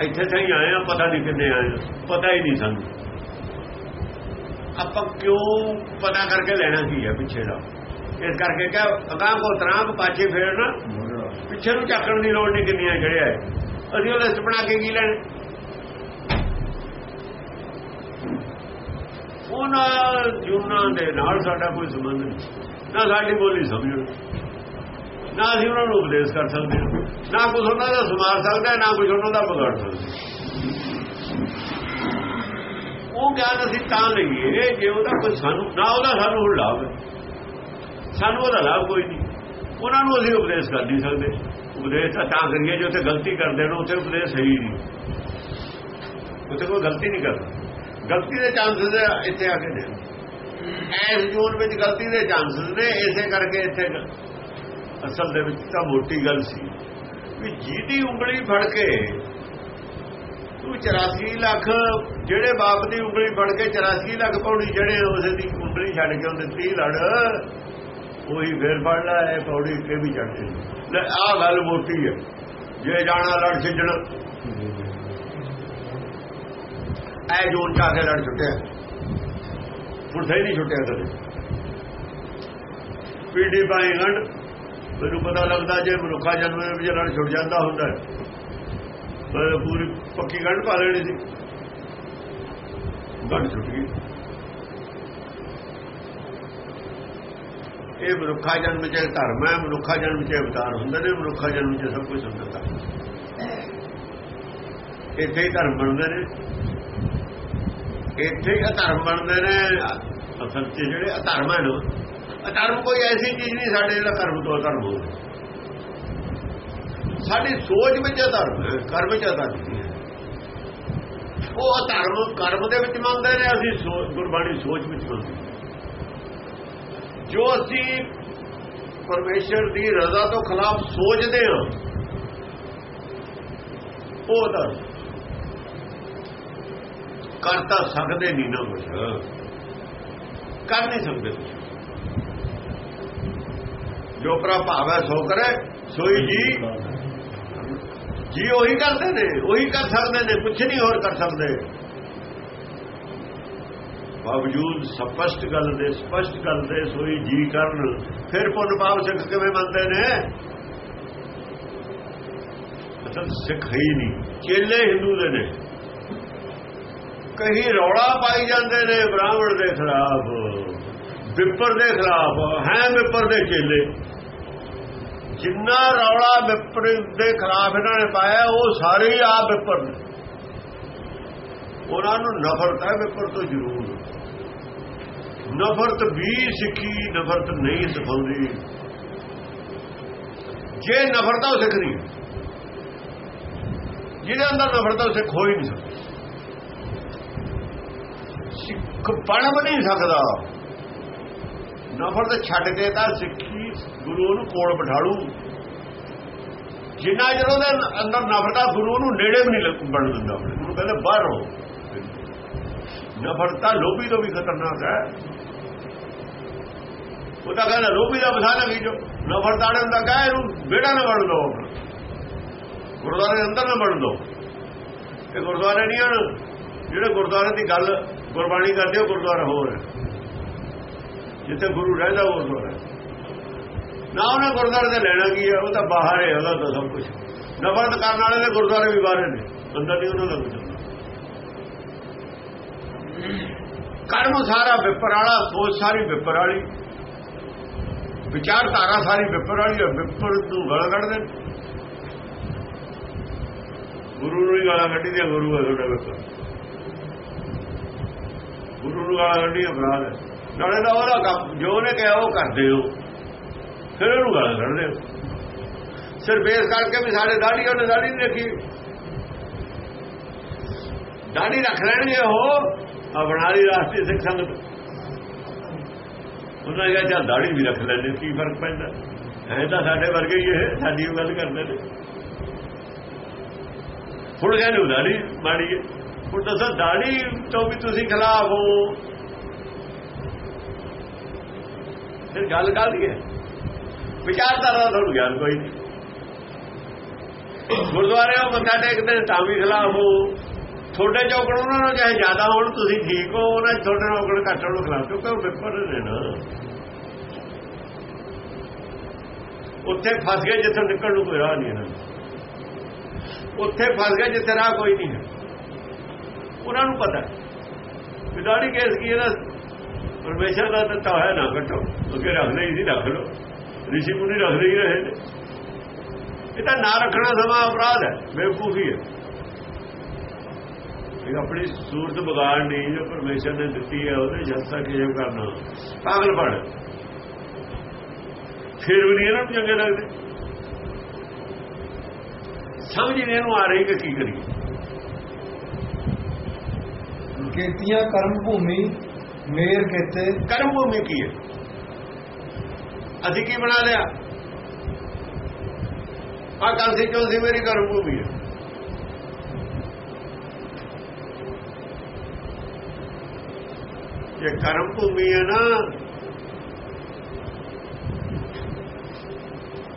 ਇੱਥੇ ਸਹੀ ਆਏ ਆ ਪਤਾ ਨਹੀਂ ਕਿੰਨੇ ਆਏ ਆ, ਪਤਾ ਹੀ ਨਹੀਂ ਸਾਨੂੰ। ਆਪਾਂ ਕਿਉਂ ਪਤਾ ਕਰਕੇ ਲੈਣਾ ਕੀ ਹੈ ਪਿੱਛੇ ਦਾ? ਇਸ ਕਰਕੇ ਕਿ ਅਗਾਂ ਕੋ ਤਰਾਂ ਪਾਛੇ ਫੇਰਨਾ। ਪਿੱਛੇ ਨੂੰ ਚੱਕਣ ਦੀ ਲੋੜ ਨਹੀਂ ਕਿੰਨੀਆਂ ਜਿਹੜੇ ਆਏ। ਅਸੀਂ ਉਹ ਲਿਸਟ ਬਣਾ ਕੇ ਕੀ ਲੈਣ? ਉਹਨਾਂ ਜੁਨਾ ਦੇ ਨਾਲ ਸਾਡਾ ਕੋਈ ਸੰਬੰਧ ਨਹੀਂ। ਨਾ ਸਾਡੀ ਬੋਲੀ ਸਮਝਣ ਨਾ ਅਸੀਂ ਉਹਨਾਂ ਨੂੰ ਉਪਦੇਸ਼ ਕਰ ਸਕਦੇ ਹਾਂ। ਨਾ ਕੁਝ ਉਹਨਾਂ ਦਾ ਸਮਾਰ ਸਕਦਾ, ਨਾ ਕੁਝ ਉਹਨਾਂ ਦਾ ਵਿਗਾੜ ਸਕਦਾ। ਉਹ ਗਿਆਨ ਅਸੀਂ ਤਾਂ ਲਈਏ, ਜੇ ਉਹਦਾ ਕੋਈ ਸਾਨੂੰ ਨਾ ਉਹਦਾ ਸਾਨੂੰ ਹੁਣ ਲਾਭ ਸਾਨੂੰ ਉਹਦਾ ਲਾਭ ਕੋਈ ਨਹੀਂ। ਉਹਨਾਂ ਨੂੰ ਅਸੀਂ ਉਪਦੇਸ਼ ਕਰ ਨਹੀਂ ਸਕਦੇ। ਉਪਦੇਸ਼ ਤਾਂ ਤਾਂ ਕਰੀਏ, ਜੇ ਉੱਥੇ ਗਲਤੀ ਕਰਦੇ ਨੇ, ਉੱਥੇ ਉਪਦੇਸ਼ ਸਹੀ ਨਹੀਂ। ਉੱਥੇ ਕੋਈ ਗਲਤੀ ਨਹੀਂ ਕਰਦਾ। ਗਲਤੀ ਦੇ ਚਾਂਸਸ ਇੱਥੇ ਆ ਕੇ ਨੇ ਐਸ ਜੂਨ ਵਿੱਚ ਗਲਤੀ ਦੇ ਚਾਂਸਸ ਨੇ, ਇਸੇ ਕਰਕੇ ਇੱਥੇ ਅਸਲ ਦੇ ਵਿੱਚ ਤਾਂ ਮੋਟੀ ਗੱਲ ਸੀ ਵੀ ਜਿਹਦੀ ਉਂਗਲੀ ਫੜ ਕੇ ਤੂੰ 84 ਲੱਖ ਜਿਹੜੇ ਬਾਪ ਦੀ ਉਂਗਲੀ ਫੜ ਕੇ 84 ਲੱਖ ਪੌੜੀ ਜਿਹੜੇ ਉਸ ਦੀ ਉਂਗਲੀ ਛੱਡ ਕੇ ਉਹਦੇ 30 ਲੜ ਉਹੀ ਫੇਰ ਫੜ ਲੈ ਇਹ ਪੌੜੀ ਕੇ ਵੀ ਚੜਦੇ ਲੈ ਆ ਗੱਲ ਮੋਟੀ ਹੈ। ਜੇ ਜਾਣਾ ਲੜ ਛੱਡਣ ਐ ਜੋਨ ਚਾ ਕੇ ਲੜ ਛੁੱਟਿਆ। ਹੁਣ ਸਹੀ ਨਹੀਂ ਛੁੱਟਿਆ ਕਦੇ। ਪੀੜੀ ਪਾਈ ਗੰਢ ਮੈਨੂੰ ਪਤਾ ਲੱਗਦਾ ਜੇ ਮਨੁੱਖਾ ਜਨਮ ਦੇ ਵਿੱਚ ਲੜ ਛੁੱਟ ਜਾਂਦਾ ਹੁੰਦਾ ਮੈਂ ਪੂਰੀ ਪੱਕੀ ਗੰਢ ਪਾ ਲੈਣੀ ਸੀ। ਗੰਢ ਛੁੱਟ ਗਈ। ਇਹ ਮਨੁੱਖਾ ਜਨਮ ਚ ਧਰਮ ਹੈ, ਮਨੁੱਖਾ ਜਨਮ ਚ ਅਵਤਾਰ ਹੁੰਦੇ ਨੇ, ਮਨੁੱਖਾ ਜਨਮ ਚ ਸਭ ਕੁਝ ਹੁੰਦਾ ਇੱਥੇ ਹੀ ਧਰਮ ਬਣਦੇ ਨੇ। ਇੱਥੇ ਹੀ ਅਧਰਮ ਬਣਦੇ ਨੇ। ਅਸਲ 'ਚ ਜਿਹੜੇ ਅਧਰਮ ਹਨ ਅਧਰਮ ਕੋਈ ਐਸੀ ਚੀਜ਼ ਨਹੀਂ, ਸਾਡੇ ਜਿਹੜਾ ਧਰਮ ਤੋਂ ਅਧਰਮ ਹੋਵੇ ਸਾਡੀ ਸੋਚ ਵਿੱਚ ਅਧਰਮ ਹੈ, ਕਰਮ 'ਚ ਅਧਰਮ ਨਹੀਂ ਹੈ। ਉਹ ਅਧਰਮ, ਕਰਮ ਦੇ ਵਿੱਚ ਮੰਨਦੇ ਨੇ, ਅਸੀਂ ਸੋਚ ਗੁਰਬਾਣੀ ਸੋਚ ਵਿੱਚ ਮੰਨਦੇ ਜੋ ਅਸੀਂ ਪਰਮੇਸ਼ਰ ਦੀ ਰਜ਼ਾ ਤੋਂ ਖਿਲਾਫ ਸੋਚਦੇ ਹਾਂ, ਉਹ ਤਾਂ ਕਰ ਤਾਂ ਸਕਦੇ ਨਹੀਂ ਨਾ ਕੁਛ। ਕਰ ਨਹੀਂ ਸਕਦੇ ਜੋ ਪ੍ਰਭਾਵ ਹੈ, ਸੋ ਕਰੇ। ਸੋਈ ਜੀ ਜੀ ਉਹੀ ਕਰਦੇ ਨੇ, ਉਹੀ ਕਰ ਸਕਦੇ ਨੇ, ਕੁਛ ਨਹੀਂ ਹੋਰ ਕਰ ਸਕਦੇ। ਬਾਵਜੂਦ ਸਪਸ਼ਟ ਗੱਲ ਦੇ, ਸਪਸ਼ਟ ਗੱਲ ਦੇ ਸੋਈ ਜੀ ਕਰਨ, ਫਿਰ ਪੁੰਨ ਪਾਪ ਸਿੱਖ ਕਿਵੇਂ ਮੰਨਦੇ ਨੇ? ਅਸਲ ਸਿੱਖ ਹੀ ਨਹੀਂ। ਚੇਲੇ ਹਿੰਦੂ ਦੇ ਨੇ। ਕਹੀਂ ਰੌਲਾ ਪਾਈ ਜਾਂਦੇ ਨੇ ਬ੍ਰਾਹਮਣ ਦੇ ਖਿਲਾਫ, ਵਿਪਰ ਦੇ ਖਿਲਾਫ, ਹੈ ਵਿਪਰ ਦੇ ਚੇਲੇ। ਜਿੰਨਾ ਰੌਲਾ ਵਿਪਰ ਦੇ ਖਿਲਾਫ ਇਹਨਾਂ ਨੇ ਪਾਇਆ, ਉਹ ਸਾਰੇ ਹੀ ਆ ਵਿਪਰ ਨੇ। ਉਹਨਾਂ ਨੂੰ ਨਫ਼ਰਤ ਹੈ ਵਿਪਰ ਤੋਂ ਜ਼ਰੂਰ। ਨਫ਼ਰਤ ਵੀ ਸਿੱਖੀ, ਨਫ਼ਰਤ ਨਹੀਂ ਸਿਖਾਉਂਦੀ। ਜੇ ਨਫ਼ਰਤ ਉਹ ਸਿੱਖ ਨਹੀਂ ਜਿਹਦੇ ਅੰਦਰ ਨਫ਼ਰਤ ਉਹ ਸਿੱਖ ਹੋ ਹੀ ਨਹੀਂ ਸਕਦਾ। ਸਿੱਖ ਬਣ ਵੀ ਨਹੀਂ ਸਕਦਾ। ਨਫ਼ਰਤ ਛੱਡ ਕੇ ਤਾਂ ਸਿੱਖੀ ਗੁਰੂ ਨੂੰ ਕੋਲ ਬਿਠਾੜੂ। ਜਿੰਨਾ ਚਿਰ ਉਹਦੇ ਅੰਦਰ ਨਫ਼ਰਤਾ ਗੁਰੂ ਨੂੰ ਨੇੜੇ ਵੀ ਨਹੀਂ ਬਣ ਦਿੰਦਾ। ਉਹਨੂੰ ਕਹਿੰਦੇ, ਬਾਹਰ ਰਹੋ। ਨਫ਼ਰਤਾ ਲੋਭੀ ਤੋਂ ਵੀ ਖਤਰਨਾਕ ਹੈ। ਉਹ ਤਾਂ ਕਹਿੰਦਾ ਲੋਭੀ ਦਾ ਬਸਾ ਲਗੀ ਜੋ ਨਫ਼ਰਤਾ ਨੇ ਦਾ ਕਹੇ ਇਹਨੂੰ ਬੇੜਾ ਨਾ ਬਣ ਲਓ ਗੁਰਦੁਆਰੇ ਦੇ ਅੰਦਰ ਨਾ ਬਣ ਦੋ। ਇਹ ਗੁਰਦੁਆਰੇ ਨਹੀਂ ਹਨ। ਜਿਹੜੇ ਗੁਰਦੁਆਰੇ ਦੀ ਗੱਲ ਗੁਰਬਾਣੀ ਕਰਦੇ ਹੋ ਗੁਰਦੁਆਰਾ ਹੋਰ ਹੈ। ਜਿੱਥੇ ਗੁਰੂ ਰਹਿੰਦਾ, ਉਹ ਗੁਰਦੁਆਰਾ ਨਾ ਉਹਨੇ ਗੁਰਦੁਆਰੇ ਤੇ ਲੈਣਾ ਕੀ ਹੈ, ਉਹ ਤਾਂ ਬਾਹਰ ਹੈ ਉਹਦਾ ਤਾਂ ਸਭ ਕੁਝ ਨਫ਼ਰਤ ਕਰਨ ਵਾਲੇ ਦੇ ਗੁਰਦੁਆਰੇ ਵੀ ਬਾਹਰ ਨੇ। ਅੰਦਰ ਨਹੀਂ ਉਹਨਾਂ ਦਾ ਕੁਝ ਕਰਮ ਸਾਰਾ ਵਿਪਰ ਵਾਲਾ ਸੋਚ ਸਾਰੀ ਵਿਪਰ ਵਾਲੀ ਵਿਚਾਰਧਾਰਾ ਸਾਰੀ ਵਿਪਰ ਵਾਲੀ ਹੈ, ਵਿਪਰ ਨੂੰ ਗਾਲਾਂ ਕੱਢਦੇ ਨੇ। ਗੁਰੂ ਨੂੰ ਹੀ ਗਾਲਾਂ ਕੱਢੀ ਦੀਆਂ ਗੁਰੂ ਹੈ ਤੁਹਾਡਾ ਵਿਪਰ ਗੁਰੂ ਨੂੰ ਗਾਲਾਂ ਕੱਢੀ ਅਪਰਾਧ ਹੈ ਨਾਲੇ ਦਾ ਉਹਦਾ ਕੰਮ, ਜੋ ਉਹਨੇ ਕਿਹਾ ਉਹ ਕਰਦੇ ਹੋ। ਫਿਰ ਉਹਨੂੰ ਗਾਲਾਂ ਕੱਢਦੇ ਹੋ। ਸਿਰਫ ਇਸ ਕਰਕੇ ਵੀ ਸਾਡੇ ਦਾੜੀ, ਉਹਨੇ ਦਾੜੀ ਨਹੀਂ ਰੱਖੀ। ਦਾੜੀ ਰੱਖ ਲੈਣਗੇ ਉਹ ਆਪਣਾ ਰਾਸ਼ਟਰੀ ਸਿੱਖ ਸੰਗਤ। ਉਹਨਾਂ ਕਿਹਾ ਚੱਲ ਦਾੜੀ ਵੀ ਰੱਖ ਲੈਂਦੇ, ਕੀ ਫ਼ਰਕ ਪੈਂਦਾ? ਐ ਤਾਂ ਸਾਡੇ ਵਰਗੇ ਹੀ ਇਹ, ਸਾਡੀ ਉਹ ਗੱਲ ਕਰਦੇ ਨੇ। ਹੁਣ ਕਹਿੰਦੇ ਦਾੜੀ, ਮਾੜੀ ਹੈ ਹੁਣ ਦੱਸੋ, ਦਾੜੀ ਤੋਂ ਵੀ ਤੁਸੀਂ ਖਿਲਾਫ ਹੋ। ਫਿਰ ਗੱਲ ਗੱਲ ਹੈ? ਵਿਚਾਰਧਾਰਾ ਦਾ ਤੁਹਾਨੂੰ ਗਿਆਨ ਕੋਈ ਨਹੀਂ। ਗੁਰਦੁਆਰੇ ਉਹ ਮੱਥਾ ਟੇਕਦੇ ਨੇ ਤਾਂ ਵੀ ਖਿਲਾਫ ਹੋ। ਤੁਹਾਡੇ ਚੌਕੜ ਉਹਨਾਂ ਨੂੰ ਚਾਹੇ ਜ਼ਿਆਦਾ ਹੋਣ, ਤੁਸੀਂ ਠੀਕ ਹੋ, ਉਹਨਾਂ 'ਚ ਤੁਹਾਡੇ ਨਾਲ ਔਕੜ ਘੱਟ ਹੋਣ, ਖਿਲਾਫ ਕਿਉਂਕਿ ਉਹ ਵਿਪਰ ਨੇ ਨਾ ਉੱਥੇ ਫਸ ਗਏ ਜਿੱਥੇ ਨਿਕਲਣ ਨੂੰ ਕੋਈ ਰਾਹ ਨਹੀਂ ਇਹਨਾਂ ਨੂੰ ਉੱਥੇ ਫਸ ਗਏ ਜਿੱਥੇ ਰਾਹ ਕੋਈ ਨਹੀਂ ਹੈ। ਉਹਨਾਂ ਨੂੰ ਪਤਾ ਵਿਦਾੜੀ ਕੇਸ ਕੀ ਇਹਦਾ ਪਰਮੇਸ਼ਰ ਦਾ ਦਿੱਤਾ ਹੋਇਆ ਨਾ ਕੱਟੋ ਅੱਗੇ ਰੱਖਦੇ ਹੀ ਸੀ ਰੱਖ ਲਓ। ਰਿਸ਼ੀ ਮੁਨੀ ਰੱਖਦੇ ਹੀ ਰਹੇ ਨੇ। ਇਹ ਤਾਂ ਨਾ ਰੱਖਣਾ ਸਮਾਂ ਅਪਰਾਧ ਹੈ। ਬੇਵਕੂਫੀ ਹੈ। ਇਹ ਆਪਣੀ ਸੂਰਤ ਵਿਗਾੜਨੀ ਜੋ ਪਰਮੇਸ਼ਰ ਨੇ ਦਿੱਤੀ ਹੈ ਉਹਦੇ ਜਲਸਾ ਕਿਵੇਂ ਕਰਨਾ। ਪਾਗਲ ਬਣ। ਫਿਰ ਵੀ ਨਹੀਂ ਇਹਨਾਂ ਨੂੰ ਚੰਗੇ ਲੱਗਦੇ। ਸਮਝ ਨਹੀਂ ਇਹਨੂੰ ਆ ਰਹੀ ਕਿ ਕੀ ਕਰੀਏ। ਕੀਤੀਆਂ ਕਰਮ ਭੂਮੀ ਮੇਰ ਕੀਤੇ। ਕਰਮ ਭੂਮੀ ਕੀ ਹੈ? ਅਸੀਂ ਕੀ ਬਣਾ ਲਿਆ? ਆ ਕਾਂਸੀ ਚੋਂ ਸੀ ਮੇਰੀ ਕਰਮ ਭੂਮੀ ਹੈ। ਜੇ ਕਰਮ ਭੂਮੀ ਹੈ ਨਾ।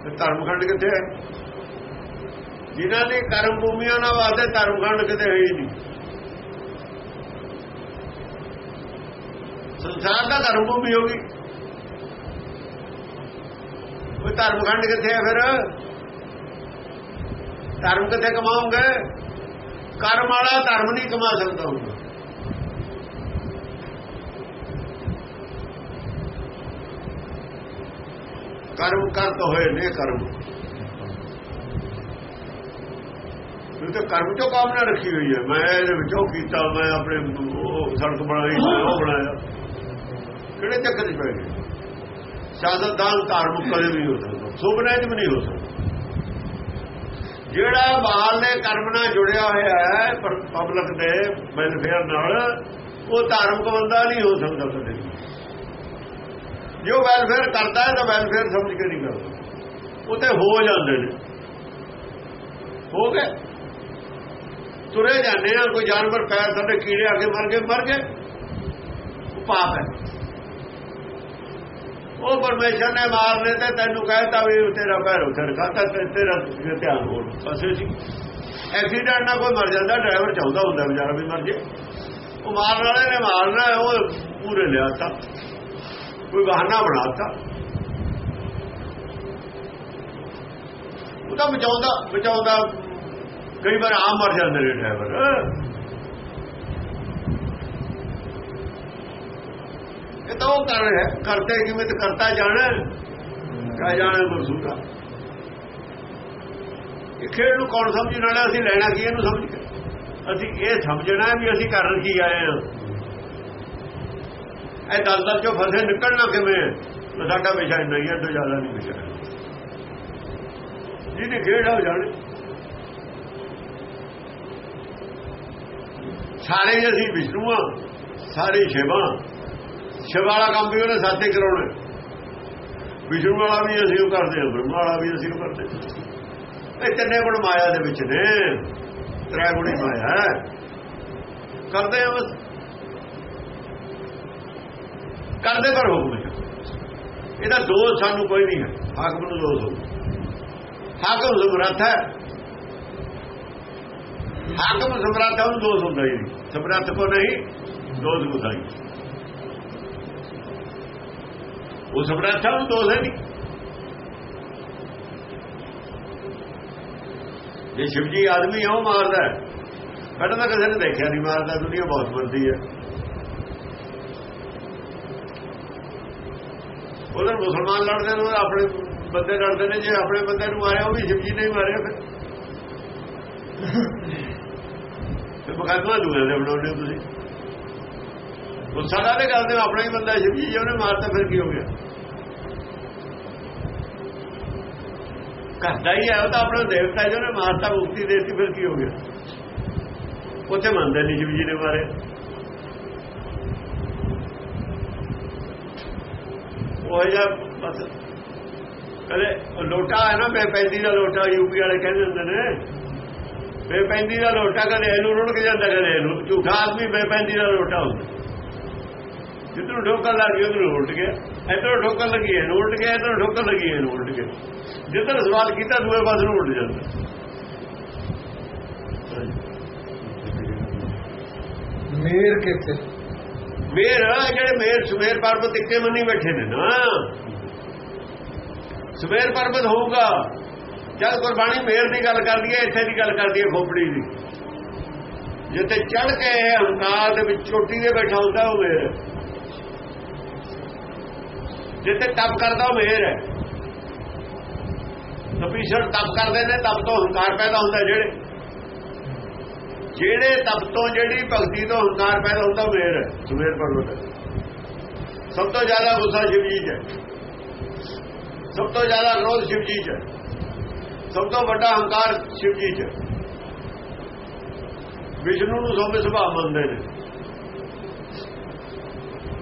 ਤੇ ਧਰਮਖੰਡ ਕਿੱਥੇ ਹੈ? ਜਿਨ੍ਹਾਂ ਦੀ ਕਰਮ ਭੂਮੀਆਂ ਨਾਲ ਵਾਸਤੇ ਧਰਮਖੰਡ ਕਿਤੇ ਹੈ ਹੀ ਨਹੀਂ। ਸੰਸਾਰ ਦਾ ਧਰਮ ਭੂਮੀ ਹੋ ਹੋਗੀ ਉਹ ਧਰਮਖੰਡ ਕਿੱਥੇ ਹੈ ਫਿਰ? ਧਰਮ ਕਿੱਥੇ ਕਮਾਉਂਗੇ? ਕਰਮ ਵਾਲਾ ਧਰਮ ਨਹੀਂ ਕਮਾ ਸਕਦਾ ਹੁੰਦਾ ਕਰਮ ਕਰਤ ਹੋਏ ਨੇ ਕਰਮ। ਇਹ ਤਾਂ ਕਰਮ ਚੋਂ ਕਾਮਨਾ ਰੱਖੀ ਹੋਈ ਹੈ। ਮੈਂ ਇਹਦੇ ਵਿੱਚੋਂ ਕੀਤਾ, ਮੈਂ ਆਪਣੇ ਸੜਕ ਬਣਾਈ ਉਹ ਬਣਾਇਆ। ਕਿਹੜੇ ਚੱਕਰ 'ਚ ਪੈ ਗਏ? ਸਿਆਸਤਦਾਨ ਧਾਰਮਿਕ ਕਦੇ ਵੀ ਹੋ ਸਕਦਾ। ਸੁਪਨੇ 'ਚ ਵੀ ਨਹੀਂ ਹੋ ਸਕਦਾ। ਜਿਹੜਾ ਬਾਹਰ ਦੇ ਕਰਮ ਨਾਲ ਜੁੜਿਆ ਹੋਇਆ ਹੈ ਪਬਲਿਕ ਦੇ ਵੈਲਫੇਅਰ ਨਾਲ, ਉਹ ਧਾਰਮਿਕ ਬੰਦਾ ਨਹੀਂ ਹੋ ਸਕਦਾ ਕਦੇ ਜੇ ਉਹ ਵੈਲਫੇਅਰ ਕਰਦਾ ਹੈ ਤਾਂ ਵੈਲਫੇਅਰ ਸਮਝ ਕੇ ਨਹੀਂ ਕਰਦਾ। ਉਹ ਤੇ ਹੋ ਜਾਂਦੇ ਨੇ। ਹੋ ਗਏ। ਤੁਰੇ ਜਾਂਦੇ ਆ, ਕੋਈ ਜਾਨਵਰ ਪੈਰ ਸਾਡੇ ਕੀੜੇ ਆ ਕੇ ਮਰ ਗਏ ਮਰ ਗਏ। ਉਹ ਪਾਪ ਹੈ। ਉਹ ਪਰਮੇਸ਼ਰ ਨੇ ਮਾਰਨੇ ਤੇ ਤੈਨੂੰ ਕਹਿਤਾ ਵੀ ਤੇਰਾ ਪੈਰ ਉੱਥੇ ਖਾਤਾ ਤੇਰਾ ਧਿਆਨ ਹੋਰ ਪਾਸੇ ਸੀ। ਐਕਸੀਡੈਂਟ ਨਾਲ ਕੋਈ ਮਰ ਜਾਂਦਾ, ਡਰਾਈਵਰ ਚਾਹੁੰਦਾ ਹੁੰਦਾ ਵਿਚਾਰਾ ਵੀ ਮਰ ਜੇ। ਉਹ ਮਾਰਨ ਵਾਲੇ ਨੇ ਮਾਰਨਾ, ਉਹ ਪੂਰੇ ਲਿਆ ਤਾਂ ਕੋਈ ਬਹਾਨਾ ਬਣਾਤਾ ਉਹ ਤਾਂ ਬਚਾਉਂਦਾ ਬਚਾਉਂਦਾ। ਕਈ ਵਾਰ ਆਮ ਮਰ ਜਾਂਦੇ ਨੇ ਡਰਾਈਵਰ ਇਹ ਤਾਂ ਉਹ ਕਰ ਰਿਹਾ ਕਰਤੇ ਕਿਵੇਂ ਤੇ ਕਰਤਾ ਜਾਣਾ। ਕਾ ਜਾਣਾ ਮਸੂਦਾ ਇਹ ਖੇਡ ਨੂੰ ਕੌਣ ਸਮਝਣ ਵਾਲਾ? ਅਸੀਂ ਲੈਣਾ ਕੀ ਇਹਨੂੰ ਸਮਝ ਕੇ। ਅਸੀਂ ਇਹ ਸਮਝਣਾ ਵੀ ਅਸੀਂ ਕਰਨ ਕੀ ਆਏ ਹਾਂ ਇਹ ਦਲਦਲ ਚੋਂ ਫਸੇ, ਨਿਕਲਣਾ ਕਿਵੇਂ? ਤਾਂ ਸਾਡਾ ਵਿਸ਼ਾ ਨਹੀਂ ਹੈ ਤੋਂ ਜ਼ਿਆਦਾ ਨਹੀਂ ਵਿਸ਼ਾ। ਜਿਹਦੀ ਖੇਡ ਹੋ ਜਾਣੇ। ਸਾਰੇ ਅਸੀਂ ਵਿਸ਼ਨੂੰ ਆ, ਸਾਰੇ ਸ਼ਿਵਾ ਸ਼ਿਵ ਵਾਲਾ ਕੰਮ ਵੀ ਉਹਨੇ ਸਾਥੇ ਕਰਾਉਣਾ। ਵਿਸ਼ਨੂੰ ਵਾਲਾ ਵੀ ਅਸੀਂ ਉਹ ਕਰਦੇ ਹਾਂ ਬ੍ਰਹਮਾ ਵਾਲਾ ਵੀ ਅਸੀਂ ਉਹ ਕਰਦੇ ਇਹ ਤਿੰਨੇ ਗੁਣ ਮਾਇਆ ਦੇ ਵਿੱਚ ਨੇ। ਤ੍ਰੈ ਗੁਣੀ ਮਾਇਆ ਕਰਦੇ ਆ ਬਸ। ਕਰਦੇ ਪਰ। ਹੁਕਮ ਇਹਦਾ ਦੋਸ਼ ਸਾਨੂੰ ਕੋਈ ਨਹੀਂ ਹੈ। ਹਾਕਮ ਨੂੰ ਦੋਸ਼ ਹੋ ਹਾਕਮ ਸਮਰੱਥ ਹੈ। ਹਾਕਮ ਸਮਰੱਥ ਨੂੰ ਦੋਸ਼ ਹੁੰਦਾ ਹੀ ਨਹੀਂ। ਸਮਰੱਥ ਕੋ ਨਹੀਂ, ਦੋਸ਼ ਹੁੰਦਾ ਬੁਧਾਈ ਉਹ ਸਮਰੱਥ ਨੂੰ ਦੋਸ਼ ਹੈ ਨਹੀਂ। ਜੇ ਸ਼ਿਵਜੀ ਆਦਮੀ ਉਹ ਮਾਰਦਾ ਹੈ। ਪਹਿਲਾਂ ਤਾਂ ਕਿਸੇ ਨੇ ਦੇਖਿਆ ਨਹੀਂ ਮਾਰਦਾ, ਦੁਨੀਆ ਬਹੁਤ ਮਰਦੀ ਹੈ। ਉਧਰ ਮੁਸਲਮਾਨ ਲੜਦੇ ਨੇ ਆਪਣੇ ਬੰਦੇ ਲੜਦੇ ਨੇ, ਜੇ ਆਪਣੇ ਬੰਦੇ ਨੂੰ ਮਾਰਿਆ, ਉਹ ਵੀ ਸ਼ਿਵਜੀ ਨੇ ਹੀ ਮਾਰਿਆ ਫਿਰ। ਤੇ ਮੁਕੱਦਮਾ ਦੂਏ ਦੇ ਬਣਾਉਂਦੇ ਹੋ ਤੁਸੀਂ। ਗੁੱਸਾ ਕਾਹਦੇ ਕਰਦੇ ਹੋ? ਆਪਣਾ ਹੀ ਬੰਦਾ ਸ਼ਿਵਜੀ ਜੀ ਜੇ ਉਹਨੇ ਮਾਰਤਾ, ਫਿਰ ਕੀ ਹੋ ਗਿਆ? ਕਰਦਾ ਹੀ ਹੈ, ਉਹ ਤਾਂ ਆਪਣਾ ਦੇਵਤਾ ਹੈ, ਜਿਹਨੇ ਮਾਰਤਾ, ਮੁਕਤੀ ਦੇਤੀ, ਫਿਰ ਕੀ ਹੋ ਗਿਆ? ਉੱਥੇ ਮੰਨਦੇ ਨਹੀਂ ਸ਼ਿਵਜੀ ਨੇ ਮਾਰੇ। ਉਹ ਜਾਂ ਬਸ। ਕਦੇ ਲੋਟਾ ਹੈ ਨਾ ਬੇਪੈਂਦੀ ਦਾ ਲੋਟਾ ਯੂਪੀ ਵਾਲੇ ਕਹਿੰਦੇ ਹੁੰਦੇ ਨੇ। ਬੇਪੈਂਦੀ ਦਾ ਲੋਟਾ ਕਦੇ ਇਹਨੂੰ ਰੁੜ ਕੇ ਜਾਂਦਾ ਕਦੇ ਇਹਨੂੰ। ਝੂਠਾ ਆਦਮੀ ਬੇਪੈਂਦੀ ਦਾ ਲੋਟਾ ਹੁੰਦਾ। ਜਿੱਧਰੋਂ ਠੋਕਰ ਲੱਗੀ ਉਧਰੋਂ ਉਲਟ ਗਿਆ। ਇਧਰੋਂ ਠੋਕਰ ਲੱਗੀ, ਇਹਨੂੰ ਉਲਟ ਗਿਆ, ਇਧਰੋਂ ਠੋਕਰ ਲੱਗੀ, ਇਹਨੂੰ ਉਲਟ ਗਿਆ। ਜਿੱਧਰ ਸਵਾਲ ਕੀਤਾ, ਦੂਏ ਪਾਸੇ ਨੂੰ ਉਲਟ ਜਾਂਦਾ। ਮੇਰ ਕਿੱਥੇ? ਮੇਰ ਜਿਹੜੇ ਮੇਰ, ਸੁਮੇਰ ਪਰਬਤ ਇੱਕੇ ਮੰਨੀ ਬੈਠੇ ਨੇ ਨਾ। ਸੁਮੇਰ ਪਰਬਤ ਹੋਊਗਾ। ਜਦ ਗੁਰਬਾਣੀ ਮੇਰ ਦੀ ਗੱਲ ਕਰਦੀ ਹੈ, ਇੱਥੇ ਦੀ ਗੱਲ ਕਰਦੀ ਹੈ, ਖੋਪੜੀ ਦੀ। ਜਿੱਥੇ ਚੜ ਕੇ ਹੰਕਾਰ ਦੇ ਵਿੱਚ ਚੋਟੀ ਦੇ ਬੈਠਾ ਹੁੰਦਾ ਉਹ ਮੇਰ ਹੈ। ਜਿੱਥੇ ਤਪ ਕਰਦਾ ਉਹ ਮੇਰ ਹੈ। ਤਪੀਸ਼ਰ ਤਪ ਕਰਦੇ ਨੇ, ਤਪ ਤੋਂ ਹੰਕਾਰ ਪੈਦਾ ਹੁੰਦਾ ਜਿਹੜੇ ਜਿਹੜੇ ਤਪ ਤੋਂ ਜਿਹੜੀ ਭਗਤੀ ਤੋਂ ਹੰਕਾਰ ਪੈਦਾ ਹੁੰਦਾ ਉਹ ਮੇਰ ਹੈ, ਸੁਮੇਰ ਪਰਵਤ ਹੈ ਸਭ ਤੋਂ ਜ਼ਿਆਦਾ ਗੁੱਸਾ ਸ਼ਿਵ ਜੀ 'ਚ ਸਭ ਤੋਂ ਜ਼ਿਆਦਾ ਰੋਧ ਸ਼ਿਵ ਜੀ 'ਚ ਸਭ ਤੋਂ ਵੱਡਾ ਹੰਕਾਰ ਸ਼ਿਵ ਜੀ 'ਚ ਵਿਸ਼ਨੂੰ ਨੂੰ ਸੋਮੇ ਸੁਭਾਅ ਮੰਨਦੇ ਨੇ।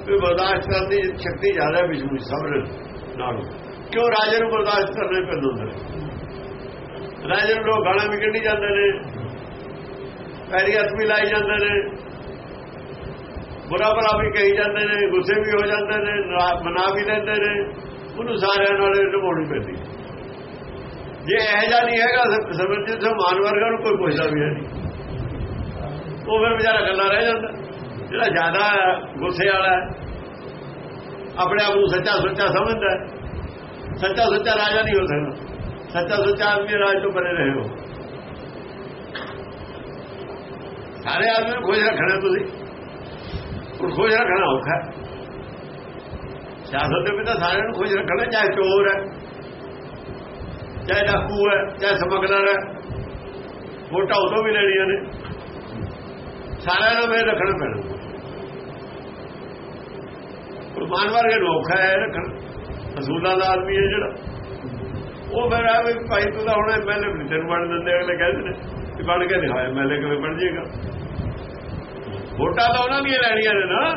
ਇਹ ਬਰਦਾਸ਼ਤ ਕਰਨ ਦੀ ਸ਼ਕਤੀ ਜ਼ਿਆਦਾ ਹੈ ਵਿਸ਼ਨੂੰ ਸਬਰ ਨਾਲ। ਕਿਉਂ ਰਾਜੇ ਨੂੰ ਬਰਦਾਸ਼ਤ ਕਰਨੇ ਪੈਂਦੇ ਹੁੰਦੇ ਰਾਜੇ ਨੂੰ ਲੋਕ ਗਾਣਾ ਵੀ ਕੱਢੀ ਜਾਂਦੇ ਨੇ। ਪੈਰੀ ਵੀ ਲਾਈ ਜਾਂਦੇ ਨੇ। ਬੁਰਾ ਭਲਾ ਵੀ ਕਹੀ ਜਾਂਦੇ ਨੇ, ਗੁੱਸੇ ਵੀ ਹੋ ਜਾਂਦੇ ਨੇ ਮਨਾ ਵੀ ਲੈਂਦੇ ਨੇ। ਉਹਨੂੰ ਸਾਰਿਆਂ ਨਾਲ ਨਿਭਾਉਣੀ ਪੈਂਦੀ। ਜੇ ਇਹ ਜਿਹਾ ਨਹੀਂ ਹੈਗਾ ਸਮਝਦੇ ਸੋ ਮਾਨ ਵਰਗਾ ਨੂੰ ਕੋਈ ਪੁੱਛਦਾ ਵੀ ਨਹੀਂ। ਉਹ ਫਿਰ ਵਿਚਾਰਾ ਗੱਲਾਂ ਰਹਿ ਜਾਂਦਾ। ਜਿਹੜਾ ਜ਼ਿਆਦਾ ਗੁੱਸੇ ਵਾਲਾ ਆਪਣੇ ਆਪ ਨੂੰ ਸੱਚਾ ਸੱਚਾ ਸਮਝਦਾ ਸੱਚਾ ਸੱਚਾ ਰਾਜਾ ਨਹੀਂ ਹੋ ਸਕਦਾ। ਸੱਚਾ ਸੱਚਾ ਆਦਮੀ ਰਾਜ ਤੋਂ ਪਰੇ ਰਹੇ ਹੋ। ਸਾਰੇ ਆਦਮੀ ਨੂੰ ਖੋਜ ਰੱਖਣਾ ਤੁਸੀਂ। ਉਹ ਖੋਜ ਰੱਖਣਾ ਔਖਾ ਸਿਆਸਤ ਦੇ ਵਿੱਚ ਸਾਰਿਆਂ ਨੂੰ ਖੋਜ ਰੱਖਣਾ, ਚਾਹੇ ਚੋਰ ਹੈ, ਚਾਹੇ ਡਾਕੂ ਹੈ, ਚਾਹੇ ਸਮਗਲਰ ਹੈ। ਵੋਟਾਂ ਉਦੋਂ ਵੀ ਲੈਣੀਆਂ ਨੇ। ਸਾਰਿਆਂ ਨੂੰ ਮੈਂ ਰੱਖਣਾ ਪੈਣਾ। ਕੁਰਬਾਨ ਵਰਗੇ ਲੋਕ ਹੈ ਰੱਖਣ। ਅਸੂਲਾਂ ਦਾ ਆਦਮੀ ਹੈ ਜਿਹੜਾ। ਉਹ ਫਿਰ ਆ ਵੀ ਭਾਈ ਤੂੰ ਤਾਂ ਹੁਣ ਐਮਐਲਏ ਨਹੀਂ ਤੈਨੂੰ ਬਣ ਦਿੰਦੇ ਅਗਲੇ ਕਹਿੰਦੇ ਨੇ ਬਣ ਕੇ ਦਿਖਾਇਆ ਐਮਐਲਏ ਕਿਵੇਂ ਬਣ ਜਾਏਗਾ ਵੋਟਾਂ ਤਾਂ ਉਹਨਾਂ ਦੀਆਂ ਲੈਣੀਆਂ ਨੇ ਨਾ।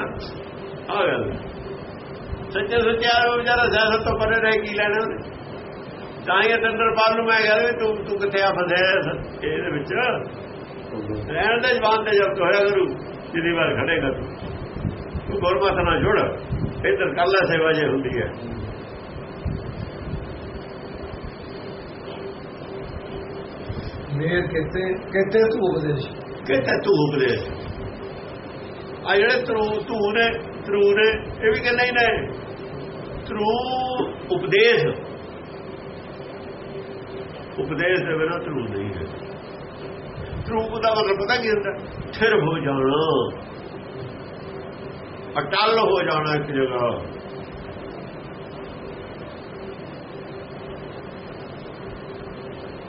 ਆ ਗੱਲ। ਸੱਚੇ ਸੱਚਾ ਉਹ ਵਿਚਾਰਾ ਸਿਆਸਤ ਤੋਂ ਪਰੇ ਰਹਿ ਕੀ ਲੈਣਾ ਉਹਨੇ। ਤਾਂ ਹੀ ਤੰਦਰਪਾਲ ਨੂੰ ਮੈਂ ਕਹਿੰਦਾ ਤੂੰ ਤੂੰ ਕਿੱਥੇ ਆ ਫਸਿਆ ਇਹਦੇ ਵਿੱਚ? ਰਹਿਣ ਦੇ ਜਵਾਨ ਤੇ ਜਦ ਹੋਇਆ ਕਰੂ ਜਿੰਨੀ ਵਾਰ ਖੜੇਗਾ ਤੂੰ। ਤੂੰ ਗੁਰਮਤ ਨਾਲ ਜੁੜ। ਇੱਧਰ ਕਰ ਲੈ ਸੇਵਾ ਜੇ ਹੁੰਦੀ ਹੈ। ਮੇਰ ਕਿੱਥੇ ਕਿੱਥੇ ਤੂੰ ਉਪਦੇਸ਼ ਕਿਤੇ ਤੂੰ ਉਪਦੇਸ਼ ਆ ਜਿਹੜੇ ਤਰੂ ਧੂ ਨੇ, ਤਰੂ ਨੇ, ਇਹ ਵੀ ਕਹਿੰਦੇ ਹੀ ਨੇ, ਤਰੂ ਉਪਦੇਸ਼। ਉਪਦੇਸ਼ ਦੇ ਬਿਨਾਂ ਤਰੂ ਨਹੀਂ ਹੈ। ਰੂਪ ਦਾ ਮਤਲਬ ਪਤਾ ਕੀ ਹੁੰਦਾ? ਥਿਰ ਹੋ ਜਾਣਾ। ਅਟਲ ਹੋ ਜਾਣਾ ਇੱਕ ਜਗ੍ਹਾ।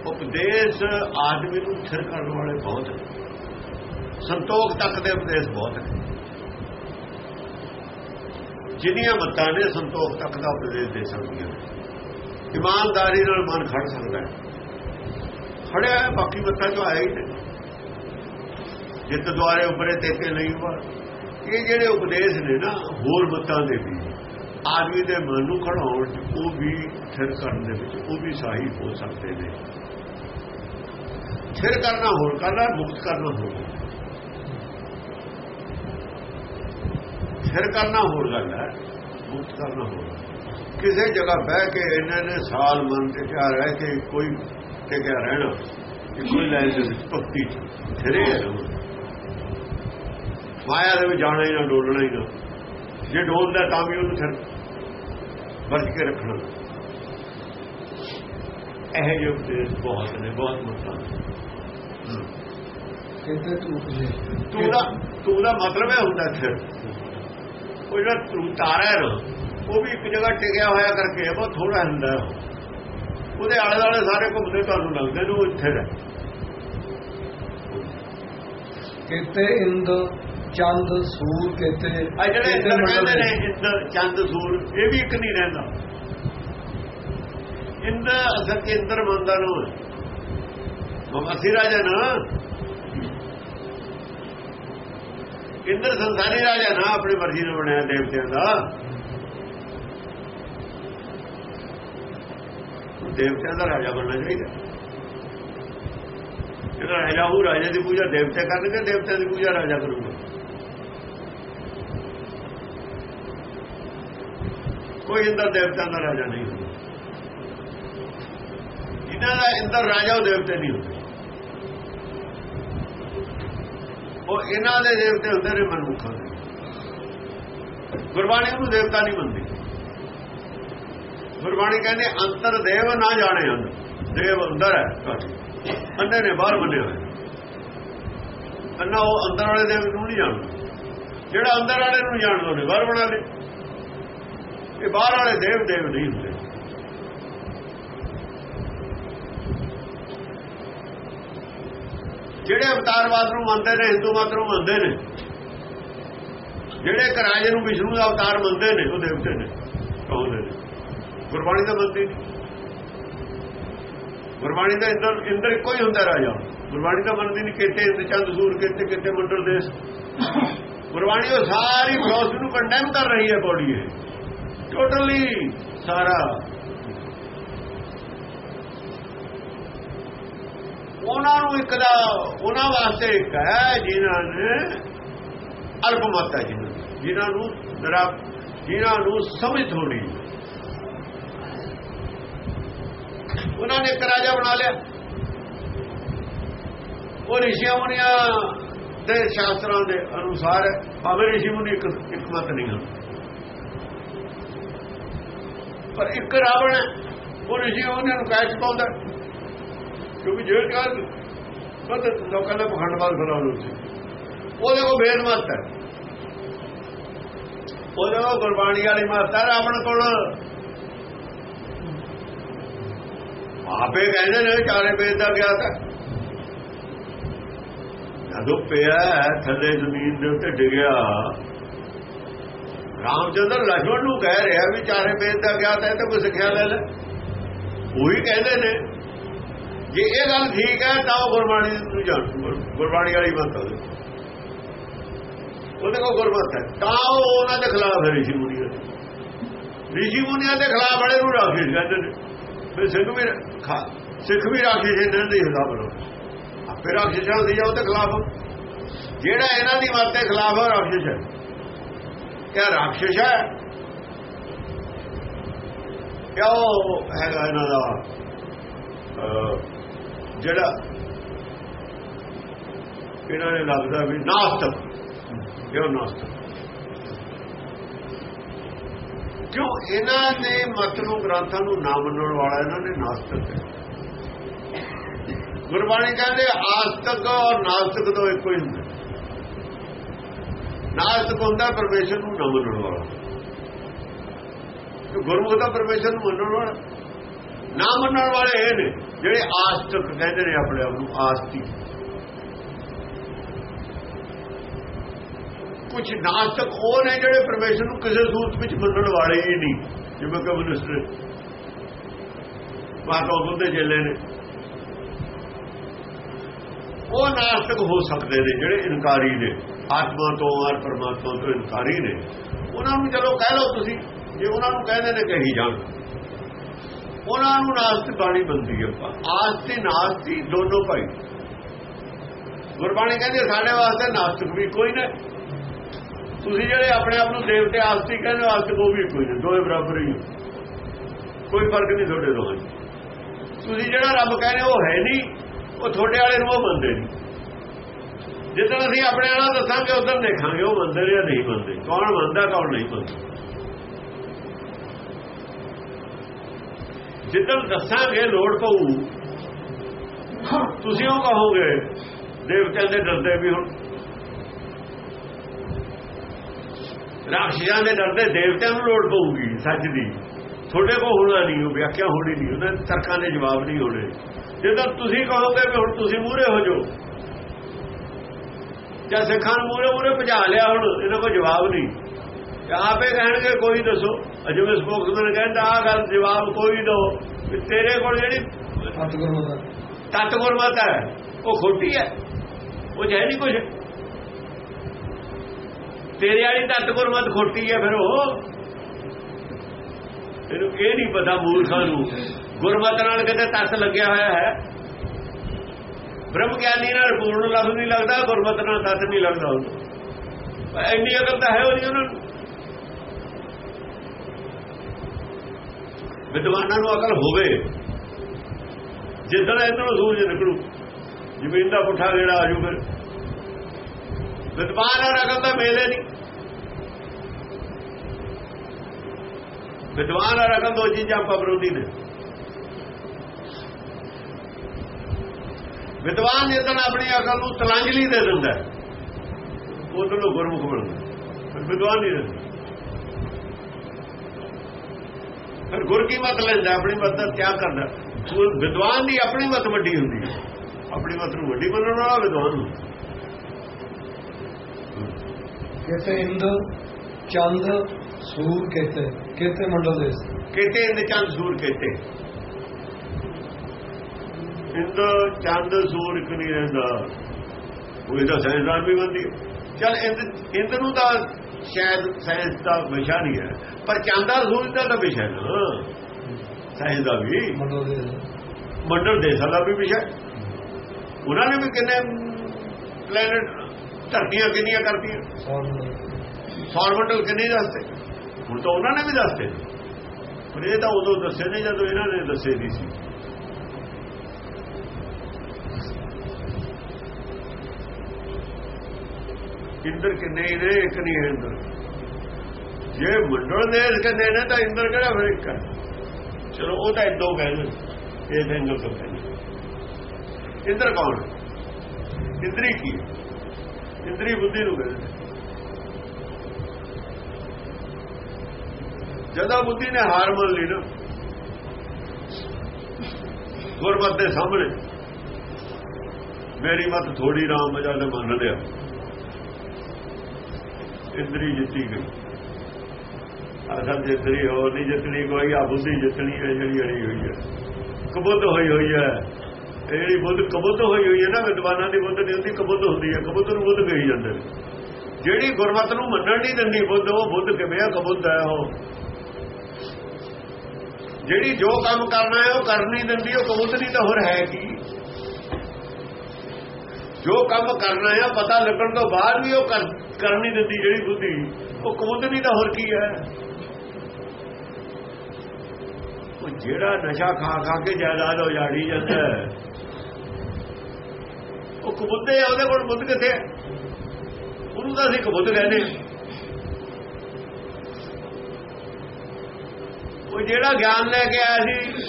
ਉਪਦੇਸ਼ ਆਦਮੀ ਨੂੰ ਥਿਰ ਕਰਨ ਵਾਲੇ ਬਹੁਤ ਨੇ। ਸੰਤੋਖ ਤੱਕ ਦੇ ਉਪਦੇਸ਼ ਬਹੁਤ ਨੇ। ਜਿੰਨੀਆਂ ਮੱਤਾਂ ਨੇ ਸੰਤੋਖ ਤੱਕ ਦਾ ਉਪਦੇਸ਼ ਦੇ ਸਕਦੀਆਂ ਇਮਾਨਦਾਰੀ ਨਾਲ ਮਨ ਖੜ ਸਕਦਾ ਹੈ। ਖੜਿਆ ਬਾਕੀ ਮੱਤਾਂ ਜੋ ਆਇਆ ਹੀ ਨਹੀਂ ਜਿੱਤ ਦੁਆਰੇ ਉੱਪਰੇ ਤੇਕੇ ਨਹੀਂ ਹੁਆ ਇਹ ਜਿਹੜੇ ਉਪਦੇਸ਼ ਨੇ ਨਾ, ਹੋਰ ਮਤਾਂ ਦੇ ਵੀ। ਆਦਮੀ ਦੇ ਮਨ ਨੂੰ ਖੜਾਉਣ ਚ ਉਹ ਵੀ ਥਿਰ ਕਰਨ ਦੇ ਵਿੱਚ, ਉਹ ਵੀ ਸਹੀ ਹੋ ਸਕਦੇ ਨੇ। ਥਿਰ ਕਰਨਾ ਹੋਰ ਕਰਨਾ, ਮੁਕਤ ਕਰਨਾ ਹੋਰ ਥਿਰ ਕਰਨਾ ਹੋਰ ਗੱਲ ਹੈ ਮੁਕਤ ਕਰਨਾ ਹੋਰ ਕਿਸੇ ਜਗ੍ਹਾ ਬਹਿ ਕੇ ਇਹਨਾਂ ਨੇ ਸਾਲ ਮਨ ਤੇ ਕਿਆ ਰਹਿ ਕੇ ਕੋਈ ਤੇ ਕਿਆ ਰਹਿਣਾ ਹੀ ਲਾਈਨ ਦੇ ਵਿੱਚ ਭਗਤੀ ਥਰੇ ਮਾਇਆ ਦੇ ਵਿੱਚ ਜਾਣਾ ਹੀ ਨਾ ਡੋਲਣਾ ਹੀ ਨਾ। ਜੇ ਡੋਲਦਾ ਤਾਂ ਵੀ ਉਹਨੂੰ ਫਿਰ ਵਰਜ ਕੇ ਰੱਖਣਾ। ਇਹ ਜੋ ਉਪਦੇਸ਼ ਬਹੁਤ ਨੇ ਬਹੁਤ ਮਤਾਂ ਤੂੰ ਦਾ ਤੂੰ ਦਾ ਮਤਲਬ ਇਹ ਹੁੰਦਾ ਫਿਰ ਉਹ ਜਿਹੜਾ ਤੂੰ ਤਾਰਾ ਹੈ ਨਾ ਉਹ ਵੀ ਇੱਕ ਜਗ੍ਹਾ ਟਿਕਿਆ ਹੋਇਆ ਕਰਕੇ ਹੈ, ਬਹੁਤ ਥੋੜਾ ਹੁੰਦਾ ਉਹ। ਉਹਦੇ ਆਲੇ ਦੁਆਲੇ ਸਾਰੇ ਘੁੰਮਦੇ ਤੁਹਾਨੂੰ ਲੱਗਦੇ ਨੇ ਉਹ ਇੱਥੇ ਰਹਿ। ਕਹਿੰਦੇ ਇੰਦ ਚੰਦ ਸੂਰ ਕਹਿੰਦੇ ਆ ਜਿਹੜੇ ਇੰਦਰ ਕਹਿੰਦੇ ਨੇ ਇੰਦਰ ਚੰਦ ਸੂਰ ਇਹ ਵੀ ਇੱਕ ਨਹੀਂ ਰਹਿੰਦਾ। ਇੰਦਰ ਅਸਲ ਕਿ ਇੰਦਰ ਮੰਦਾ ਨੂੰ ਰਾਜਾ ਇੰਦਰ ਸੰਸਾਰੀ ਰਾਜਾ ਨਾ ਆਪਣੀ ਮਰਜ਼ੀ ਨਾਲ ਬਣਿਆ ਦੇਵਤਿਆਂ ਦਾ। ਦੇਵਤਿਆਂ ਦਾ ਰਾਜਾ ਬਣਨਾ ਚਾਹੀਦਾ। ਜਿਹੜਾ ਰਾਜਾ ਉਹ ਰਾਜਾ ਦੀ ਪੂਜਾ ਦੇਵਤੇ ਕਰਨਗੇ ਦੇਵਤਿਆਂ ਦੀ ਪੂਜਾ ਰਾਜਾ ਕਰੂਗਾ। ਕੋਈ ਇੰਦਰ ਦੇਵਤਿਆਂ ਦਾ ਰਾਜਾ ਨਹੀਂ ਹੁੰਦਾ। ਇਹਨਾਂ ਦਾ ਇੰਦਰ ਰਾਜਾ ਉਹ ਦੇਵਤੇ ਨਹੀਂ ਹੁੰਦਾ। ਉਹ ਇਹਨਾਂ ਦੇ ਦੇਵਤੇ ਹੁੰਦੇ ਨੇ ਮਨੁੱਖਾਂ ਦੇ। ਗੁਰਬਾਣੀ ਨੂੰ ਦੇਵਤਾ ਨਹੀਂ ਮੰਨਦੀ। ਗੁਰਬਾਣੀ ਕਹਿੰਦੇ, ਅੰਤਰ ਦੇਵ ਨਾ ਜਾਣੇ ਅੰਦਰ। ਦੇਵ ਅੰਦਰ ਹੈ ਤੁਹਾਡੇ। ਅੰਨੇ ਨੇ ਬਾਹਰ ਬੰਨੇ ਹੋਇਆ ਅੰਨਾ ਉਹ ਅੰਦਰ ਵਾਲੇ ਦੇਵ ਨੂੰ ਨਹੀਂ ਜਾਣਦਾ। ਜਿਹੜਾ ਅੰਦਰ ਵਾਲੇ ਨੂੰ ਜਾਣਦਾ ਉਹਨੇ ਬਾਹਰ ਬਣਾ ਲੇ ਇਹ ਬਾਹਰ ਵਾਲੇ ਦੇਵ ਦੇਵ ਨਹੀਂ ਹੁੰਦੇ। ਜਿਹੜੇ ਅਵਤਾਰਵਾਦ ਨੂੰ ਮੰਨਦੇ ਨੇ, ਹਿੰਦੂ ਮਤ ਨੂੰ ਮੰਨਦੇ ਨੇ, ਜਿਹੜੇ ਇੱਕ ਨੂੰ ਵਿਸ਼ਨੂੰ ਦਾ ਅਵਤਾਰ ਮੰਨਦੇ ਨੇ, ਉਹ ਦੇਵਤੇ ਨੇ ਕਹੋਦੇ ਨੇ? ਗੁਰਬਾਣੀ ਤਾਂ ਮੰਨਦੀ ਗੁਰਬਾਣੀ ਦਾ ਇੰਦਰ ਇੰਦਰ ਇੱਕੋ ਹੀ ਹੁੰਦਾ ਰਾਜਾ। ਗੁਰਬਾਣੀ ਤਾਂ ਮੰਨਦੀ ਨਹੀਂ ਕਿਤੇ ਇੰਦ ਚੰਦ ਸੂਰ ਕਿਤੇ ਕਿਤੇ ਮੰਡਲ ਦੇਸ਼। ਗੁਰਬਾਣੀ ਉਹ ਸਾਰੀ ਫਿਲਾਸਫੀ ਨੂੰ ਕੰਡੈਮ ਕਰ ਰਹੀ ਹੈ ਬੋਡੀ ਇਹ। ਟੋਟਲੀ ਸਾਰਾ ਉਹਨਾਂ ਨੂੰ ਇੱਕ ਦਾ ਉਹਨਾਂ ਵਾਸਤੇ ਇੱਕ ਹੈ ਜਿਨ੍ਹਾਂ ਨੇ ਅਲਪ ਮਤ ਹੈ ਜਿਨ੍ਹਾਂ ਦੀ, ਜਿਨ੍ਹਾਂ ਨੂੰ ਨਰਾ ਜਿਨ੍ਹਾਂ ਨੂੰ ਸਮਝ ਥੋੜੀ ਉਹਨਾਂ ਨੇ ਇੱਕ ਰਾਜਾ ਬਣਾ ਲਿਆ। ਉਹ ਰਿਸ਼ੀਆਂ ਮੁਨੀਆਂ ਦੇ ਸ਼ਾਸਤਰਾਂ ਦੇ ਅਨੁਸਾਰ ਭਾਵੇਂ ਰਿਸ਼ੀ ਮੁਨੀ ਇੱਕ ਮਤ ਨਹੀਂ ਹਨ ਪਰ ਇੱਕ ਰਾਵਣ ਹੈ, ਉਹ ਰਿਸ਼ੀ ਮੁਨੀਆਂ ਨੂੰ ਕਹਿ ਚੁਕਾਉਂਦਾ ਕਿਉਂਕਿ ਜੇ ਚ ਬਸ ਲੋਕਾਂ ਨੇ ਪਖੰਡਵਾਦ ਫਰਾਉਣ ਨੂੰ ਸੀ ਉਹਦੇ ਕੋ ਬੇਦ ਮਤ ਹੈ। ਉਹਦੇ ਕੋ ਗੁਰਬਾਣੀ ਵਾਲੀ ਮਤ ਹੈ ਰਾਵਣ ਕੋਲ। ਆਪੇ ਕਹਿੰਦੇ ਨੇ ਚਾਰੇ ਪੇਜ ਦਾ ਗਿਆ ਤਾਂ। ਜਦੋਂ ਪਿਆ ਥੱਲੇ ਜ਼ਮੀਨ ਦੇ ਉੱਤੇ ਡਿੱਗਿਆ, ਰਾਮਚੰਦਰ ਲਖਮਣ ਨੂੰ ਕਹਿ ਰਿਹਾ ਵੀ ਚਾਰੇ ਪੇਜ ਦਾ ਗਿਆ ਤਾਂ ਇਹ ਤਾਂ ਕੋਈ ਸਿੱਖਿਆ ਲੈ ਲੈ। ਉਹੀ ਕਹਿੰਦੇ ਨੇ ਜੇ ਇਹ ਗੱਲ ਠੀਕ ਹੈ, ਤਾਂ ਉਹ ਗੁਰਬਾਣੀ ਨੂੰ ਜਾਣ ਗੁਰਬਾਣੀ ਵਾਲੀ ਮਤ ਉਹਦੇ ਉਹਦੇ ਕੋਲ ਗੁਰਮਤ ਹੈ। ਤਾਂ ਉਹ ਉਹਨਾਂ ਦੇ ਖਿਲਾਫ ਹੈ, ਰਿਸ਼ੀ ਮੁਨੀਆਂ ਦੇ। ਰਿਸ਼ੀ ਮੁਨੀਆਂ ਦੇ ਖਿਲਾਫ ਵਾਲੇ ਨੂੰ ਰਾਖੀ ਕਹਿੰਦੇ ਨੇ। ਫਿਰ ਸਿੱਖ ਵੀ ਖਾ ਸਿੱਖ ਵੀ ਰਾਖੀ ਇਹਨਾਂ ਦੇ ਖਿਲਾਫ਼ ਨਾਲ ਆਪੇ ਰਾਖੀ ਚੱਲਦੀ ਆ ਉਹਦੇ ਖਿਲਾਫ। ਜਿਹੜਾ ਇਹਨਾਂ ਦੀ ਮਤ ਦੇ ਖਿਲਾਫ ਹੈ ਰਾਖਸ਼ ਹੈ। ਕਿਆ ਰਾਖਸ਼ ਹੈ? ਕਿਆ ਉਹ ਹੈਗਾ ਇਹਨਾਂ ਦਾ? ਜਿਹੜਾ ਇਹਨਾਂ ਨੇ ਲੱਗਦਾ ਵੀ ਨਾਸਤਕ ਇਹ ਨਾਸਤਕ ਕਿਉਂ ਇਹਨਾਂ ਨੇ ਮਤ ਨੂੰ ਗ੍ਰੰਥਾਂ ਨੂੰ ਨਾ ਮੰਨਣ ਵਾਲਾ ਇਹਨਾਂ ਨੇ ਨਾਸਤਕ ਹੈ ਗੁਰਬਾਣੀ ਕਹਿੰਦੇ ਆਸਤਕ ਔਰ ਨਾਸਤਕ ਤੋਂ ਇੱਕੋ ਹੀ ਹੁੰਦਾ। ਨਾਸਤਕ ਹੁੰਦਾ ਪਰਮੇਸ਼ਰ ਨੂੰ ਨਾ ਮੰਨਣ ਵਾਲਾ। ਤੇ ਗੁਰਮੁਖ ਦਾ ਪਰਮੇਸ਼ਰ ਨੂੰ ਮੰਨਣ ਵਾਲਾ। ਨਾ ਮੰਨਣ ਵਾਲੇ ਇਹ ਨੇ, ਜਿਹੜੇ ਆਸਤਕ ਕਹਿੰਦੇ ਨੇ ਆਪਣੇ ਆਪ ਨੂੰ, ਆਸਤੀ। ਕੁਝ ਨਾਸਤਕ ਉਹ ਨੇ ਜਿਹੜੇ ਪਰਮੇਸ਼ਰ ਨੂੰ ਕਿਸੇ ਸੂਰਤ ਵਿੱਚ ਮੰਨਣ ਵਾਲੇ ਹੀ ਨਹੀਂ, ਜਿਵੇਂ ਕਮਿਊਨਿਸਟ ਮਾਤਾ ਬੁੱਧੇ ਜੇਲੇ ਨੇ। ਉਹ ਨਾਸਤਕ ਹੋ ਸਕਦੇ ਨੇ, ਜਿਹੜੇ ਇਨਕਾਰੀ ਨੇ। ਆਤਮਾ ਤੋਂ ਔਰ ਪਰਮਾਤਮਾ ਤੋਂ ਇਨਕਾਰੀ ਨੇ। ਉਹਨਾਂ ਨੂੰ ਚਲੋ ਕਹਿ ਲਓ ਤੁਸੀਂ, ਜੇ ਉਹਨਾਂ ਨੂੰ ਕਹਿੰਦੇ ਨੇ ਕਹੀ ਜਾਣ। ਉਹਨਾਂ ਨੂੰ ਨਾਸਤਿਕ ਬਾਣੀ ਬੰਦੀ ਹੈ ਆਸਤੀ ਨਾਸਤੀ ਦੋਨੋਂ ਭਾਈ। ਗੁਰਬਾਣੀ ਕਹਿੰਦੀ ਸਾਡੇ ਵਾਸਤੇ ਨਾਸਤਿਕ ਵੀ ਕੋਈ ਨਹੀਂ ਤੁਸੀਂ ਜਿਹੜੇ ਆਪਣੇ ਆਪ ਨੂੰ ਦੇਵਤੇ ਆਸਤੀ ਕਹਿੰਦੇ ਆਸਤਿਕ ਉਹ ਵੀ ਕੋਈ ਨਹੀਂ ਦੋਵੇਂ ਬਰਾਬਰ ਹੀ ਕੋਈ ਫ਼ਰਕ ਨਹੀਂ ਤੁਹਾਡੇ ਦੋਹਾਂ ਤੁਸੀਂ ਜਿਹੜਾ ਰੱਬ ਕਹਿੰਦੇ ਉਹ ਹੈ ਨਹੀਂ, ਉਹ ਤੁਹਾਡੇ ਵਾਲੇ ਨੂੰ ਉਹ ਮੰਨਦੇ ਨਹੀਂ। ਜਿੱਦਾਂ ਅਸੀਂ ਆਪਣੇ ਵਾਲਾ ਦੱਸਾਂਗੇ, ਉਦੋਂ ਦੇਖਾਂਗੇ ਉਹ ਮੰਨਦੇ ਜਾਂ ਨਹੀਂ ਮੰਨਦੇ। ਕੌਣ ਮੰਨਦਾ, ਕੌਣ ਨਹੀਂ ਮੰਨਦਾ। ਜਿੱਦਾਂ ਦੱਸਾਂਗੇ ਲੋੜ ਪਊ ਤੁਸੀਂ ਉਹ ਕਹੋਗੇ ਦੇਵਤਿਆਂ ਦੇ ਡਰਦੇ ਵੀ ਹੁਣ। ਰਾਖਸ਼ਾਂ ਦੇ ਡਰਦੇ ਦੇਵਤਿਆਂ ਨੂੰ ਲੋੜ ਪਊਗੀ ਸੱਚ ਦੀ। ਤੁਹਾਡੇ ਕੋਲ ਹੋਣਾ ਨਹੀਂ ਉਹ ਵਿਆਖਿਆ ਹੋਣੀ ਨਹੀਂ ਉਹਨਾਂ ਤਰਕਾਂ ਦੇ ਜਵਾਬ ਨਹੀਂ ਹੋਣੇ। ਜਦੋਂ ਤੁਸੀਂ ਕਹੋਗੇ ਵੀ ਹੁਣ ਤੁਸੀਂ ਮੂਹਰੇ ਹੋ ਜਾਓ ਜਾਂ ਸਿੱਖਾਂ ਨੂੰ ਮੂਹਰੇ ਮੂਹਰੇ ਭਜਾ ਲਿਆ ਹੁਣ ਇਹਨਾਂ ਕੋਲ ਜਵਾਬ ਨਹੀਂ। ਆਪੇ ਕਹਿਣਗੇ ਕੋਈ ਦੱਸੋ। ਜਿਵੇਂ ਸਪੋਕਸਮੈਨ ਕਹਿੰਦਾ ਆ ਗੱਲ ਜਵਾਬ ਕੋਈ ਦੋ। ਤੇਰੇ ਕੋਲ ਜਿਹੜੀ ਹੱਥ ਗੁਰਮਤਾ ਤਤ ਗੁਰਮਤ ਹੈ ਉਹ ਖੋਟੀ ਹੈ। ਉਹ ਜੈ ਨਹੀਂ ਕੁਝ ਤੇਰੇ ਵਾਲੀ ਤਤ ਗੁਰਮਤ ਖੋਟੀ ਹੈ ਫਿਰ ਉਹ। ਇਹਨੂੰ ਇਹ ਨਹੀਂ ਪਤਾ ਮੂਰਖਾਂ ਨੂੰ। ਗੁਰਮਤ ਨਾਲ ਕਿਤੇ ਤਤ ਲੱਗਿਆ ਹੋਇਆ ਹੈ। ਬ੍ਰਹਮ ਗਿਆਨੀ ਨਾਲ ਪੂਰਨ ਲਫ਼ਜ਼ ਨਹੀਂ ਲੱਗਦਾ ਗੁਰਮਤ ਨਾਲ ਤਤ ਨਹੀਂ ਲੱਗਦਾ ਉਹਨੂੰ। ਇੰਨੀ ਅਕਲ ਤਾਂ ਹੈ ਉਹ ਨਹੀਂ ਉਹਨਾਂ ਨੂੰ। ਵਿਦਵਾਨਾਂ ਨੂੰ ਅਕਲ ਹੋਵੇ। ਜਿੱਦਣ ਨੂੰ ਸੂਰਜ ਨਿਕਲੂ, ਜ਼ਮੀਨ ਦਾ ਪੁੱਠਾ ਜਿਹੜਾ ਆਜੂ ਫਿਰ। ਵਿਦਵਾਨ ਔਰ ਅਕਲ ਦਾ ਮੇਲੇ ਨਹੀਂ। ਵਿਦਵਾਨ ਔਰ ਅਕਲ ਦੋ ਚੀਜ਼ਾਂ ਆਪਾਂ ਵਿਰੋਧੀ ਨੇ। ਵਿਦਵਾਨ ਜਦੋਂ ਆਪਣੀ ਅਕਲ ਨੂੰ ਤਲਾਂਜਲੀ ਦੇ ਦਿੰਦਾ ਉਦੋਂ ਨੂੰ ਗੁਰਮੁਖ ਬਣਦਾ ਵਿਦਵਾਨ ਨਹੀਂ ਦਿੰਦਾ। ਫਿਰ ਗੁਰ ਕੀ ਮਤ ਲੈਂਦਾ ਆਪਣੀ ਮਤ ਦਾ ਤਿਆਗ ਕਰਦਾ ਉਹ ਵਿਦਵਾਨ ਦੀ ਆਪਣੀ ਮਤ ਵੱਡੀ ਹੁੰਦੀ ਹੈ। ਆਪਣੀ ਮਤ ਨੂੰ ਵੱਡੀ ਮੰਨਣ ਵਾਲਾ ਵਿਦਵਾਨ ਨੂੰ ਕਿਤੇ ਇੰਦ ਚੰਦ ਸੂਰ ਕਿਤੇ। ਕਿਤੇ ਮੰਡਲ ਦੇਸ ਕਿਤੇ ਇੰਦ ਚੰਦ ਸੂਰ ਕਿਤੇ। ਇੰਦ ਚੰਦ ਸੂਰ ਇੱਕ ਨਹੀਂ ਰਹਿੰਦਾ। ਉਹ ਇਹਦਾ ਸੈਂਸਦਾਨ ਵੀ ਬੰਦੀ ਚਲ ਇੰਦ ਇੰਦ ਨੂੰ ਤਾਂ ਸ਼ਾਇਦ ਸਾਇੰਸ ਦਾ ਵਿਸ਼ਾ ਨਹੀਂ ਹੈ ਪਰ ਚੰਦਾ ਸੂਰਜ ਦਾ ਤਾਂ ਵਿਸ਼ਾ ਨਾ। ਸਾਇੰਸ ਦਾ ਵੀ। ਮੰਡਲ ਦੇਸਾਂ ਦਾ ਵੀ ਵਿਸ਼ਾ ਉਹਨਾਂ ਨੇ ਵੀ ਕਿੰਨੇ ਪਲੈਨਟ ਧਰਤੀਆਂ ਕਿੰਨੀਆਂ ਕਰਤੀਆਂ? ਸੌਰ ਮੰਡਲ। ਕਿੰਨੇ ਦੱਸਦੇ ਹੁਣ ਤਾਂ ਉਹਨਾਂ ਨੇ ਵੀ ਦੱਸਦੇ ਪਰ ਇਹ ਤਾਂ ਉਦੋਂ ਦੱਸੇ ਨਹੀਂ ਜਦੋਂ ਇਹਨਾਂ ਨੇ ਦੱਸੇ ਨਹੀਂ ਸੀ। ਇੰਦਰ ਕਿੰਨੇ ਹੀ ਨੇ ਇੱਕ ਨਹੀਂ ਹੈ ਇੰਦਰ। ਜੇ ਮੰਡਲ ਦੇ ਕਿੰਨੇ ਨੇ ਤਾਂ ਇੰਦਰ ਕਿਹੜਾ ਫਿਰ ਇੱਕ ਹੈ? ਚਲੋ, ਉਹ ਤਾਂ ਇਦੋਂ ਕਹਿੰਦੇ ਇਹ ਐਂਗਲ ਤੋਂ ਕਹਿੰਦੇ ਇੰਦਰ ਕੌਣ? ਇੰਦਰੀ ਕੀ ਇੰਦਰੀ ਬੁੱਧੀ ਨੂੰ ਕਹਿੰਦੇ ਜਦੋਂ ਬੁੱਧੀ ਨੇ ਹਾਰ ਮੰਨ ਲਈ ਨਾ, ਗੁਰਮਤ ਦੇ ਸਾਹਮਣੇ, ਮੇਰੀ ਮਤ ਥੋੜੀ ਰਾਮ ਮਜਾ ਨੇ ਮੰਨ ਲਿਆ। ਇੰਦਰੀ ਜਿੱਤੀ ਗਈ। ਅਸਲ ਜਿੱਤਣੀ ਹੋ ਨਹੀਂ ਜਿੱਤਣੀ, ਕੋਈ ਆ ਬੁੱਧੀ ਜਿੱਤਣੀ ਹੈ, ਜਿਹੜੀ ਅੜੀ ਹੋਈ ਹੈ। ਕਬੁੱਧ ਹੋਈ ਹੋਈ ਹੈ। ਇਹ ਬੁੱਧ ਕਬੁੱਧ ਹੋਈ ਹੋਈ ਹੈ ਨਾ ਵਿਦਵਾਨਾਂ ਦੀ ਬੁੱਧ ਨਹੀਂ ਹੁੰਦੀ ਕਬੁੱਧ ਹੁੰਦੀ ਹੈ। ਕਬੁੱਧ ਨੂੰ ਬੁੱਧ ਕਹੀ ਜਾਂਦੇ ਨੇ। ਜਿਹੜੀ ਗੁਰਮਤ ਨੂੰ ਮੰਨਣ ਨਹੀਂ ਦਿੰਦੀ ਬੁੱਧ, ਉਹ ਬੁੱਧ ਕਿਵੇਂ ਆ? ਕਬੁੱਧ ਹੈ ਉਹ। ਜਿਹੜੀ ਜੋ ਕੰਮ ਕਰਨਾ ਹੈ, ਉਹ ਕਰ ਨਹੀਂ ਦਿੰਦੀ, ਉਹ ਕਬੁੱਧ ਨਹੀਂ ਤਾਂ ਹੋਰ ਹੈ ਕੀ? ਜੋ ਕੰਮ ਕਰਨਾ ਆ, ਪਤਾ ਲੱਗਣ ਤੋਂ ਬਾਅਦ ਵੀ ਉਹ ਕਰ ਨਹੀਂ ਦਿੰਦੀ ਜਿਹੜੀ ਬੁੱਧੀ। ਉਹ ਕਬੂਤ ਨਹੀਂ ਤਾਂ ਹੋਰ ਕੀ ਹੈ? ਉਹ ਜਿਹੜਾ ਨਸ਼ਾ ਖਾ ਖਾ ਕੇ ਜਾਇਦਾਦ ਉਜਾੜੀ ਜਾਂਦਾ ਉਹ ਕਬੂਤੇ ਆ, ਉਹਦੇ ਕੋਲ ਬੁੱਧ ਕਿੱਥੇ ਉਹਨੂੰ ਤਾਂ ਅਸੀਂ ਕਬੂਤ ਕਹਿੰਦੇ ਹਾਂ। ਉਹ ਜਿਹੜਾ ਗਿਆਨ ਲੈ ਕੇ ਆਇਆ ਸੀ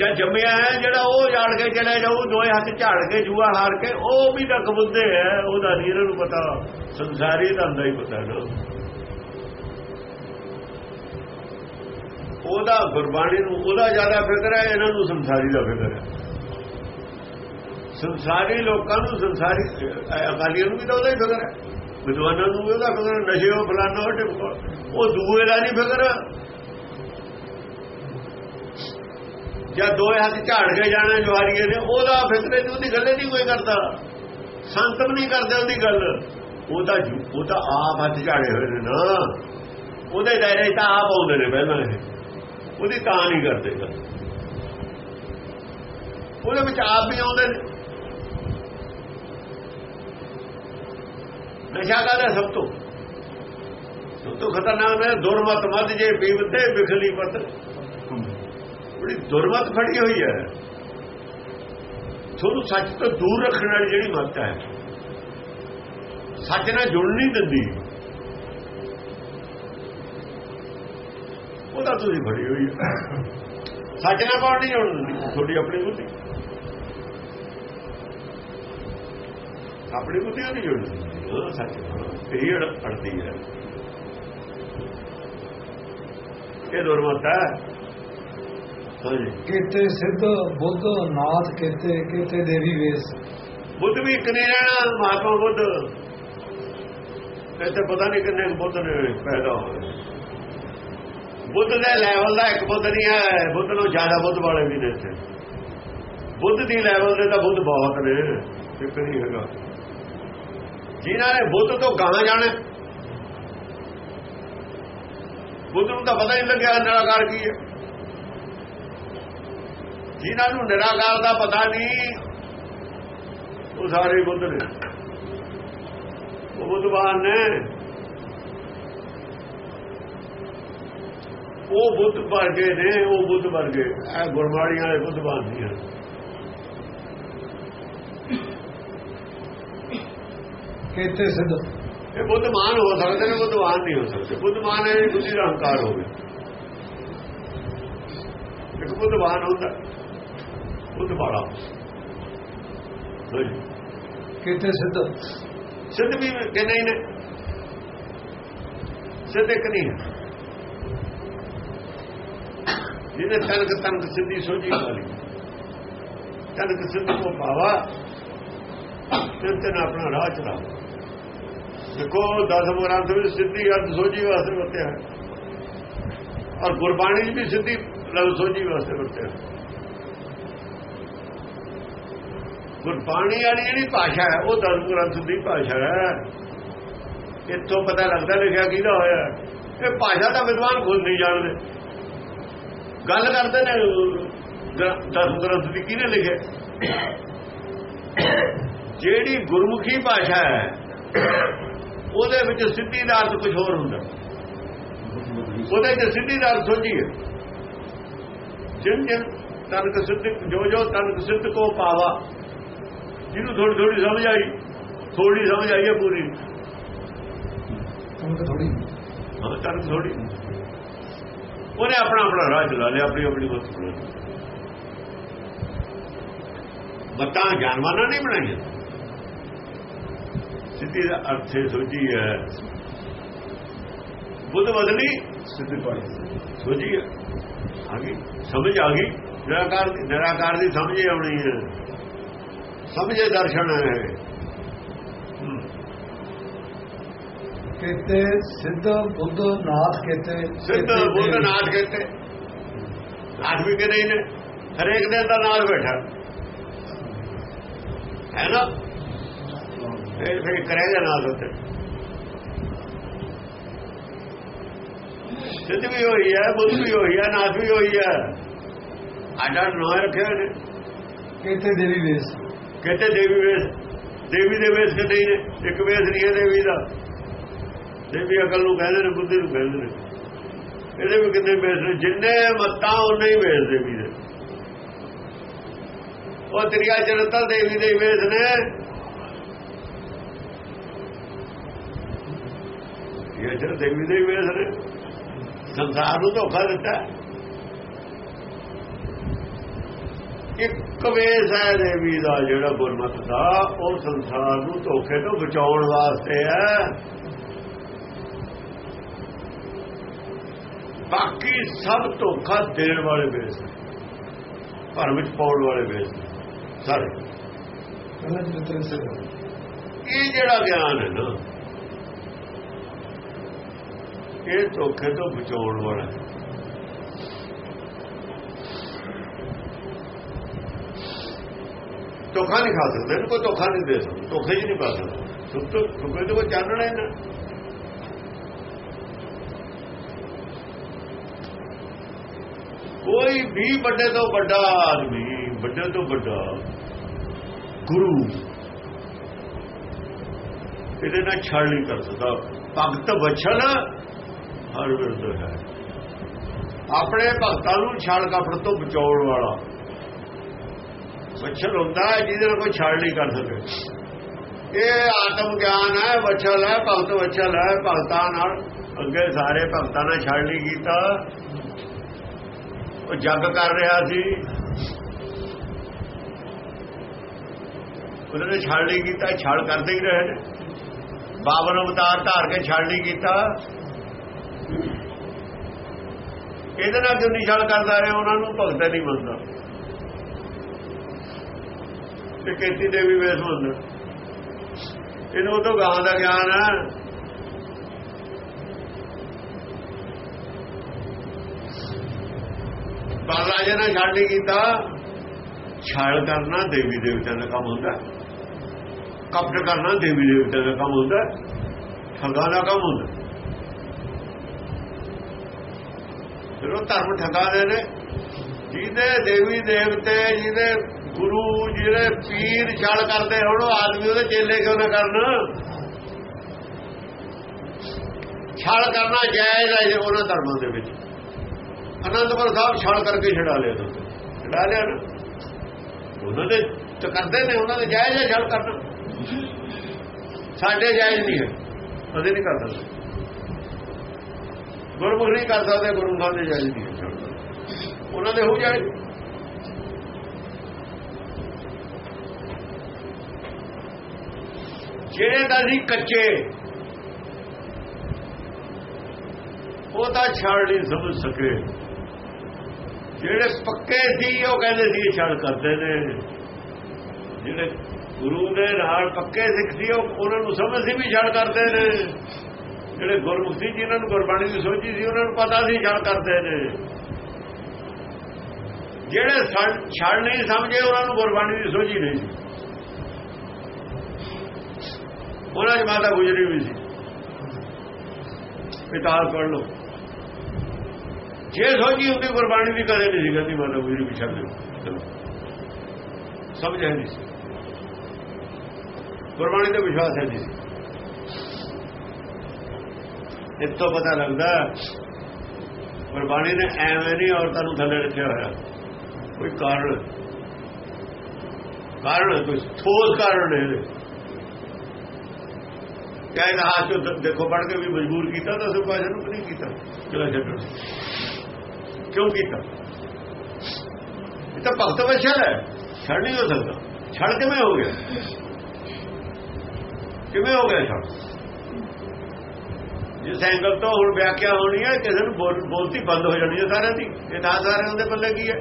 ਜਾਂ ਜੰਮਿਆ ਹੈ, ਜਿਹੜਾ ਉਹ ਝਾੜ ਕੇ ਚਲੇ ਜਾਊ, ਦੋਏ ਹੱਥ ਝਾੜ ਕੇ, ਜੂਆ ਹਾਰ ਕੇ, ਉਹ ਵੀ ਤਾਂ ਕਬੁੱਦੇ ਹੈ, ਉਹਦਾ ਨਹੀਂ ਇਹਨਾਂ ਨੂੰ ਪਤਾ, ਸੰਸਾਰੀ ਦਾ ਹੁੰਦਾ ਹੀ ਪਤਾ ਨਾ। ਉਹਦਾ ਗੁਰਬਾਣੀ ਨੂੰ, ਉਹਦਾ ਜ਼ਿਆਦਾ ਫਿਕਰ ਹੈ, ਇਹਨਾਂ ਨੂੰ ਸੰਸਾਰੀ ਦਾ ਫਿਕਰ ਹੈ। ਸੰਸਾਰੀ ਲੋਕਾਂ ਨੂੰ ਸੰਸਾਰੀ ਅਕਾਲੀਆਂ ਨੂੰ ਵੀ ਤਾਂ ਉਹਦਾ ਹੀ ਫਿਕਰ ਹੈ। ਵਿਦਵਾਨਾਂ ਨੂੰ ਵੀ ਉਹਦਾ ਫਿਕਰ ਨਸ਼ੇ ਉਹ ਫਲਾਣਾ ਉਹ ਢਿਮਕਾ। ਉਹ ਦੂਏ ਦਾ ਨਹੀਂ ਫਿਕਰ। ਜਾਂ ਦੋਏ ਹੱਥ ਝਾੜ ਕੇ ਜਾਣਾ ਜਵਾਰੀਏ ਨੇ ਉਹਦਾ ਫਿਕਰੇ ਤੇ ਉਹਦੀ ਗੱਲ ਨਹੀਂ ਕੋਈ ਕਰਦਾ। ਸੰਤ ਵੀ ਨਹੀਂ ਕਰਦੇ ਉਹਦੀ ਗੱਲ। ਉਹ ਤਾਂ ਉਹ ਤਾਂ ਆਪ ਹੱਥ ਝਾੜੇ ਹੋਏ ਨੇ ਨਾ। ਉਹਦੇ ਦਾਇਰੇ ਤਾਂ ਆਪ ਆਉਂਦੇ ਨੇ ਪਹਿਲਾਂ ਇਹ। ਉਹਦੀ ਤਾਂ ਨਹੀਂ ਕਰਦੇ ਗੱਲ। ਉਹਦੇ ਵਿੱਚ ਆਪ ਵੀ ਆਉਂਦੇ ਨੇ। ਨਸ਼ਾ ਕਾਹਦਾ ਸਭ ਤੋਂ? ਸਭ ਤੋਂ ਖਤਰਨਾਕ ਹੈ ਦੁਰਮਤ ਮਤ ਜੇ ਪੀਵਤੇ ਬਿਖਲੀ ਪਤ। ਬੜੀ ਦੁਰਮਤ ਫੜੀ ਹੋਈ ਹੈ। ਤੁਹਾਨੂੰ ਸੱਚ ਤੋਂ ਦੂਰ ਰੱਖਣ ਵਾਲੀ ਜਿਹੜੀ ਮੱਤ ਹੈ। ਸੱਚ ਨਾਲ ਜੁੜਨ ਨਹੀਂ ਦਿੰਦੀ। ਉਹਦਾ ਤੁਸੀਂ ਫੜੀ ਹੋਈ ਹੈ। ਸੱਚ ਨਾਲ ਕੌਣ ਨਹੀਂ ਜੁੜਨ ਦਿੰਦੀ। ਤੁਹਾਡੀ ਆਪਣੀ ਬੁੱਧੀ। ਆਪਣੀ ਬੁੱਧੀ ਨਾਲ ਨਹੀਂ ਜੁੜਨ ਦਿੰਦੀ। ਉਹ ਸੱਚ ਨਾਲ ਅੜਦੀ ਹੈ। ਇਹ ਦੁਰਮਤ ਹੈ। ਕੇਤੇ ਸਿੱਧ ਬੁੱਧ ਨਾਥ ਕੇਤੇ ਕੇਤੇ ਦੇਵੀ ਵੇਸ। ਬੁੱਧ ਵੀ ਇੱਕ ਰਹਿਣਾ ਮਹਾਤਮਾ ਬੁੱਧ। ਇੱਥੇ ਪਤਾ ਨਹੀਂ ਕਿੰਨੇ ਬੁੱਧ ਨੇ ਪੈਦਾ ਹੋਏ। ਬੁੱਧ ਦੇ ਲੈਵਲ ਦਾ ਇੱਕ ਬੁੱਧ ਨਹੀਂ ਹੈ ਬੁੱਧ ਨੂੰ ਜ਼ਿਆਦਾ ਬੁੱਧ ਵਾਲੇ ਵੀ ਨੇ ਇੱਥੇ। ਬੁੱਧ ਦੀ ਲੈਵਲ ਦੇ ਤਾਂ ਬੁੱਧ ਬਹੁਤ ਨੇ ਇੱਕ ਨਹੀਂ ਹੈਗਾ। ਜਿਨ੍ਹਾਂ ਨੇ ਬੁੱਧ ਤੋਂ ਗਾਣਾ ਜਾਣਾ। ਬੁੱਧ ਨੂੰ ਤਾਂ ਪਤਾ ਹੀ ਲੱਗਿਆ ਨਿਰਾਕਾਰ ਕੀ ਹੈ। ਜਿਨ੍ਹਾਂ ਨੂੰ ਨਿਰਾਕਾਰ ਦਾ ਪਤਾ ਨਹੀਂ ਉਹ ਸਾਰੇ ਬੁੱਧ ਨੇ। ਉਹ ਬੁੱਧਵਾਨ ਨੇ। ਉਹ ਬੁੱਧ ਵਰਗੇ ਨੇ ਉਹ ਬੁੱਧ ਵਰਗੇ। ਇਹ ਗੁਰਬਾਣੀਆਂ ਵਾਲੇ ਬੁੱਧਵਾਨ ਨਹੀਂ ਹਨ। ਕੇਤੇ ਸਿੱਧ। ਇਹ ਬੁੱਧਮਾਨ ਹੋ ਸਕਦੇ ਨੇ ਬੁੱਧਵਾਨ ਨਹੀਂ ਹੋ ਸਕਦੇ। ਬੁੱਧਮਾਨ ਹੈ ਬੁੱਧੀ ਦਾ ਹੰਕਾਰ ਹੋਵੇ ਇੱਕ ਬੁੱਧਵਾਨ ਹੁੰਦਾ। ਬੁੱਧ ਵਾਲਾ। ਕੇਤੇ ਸਿੱਧ? ਸਿੱਧ ਵੀ ਹੀ ਨੇ। ਸਿੱਧ ਇੱਕ ਨਹੀਂ ਜਿਹਨੇ ਤਨਕ ਤਨਕ ਸਿੱਧੀ ਸੋਝੀ ਵਾਲੀ ਤਨਕ ਸਿੱਧ ਕੋ ਪਾਵਾ ਤੇ ਤੇ ਆਪਣਾ ਰਾਹ ਚਲਾ ਦੇਖੋ ਦਸ ਗ੍ਰੰਥ ਵਿੱਚ ਸਿੱਧੀ ਅਰਥ ਸੋਝੀ ਵਾਸਤੇ ਵਰਤਿਆ। ਔਰ ਗੁਰਬਾਣੀ ਵੀ ਸਿੱਧੀ ਲਫ਼ਜ਼ ਸੋਝੀ ਵਾਸਤੇ ਵਰਤਿਆ ਹੈ ਗੁਰਬਾਣੀ ਵਾਲੀ ਜਿਹੜੀ ਭਾਸ਼ਾ ਹੈ, ਉਹ ਦਸ ਗ੍ਰੰਥ ਦੀ ਭਾਸ਼ਾ ਹੈ। ਇੱਥੋਂ ਪਤਾ ਲੱਗਦਾ ਲਿਖਿਆ ਕਿਹਦਾ ਹੋਇਆ ਹੈ। ਇਹ ਭਾਸ਼ਾ ਤਾਂ ਵਿਦਵਾਨ ਖੁਦ ਨਹੀਂ ਜਾਣਦੇ। ਗੱਲ ਕਰਦੇ ਨੇ ਦਸ ਗ੍ਰੰਥ ਦੀ ਕਿਹਨੇ ਲਿਖਿਆ ਜਿਹੜੀ ਗੁਰਮੁਖੀ ਭਾਸ਼ਾ ਹੈ, ਉਹਦੇ ਵਿੱਚ ਸਿੱਧੀ ਦਾ ਅਰਥ ਕੁਝ ਹੋਰ ਹੁੰਦਾ। ਉਹਦੇ ਚ ਸਿੱਧੀ ਦਾ ਅਰਥ ਸੋਝੀ ਹੈ। ਜਿਨ ਜਿਨ ਤਨਕ ਸਿੱਧ ਜੋ ਜੋ ਤਨਕ ਸਿੱਧ ਕੋ ਪਾਵਾ ਜਿਹਨੂੰ ਥੋੜੀ ਥੋੜੀ ਸਮਝ ਆਈ ਥੋੜੀ ਸਮਝ ਆਈ ਹੈ ਪੂਰੀ। ਥੋੜੀ ਹਾਂ। ਥੋੜੀ ਉਹਨੇ ਆਪਣਾ ਆਪਣਾ ਰਾਹ ਚਲਾ ਲਿਆ ਆਪਣੀ ਆਪਣੀ ਮਤ ਚਲਾ ਲਈ ਮਤਾਂ ਜਾਨਵਾਨਾਂ ਨਹੀਂ ਬਣਾਈਆਂ। ਸਿੱਧੀ ਦਾ ਅਰਥ ਹੈ ਸੋਝੀ ਹੈ। ਬੁੱਧ ਬਦਲੀ ਸਿੱਧ ਪਾਈ ਸੋਝੀ ਹੈ। ਆ ਗਈ। ਸਮਝ ਆ ਗਈ। ਨਿਰਾਕਾਰ ਦੀ ਨਿਰਾਕਾਰ ਦੀ ਸਮਝ ਆਉਣੀ ਹੈ। ਸਮਝੇ ਦਰਸ਼ਨ ਹੈ। ਕੇਤੇ ਸਿੱਧ ਬੁੱਧ ਨਾਥ ਕੇਤੇ ਸਿੱਧ ਕੇਤੇ ਬੁੱਧ। ਨਾਥ ਕਹਿੰਦੇ ਨਾਥ ਵੀ ਹੀ ਨੇ। ਹਰੇਕ ਦੇ ਦਾ ਨਾਲ ਬੈਠਾ। ਹੈ ਨਾ? ਇਹ ਫਿਰ ਕਰੇਗਾ ਨਾਥ ਉੱਤੇ ਸਿੱਧ ਵੀ ਹੋਈ ਹੈ ਬੁੱਧ ਵੀ ਹੋਈ ਹੈ ਨਾਥ ਵੀ ਹੋਈ ਹੈ। ਆਡਾ ਨਾਂ ਰੱਖੇ ਹੋਏ ਨੇ ਕੇਤੇ ਦੇਵੀ ਵੇਸ। ਕਹਿੰਦੇ ਦੇਵੀ ਵੇਸ, ਦੇਵੀ ਦੇ ਵੇਸ ਕਿਤੇ ਨੇ, ਇੱਕ ਵੇਸ ਨਹੀਂ ਹੈ ਦੇਵੀ ਦਾ। ਦੇਵੀ ਅਕਲ ਨੂੰ ਕਹਿੰਦੇ ਨੇ, ਬੁੱਧੀ ਨੂੰ ਕਹਿੰਦੇ ਨੇ। ਇਹਦੇ ਵੀ ਕਿੰਨੇ ਵੇਸ ਨੇ ਜਿੰਨੇ ਮੱਤਾਂ ਉਹਨੇ ਹੀ ਵੇਸ ਦੇਵੀ ਦੇ। ਉਹ ਤ੍ਰਿਆ ਚਰਤਾ ਦੇਵੀ ਦੇ ਵੇਸ ਨੇ। ਇਹ ਜਰ ਦੇਵੀ ਦੇ ਵੇਸ ਨੇ। ਸੰਸਾਰ ਨੂੰ ਧੋਖਾ ਦਿੱਤਾ। ਇੱਕ ਵੇਸ ਹੈ ਦੇਵੀ ਦਾ ਜਿਹੜਾ ਗੁਰਮਤ ਦਾ, ਉਹ ਸੰਸਾਰ ਨੂੰ ਧੋਖੇ ਤੋਂ ਬਚਾਉਣ ਵਾਸਤੇ ਹੈ। ਬਾਕੀ ਸਭ ਧੋਖਾ ਦੇਣ ਵਾਲੇ ਵੇਸ ਭਰਮ ਵਿੱਚ ਪਾਉਣ ਵਾਲੇ ਵੇਸ ਸਾਰੇ। ਇਹ ਜਿਹੜਾ ਗਿਆਨ ਹੈ ਨਾ, ਇਹ ਧੋਖੇ ਤੋਂ ਬਚਾਉਣ ਵਾਲਾ ਹੈ। ਧੋਖਾ ਨਹੀਂ ਖਾ ਸਕਦੇ, ਇਹਨੂੰ ਕੋਈ ਧੋਖਾ ਨਹੀਂ ਦੇ ਸਕਦਾ, ਧੋਖੇ ਹੀ ਨਹੀਂ ਪਾ ਸਕਦਾ। ਸੁੱਤ ਸੁੱਕੇ ਤੋਂ ਕੋਈ ਚਾਨਣਾ ਇਹਨਾਂ ਕੋਈ ਵੀ ਵੱਡੇ ਤੋਂ ਵੱਡਾ ਆਦਮੀ, ਵੱਡੇ ਤੋਂ ਵੱਡਾ ਗੁਰੂ ਇਹਦੇ ਨਾਲ ਛੜ ਨਹੀਂ ਕਰ ਸਕਦਾ। ਭਗਤ ਵਛਲ ਹਰ ਵਿਰਦ ਹੈ। ਆਪਣੇ ਭਗਤਾਂ ਨੂੰ ਛੜ ਕਾਫੜ ਤੋਂ ਬਚਾਉਣ ਵਾਲਾ ਵਛਲ ਹੁੰਦਾ ਹੈ, ਜਿਹਦੇ ਨਾਲ ਕੋਈ ਛਾੜ ਨਹੀਂ ਕਰ ਸਕੇ। ਇਹ ਆਤਮ ਗਿਆਨ ਹੈ, ਵਛਲ ਹੈ, ਭਗਤ ਵਛਲ ਹੈ, ਭਗਤਾਂ ਨਾਲ, ਅੱਗੇ ਸਾਰੇ ਭਗਤਾਂ ਨਾਲ ਛੜ ਨਹੀਂ ਕੀਤਾ। ਉਹ ਜੱਗ ਕਰ ਰਿਹਾ ਸੀ। ਉਹਨਾਂ ਨੇ ਛੜ ਨਹੀਂ ਕੀਤਾ ਛੜ ਕਰਦੇ ਹੀ ਰਹੇ ਨੇ। ਬਾਵਨ ਅਵਤਾਰ ਧਾਰ ਕੇ ਛੜ ਨਹੀਂ ਕੀਤਾ। ਇਹਦੇ ਨਾਲ ਕਿਉਂ ਨਹੀਂ ਛੜ ਕਰਦਾ ਰਿਹਾ? ਉਹਨਾਂ ਨੂੰ ਭਗਤ ਨਹੀਂ ਮੰਨਦਾ। ਤੇ ਕੇਤੀ ਦੇਵੀ ਵੇਸ ਮੰਨਦਾ ਇਹਨੂੰ ਉਹ ਤੋਂ ਗਾਂ ਦਾ ਗਿਆਨ ਹੈ ਬਾਲਾਜੇ ਨੇ ਛੱਡ ਨਹੀਂ ਕੀਤਾ। ਛਾਲ ਕਰਨਾ ਦੇਵੀ ਦੇਵਤਿਆਂ ਦਾ ਕੰਮ ਹੁੰਦਾ। ਕਪਟ ਕਰਨਾ ਦੇਵੀ ਦੇਵਤਿਆਂ ਦਾ ਕੰਮ ਹੁੰਦਾ। ਠੱਗਾ ਦਾ ਕੰਮ ਹੁੰਦਾ। ਫਿਰ ਧਰਮ ਠੱਗਾ ਦੇ ਨੇ, ਜਿਹਦੇ ਦੇਵੀ ਦੇਵਤੇ, ਜਿਹਦੇ ਗੁਰੂ ਜਿਹੜੇ ਪੀਰ ਛਲ ਕਰਦੇ ਹੁਣ, ਉਹ ਆਦਮੀ ਉਹਦੇ ਚੇਲੇ ਕਿਉਂ ਨਾ ਕਰਨ? ਛਲ ਕਰਨਾ ਜਾਇਜ਼ ਹੈ ਉਹਨਾਂ ਧਰਮਾਂ ਦੇ ਵਿੱਚ। ਅਨੰਦਪੁਰ ਸਾਹਿਬ ਛਲ ਕਰਕੇ ਛਡਾ ਲਿਆ ਤੁਸੀਂ ਛਡਾ ਲਿਆ ਨਾ। ਉਹਨਾਂ ਦੇ ਤਾਂ ਕਰਦੇ ਨੇ, ਉਹਨਾਂ ਦੇ ਜਾਇਜ਼ ਹੈ ਛਲ ਕਰਨਾ। ਸਾਡੇ ਜਾਇਜ਼ ਨਹੀਂ ਹੈ। ਅਸੀਂ ਨਹੀਂ ਕਰ ਸਕਦੇ। ਗੁਰਮੁਖ ਨਹੀਂ ਕਰ ਸਕਦੇ ਗੁਰਮੁਖਾਂ ਦੇ ਜਾਇਜ਼ ਨਹੀਂ ਹੈ ਉਹਨਾਂ ਦੇ ਹੋ ਜਾਏ। ਜਿਹੜੇ ਤਾਂ ਸੀ ਕੱਚੇ, ਉਹ ਤਾਂ ਛੜ ਨਹੀਂ ਸਮਝ ਸਕੇ। ਜਿਹੜੇ ਪੱਕੇ ਸੀ, ਉਹ ਕਹਿੰਦੇ ਸੀ ਇਹ ਕਰਦੇ ਨੇ। ਜਿਹੜੇ ਗੁਰੂ ਦੇ ਨਾਲ ਪੱਕੇ ਸਿੱਖ ਸੀ, ਉਹ ਉਹਨਾਂ ਨੂੰ ਸਮਝ ਸੀ ਵੀ ਛੜ ਕਰਦੇ ਨੇ। ਜਿਹੜੇ ਗੁਰਮੁਖ ਗੁਰਮੁਖੀ ਜਿਨ੍ਹਾਂ ਨੂੰ ਗੁਰਬਾਣੀ ਦੀ ਸੋਝੀ ਸੀ, ਉਹਨਾਂ ਨੂੰ ਪਤਾ ਸੀ ਛੜ ਕਰਦੇ ਨੇ। ਜਿਹੜੇ ਛੜ ਨਹੀਂ ਸਮਝੇ, ਉਹਨਾਂ ਨੂੰ ਗੁਰਬਾਣੀ ਦੀ ਸੋਝੀ ਨਹੀਂ ਸੀ ਉਹਨਾਂ ਦੀ ਮਾਤਾ ਗੁਜਰੀ ਵੀ ਸੀ। ਪਿਤਾ ਪੜ੍ਹ ਲਓ। ਜੇ ਸੋਚੀ ਹੁੰਦੀ ਗੁਰਬਾਣੀ ਦੀ ਕਦੇ ਨਹੀਂ ਸੀ ਕਹਿੰਦੀ ਮਾਤਾ ਗੁਜਰੀ ਵੀ ਛੱਡ ਦਿਓ ਸਮਝ ਨਹੀਂ ਸੀ। ਗੁਰਬਾਣੀ ਤੇ ਵਿਸ਼ਵਾਸ ਹੈ ਨਹੀਂ ਸੀ। ਇੱਥੋਂ ਪਤਾ ਲੱਗਦਾ, ਗੁਰਬਾਣੀ ਨੇ ਐਵੇਂ ਨਹੀਂ ਔਰਤਾਂ ਨੂੰ ਥੱਲੇ ਰੱਖਿਆ ਹੋਇਆ। ਕੋਈ ਕਾਰਨ? ਕਾਰਨ ਕੋਈ ਠੋਸ ਕਾਰਨ ਹੈ ਚਾਹੇ ਰਹਾ ਚੋ ਦੇਖੋ ਪੜ ਕੇ ਵੀ ਮਜਬੂਰ ਕੀਤਾ ਤਾਂ ਸੁਭਾ ਨੂੰ ਨਹੀਂ ਕੀਤਾ। ਚਲੋ ਛੱਡੋ ਕਿਉਂ ਕੀਤਾ? ਇਹ ਤਾਂ ਭਗਤ ਵਸ਼ਲ ਹੈ। ਛੱਡ ਨਹੀਂ ਹੋ ਸਕਦਾ। ਛੱਡ ਕਿਵੇਂ ਹੋ ਗਿਆ? ਕਿਵੇਂ ਹੋ ਗਿਆ ਛੱਡ? ਜਿਸ ਐਂਗਲ ਤੋਂ ਹੁਣ ਵਿਆਖਿਆ ਹੋਣੀ ਹੈ, ਕਿਸੇ ਨੂੰ ਬੋਲਤੀ ਬੰਦ ਹੋ ਜਾਣੀ ਹੈ ਸਾਰਿਆਂ ਦੀ। ਇਹ ਤਾਂ ਸਾਰਿਆਂ ਦੇ ਪੱਲੇ ਕੀ ਹੈ?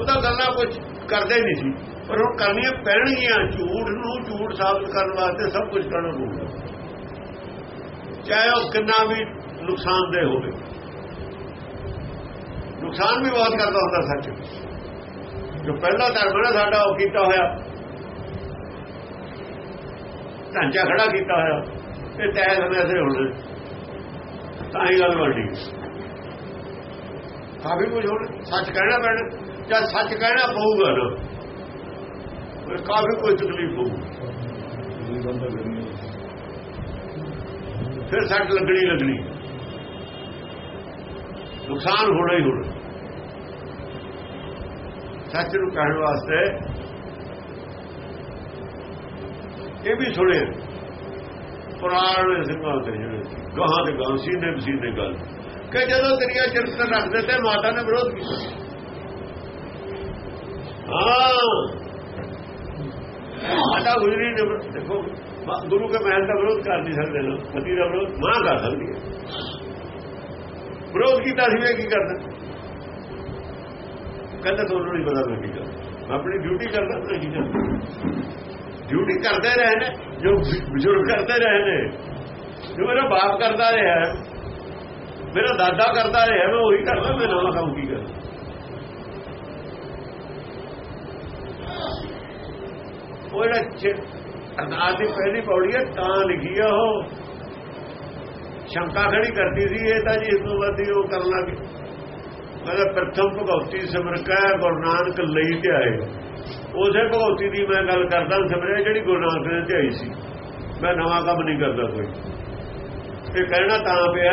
ਉਹਦਾ ਗੱਲਾਂ ਕੁਝ ਕਰਦੇ ਨਹੀਂ ਸੀ। ਪਰ ਉਹ ਕਰਨੀਆਂ ਪੈਣਗੀਆਂ, ਝੂਠ ਨੂੰ ਝੂਠ ਸਾਬਤ ਕਰਨ ਵਾਸਤੇ ਸਭ ਕੁਝ ਕਰਨਾ ਪਊਗਾ। ਚਾਹੇ ਉਹ ਕਿੰਨਾ ਵੀ ਨੁਕਸਾਨਦੇ ਹੋਵੇ। ਨੁਕਸਾਨ ਵੀ ਬਹੁਤ ਕਰਦਾ ਹੁੰਦਾ ਸੱਚ। ਜੋ ਪਹਿਲਾ ਧਰਮ ਹੈ ਸਾਡਾ ਉਹ ਕੀਤਾ ਹੋਇਆ। ਢਾਂਚਾ ਖੜਾ ਕੀਤਾ ਹੋਇਆ। ਇਹ ਤੈਅ ਸਮੇਂ ਸੇ ਹੁਣ। ਤਾਂ ਹੀ ਗੱਲ ਵੱਡੀ ਕਾਫੀ ਕੁਝ ਹੁਣ ਸੱਚ ਕਹਿਣਾ ਪੈਣਾ। ਜਾਂ ਸੱਚ ਕਹਿਣਾ ਪਊਗਾ ਨਾ। ਕਾਫੀ ਕੋਈ ਤਕਲੀਫ ਹੋਊ? ਫਿਰ ਸੱਟ ਲੱਗਣੀ ਲੱਗਣੀ। ਨੁਕਸਾਨ ਹੋਣਾ ਹੀ ਹੋਣਾ। ਸੱਚ ਨੂੰ ਕਹਿਣ ਵਾਸਤੇ ਇਹ ਵੀ ਸੁਣੇ ਪੁਰਾਣੇ ਸਿੰਘਾਂ ਦੇ ਜਿਹੜੇ ਗਾਹਾਂ ਦੇ ਗਾਂ ਸੀਨੇ ਸੀਨੇ ਗੱਲ। ਕਿ ਜਦੋਂ ਤੇਰੀਆਂ ਚਰਿੱਤਰ ਰੱਖਦੇ ਤੇ ਮਾਤਾ ਨੇ ਵਿਰੋਧ ਕੀਤਾ। ਹਾਂ। ਮਾਤਾ ਗੁਰੂ ਨੇ ਦੇਖੋ ਗੁਰੂ ਕੇ ਮਹਿਲ ਦਾ ਵਿਰੋਧ ਕਰ ਨਹੀਂ ਸਕਦੇ ਲੋ ਪਤੀ ਦਾ ਵਿਰੋਧ ਮਾਂ ਕਰ ਸਕਦੀ ਹੈ। ਵਿਰੋਧ ਕੀਤਾ ਸੀ ਵੇ ਕੀ ਕਰਦਾ ਕਹਿੰਦਾ, ਤੁਹਾਨੂੰ ਨਹੀਂ ਪਤਾ ਮੈਂ ਕੀ ਕਰਦਾ ਆਪਣੀ ਡਿਊਟੀ ਕਰਦਾ ਤਾਂ ਕੀ ਕਰਦਾ ਡਿਊਟੀ ਕਰਦੇ ਰਹੇ ਨੇ, ਜੋ ਬਜ਼ੁਰਗ ਕਰਦੇ ਰਹੇ ਨੇ, ਜੋ ਮੇਰਾ ਬਾਪ ਕਰਦਾ ਰਿਹਾ ਮੇਰਾ ਦਾਦਾ ਕਰਦਾ ਰਿਹਾ ਮੈਂ ਉਹੀ ਕਰਦਾ, ਮੈਂ ਨਵਾਂ ਕੰਮ ਕੀ ਕਰਦਾ ਉਹ ਜਿਹੜਾ ਅਰਦਾਸ ਦੀ ਪਹਿਲੀ ਪੌੜੀ ਹੈ, ਤਾਂ ਲਿਖੀ ਆ ਉਹ। ਸ਼ੰਕਾ ਖੜੀ ਕਰਦੀ ਸੀ, ਇਹ ਤਾਂ ਜੀ ਇਸ ਤੋਂ ਉਹ ਕਰਨ ਲੱਗੇ ਮੈਂ ਪ੍ਰਥਮ ਭਗਉਤੀ ਸਿਮਰਕਾ ਗੁਰੂ ਨਾਨਕ ਲਈ ਤੇ ਆਏ ਉਸੇ ਭਗਉਤੀ ਦੀ ਮੈਂ ਗੱਲ ਕਰਦਾ ਸਿਮਰਿਆ ਜਿਹੜੀ ਗੁਰੂ ਨਾਨਕ ਨੇ ਧਿਆਈ ਸੀ। ਮੈਂ ਨਵਾਂ ਕੰਮ ਨਹੀਂ ਕਰਦਾ ਕੋਈ। ਇਹ ਕਹਿਣਾ ਤਾਂ ਪਿਆ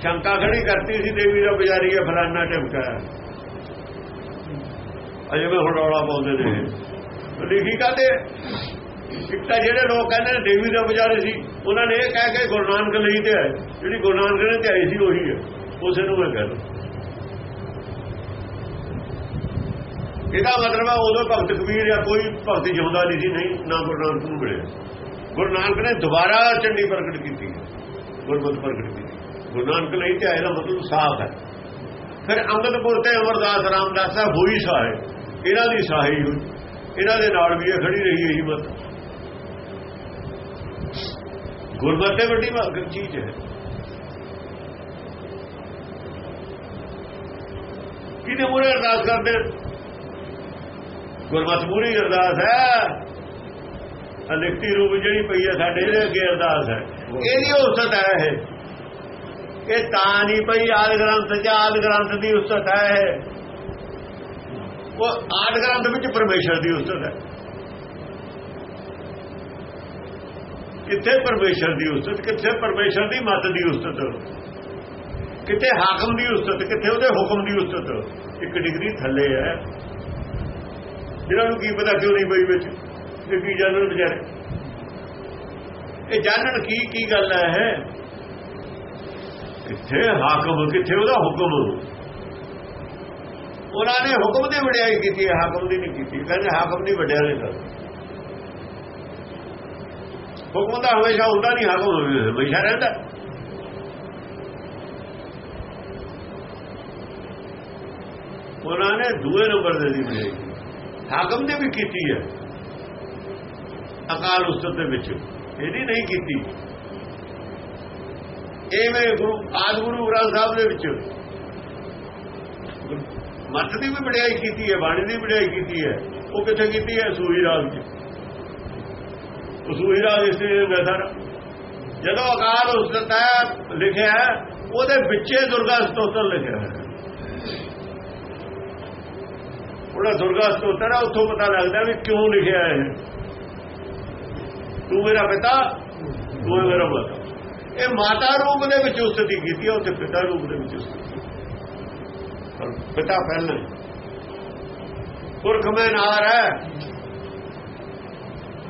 ਸ਼ੰਕਾ ਖੜੀ ਕਰਤੀ ਸੀ, ਦੇਵੀ ਦਾ ਪੁਜਾਰੀ ਹੈ, ਫਲਾਨਾ ਟਿਮਕਾ ਅਜੇ ਮੈਂ ਹੁਣ ਰੌਲਾ ਪਾਉਂਦੇ ਨੇ। ਲਿਖੀ ਕਾਤੇ ਇੱਕ ਤਾਂ ਜਿਹੜੇ ਲੋਕ ਕਹਿੰਦੇ ਨੇ ਦੇਵੀ ਦੇ ਵਿਚਾਰੇ ਸੀ, ਉਹਨਾਂ ਨੇ ਇਹ ਕਹਿ ਕੇ ਗੁਰੂ ਨਾਨਕ ਲਈ ਤੇ ਆਏ। ਜਿਹੜੀ ਗੁਰੂ ਨਾਨਕ ਨੇ ਤੇ ਆਈ ਸੀ, ਉਹੀ ਹੈ। ਉਸੇ ਨੂੰ ਮੈਂ ਕਹਿੰਦਾ। ਇਹਦਾ ਮਤਲਬ ਹੈ ਉਦੋਂ ਭਗਤ ਕਬੀਰ ਜਾਂ ਕੋਈ ਭਗਤ ਜਿਉਂਦਾ ਨਹੀਂ ਸੀ, ਨਹੀਂ, ਨਾ ਗੁਰੂ ਨਾਨਕ ਨੂੰ ਮਿਲਿਆ। ਗੁਰੂ ਨਾਨਕ ਨੇ ਦੁਬਾਰਾ ਚੰਡੀ ਪ੍ਰਗਟ ਕੀਤੀ। ਗੁਰਮਤਿ ਪ੍ਰਗਟ ਕੀਤੀ। ਗੁਰੂ ਨਾਨਕ ਲਈ ਤੇ ਆਇਆ ਦਾ ਮਤਲਬ ਸਾਫ਼ ਹੈ। ਫਿਰ ਅੰਗਦਪੁਰ ਤੇ ਅਮਰਦਾਸ ਰਾਮਦਾਸ ਸਾਹਿਬ ਹੋਈ ਸਹਾਏ ਇਹਨਾਂ ਦੀ ਸਹਾਈ ਹੋਈ। ਇਹਨਾਂ ਦੇ ਨਾਲ ਵੀ ਇਹ ਖੜੀ ਰਹੀ, ਇਹੀ ਮਤ ਗੁਰਮਤਿ ਵੱਡੀ ਭਾਗ ਚੀਜ਼ ਹੈ। ਕਿਹਦੇ ਮੂਰੇ ਅਰਦਾਸ ਕਰਦੇ? ਗੁਰਮਤਿ ਮੂਰੇ ਅਰਦਾਸ ਹੈ। ਲਿਖਤੀ ਰੂਪ ਜਿਹੜੀ ਪਈ ਹੈ ਸਾਡੇ ਇਹਦੇ ਅੱਗੇ ਅਰਦਾਸ ਹੈ। ਇਹਦੀ ਉਸਤ ਹੈ ਇਹ। ਇਹ ਤਾਂ ਨਹੀਂ ਪਈ, ਆਦ ਗ੍ਰੰਥ ਚ ਆਦ ਗ੍ਰੰਥ ਦੀ ਉਸਤ ਹੈ ਉਹ ਆਦ ਗ੍ਰੰਥ ਵਿੱਚ ਪਰਮੇਸ਼ਰ ਦੀ ਉਸਤ ਹੈ। ਕਿੱਥੇ ਪਰਮੇਸ਼ਰ ਦੀ ਉਸਤ ਕਿੱਥੇ ਪਰਮੇਸ਼ਰ ਦੀ ਮੱਤ ਦੀ ਉਸਤ ਕਿੱਥੇ ਹਾਕਮ ਦੀ ਉਸਤ ਕਿੱਥੇ ਉਹਦੇ ਹੁਕਮ ਦੀ ਉਸਤ ਇੱਕ ਡਿਗਰੀ ਥੱਲੇ ਹੈ। ਜਿਹਨਾਂ ਨੂੰ ਕੀ ਪਤਾ ਕਿਉਂ ਨਹੀਂ ਬਈ ਵਿੱਚ? ਇਹ ਕੀ ਜਾਣਨ ਵਿਚਾਰੇ ਇਹ ਜਾਣਨ ਕੀ ਕੀ ਗੱਲ ਹੈ? ਕਿੱਥੇ ਹਾਕਮ, ਕਿੱਥੇ ਉਹਦਾ ਹੁਕਮ? ਉਹਨਾਂ ਨੇ ਹੁਕਮ ਦੀ ਵਡਿਆਈ ਕੀਤੀ ਹੈ ਹਾਕਮ ਦੀ ਨਹੀਂ ਕੀਤੀ। ਕਹਿੰਦੇ ਹਾਕਮ ਦੀ ਵਡਿਆਈ ਕਰ ਹੁਕਮ ਦਾ ਹਮੇਸ਼ਾ ਹੁੰਦਾ ਨਹੀਂ, ਹਾਕਮ ਹਮੇਸ਼ਾ ਰਹਿੰਦਾ। ਉਹਨਾਂ ਨੇ ਦੂਏ ਨੰਬਰ ਦੇ ਦੀ ਵਡਿਆਈ ਹਾਕਮ ਨੇ ਵੀ ਕੀਤੀ ਹੈ। ਅਕਾਲ ਉਸਤਤ ਦੇ ਵਿੱਚ। ਇਹਦੀ ਨਹੀਂ ਕੀਤੀ। ਐਵੇਂ ਗੁਰੂ ਆਦ ਗੁਰੂ ਗ੍ਰੰਥ ਸਾਹਿਬ ਦੇ ਵਿੱਚ ਮੱਤ ਦੀ ਵੀ ਵਡਿਆਈ ਕੀਤੀ ਹੈ, ਬਾਣੀ ਦੀ ਵਡਿਆਈ ਕੀਤੀ ਹੈ। ਉਹ ਕਿੱਥੇ ਕੀਤੀ ਹੈ? ਸੂਹੀ ਰਾਗ ਚ। ਉਹ ਸੂਹੀ ਰਾਗ ਇਸ ਨੇ ਸਾਰਾ, ਜਦੋਂ ਅਕਾਲ ਉਸਤਤ ਹੈ ਲਿਖਿਆ ਉਹਦੇ ਵਿੱਚੇ ਦੁਰਗਾ ਸਤੋਤਰ ਲਿਖਿਆ ਹੈ। ਉਹਦਾ ਦੁਰਗਾ ਸਤੋਤਰ ਹੈ ਉੱਥੋਂ ਪਤਾ ਲੱਗਦਾ ਵੀ ਕਿਉਂ ਲਿਖਿਆ ਹੈ। ਤੂੰ ਮੇਰਾ ਪਿਤਾ, ਤੂੰ ਮੇਰਾ ਮਾਤਾ। ਇਹ ਮਾਤਾ ਰੂਪ ਦੇ ਵਿੱਚ ਉਸਤਤੀ ਕੀਤੀ ਹੈ ਉੱਥੇ ਪਿਤਾ ਰੂਪ ਦੇ ਵਿੱਚ ਉਸਤਤੀ ਪਿਤਾ ਪਹਿਲਾਂ ਪੁਰਖ ਮੈਂ ਨਾਰ ਹੈ।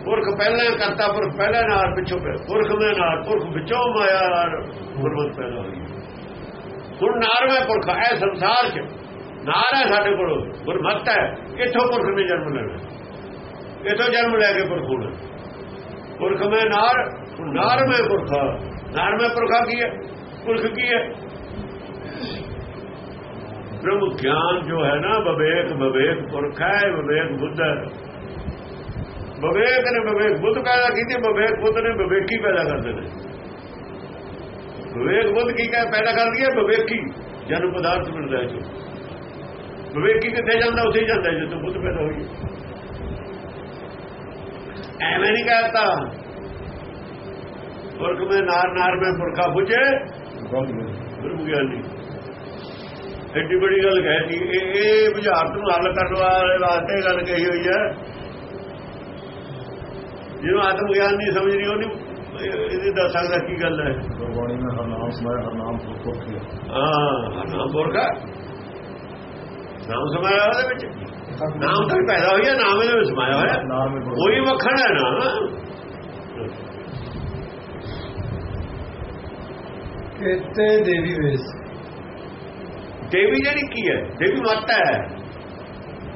ਪੁਰਖ ਪਹਿਲਾਂ ਕਰਤਾ, ਪੁਰਖ ਪਹਿਲਾਂ ਨਾਰ ਪਿੱਛੋਂ ਪੁਰਖ ਮੈਂ ਨਾਰ, ਪੁਰਖ ਵਿੱਚੋਂ ਮਾਇਆ ਗੁਰਮਤ ਪੈਦਾ ਹੋਈ। ਹੁਣ ਨਾਰ ਮੈਂ ਪੁਰਖ ਹੈ ਸੰਸਾਰ 'ਚ ਨਾਰ ਹੈ ਸਾਡੇ ਕੋਲ। ਗੁਰਮਤ ਹੈ। ਇੱਥੋਂ ਪੁਰਖ ਨੇ ਜਨਮ ਲੈਣਾ? ਇੱਥੋਂ ਜਨਮ ਲੈ ਕੇ ਪੁਰਖ ਹੋਣਾ? ਪੁਰਖ ਮੈਂ ਨਾਰ ਨਾਰ ਮੈਂ ਪੁਰਖਾ ਨਾਰ ਮੈਂ ਪੁਰਖਾ ਕੀ ਹੈ? ਪੁਰਖ ਕੀ ਹੈ? ਬ੍ਰਹਮ ਗਿਆਨ ਜੋ ਹੈ ਨਾ ਵਿਵੇਕ ਵਿਵੇਕ ਪੁਰਖ ਹੈ ਵਿਵੇਕ ਬੁੱਧ ਹੈ ਵਿਵੇਕ ਨੇ ਵਿਵੇਕ ਬੁੱਧ ਪੈਦਾ ਕੀਤੀ ਵਿਵੇਕ ਬੁੱਧ ਨੇ ਵਿਵੇਕੀ ਪੈਦਾ ਕਰਦੇ ਨੇ ਵਿਵੇਕ ਬੁੱਧ ਕੀ ਕਹੇ ਪੈਦਾ ਕਰਦੀ ਹੈ ਵਿਵੇਕੀ ਜਨ ਪਦਾਰਥ ਮਿਲਦਾ ਹੈ ਜੋ ਵਿਵੇਕੀ ਕਿੱਥੇ ਜਾਂਦਾ ਉੱਥੇ ਹੀ ਜਾਂਦਾ ਜਦੋਂ ਬੁੱਧ ਪੈਦਾ ਹੋਈ ਐਵੇਂ ਨਹੀਂ ਕਹਤਾ ਪੁਰਖ ਮੈਂ ਨਾਰ ਨਾਰ ਮੈਂ ਪੁਰਖਾ ਬੁਝੇ ਗੁਰੂ ਗਿਆਨੀ ਐਡੀ ਬੜੀ ਗੱਲ ਕਹਿਤੀ ਇਹ ਇਹ ਬੁਝਾਰਤ ਨੂੰ ਹੱਲ ਕਰਨ ਵਾਲੇ ਵਾਸਤੇ ਗੱਲ ਕਹੀ ਹੋਈ ਹੈ। ਜਿਹਨੂੰ ਆਤਮ ਗਿਆਨ ਨਹੀਂ ਸਮਝ ਰਹੀ ਉਹਨੂੰ ਇਹਦੇ ਦੱਸ ਸਕਦਾ ਕੀ ਗੱਲ ਹੈ? ਗੁਰਬਾਣੀ ਨੇ ਹਰ ਨਾਮ ਸਮਾਇਆ ਹਰ ਨਾਮ ਪੁਰਖ ਹੈ। ਹਾਂ ਨਾਮ ਪੁਰਖਾ ਨਾਮ ਸਮਾਇਆ ਉਹਦੇ ਵਿੱਚ? ਨਾਮ ਤਾਂ ਪੈਦਾ ਹੋਇਆ ਨਾਮ ਇਹਦੇ ਵਿੱਚ ਸਮਾਇਆ ਹੋਇਆ। ਉਹੀ ਮੱਖਣ ਹੈ ਨਾ ਕਿਤੇ ਦੇਵੀ ਵੇਸ। ਦੇਵੀ ਜਿਹੜੀ ਕੀ ਹੈ? ਦੇਵੀ ਮੱਤ ਹੈ।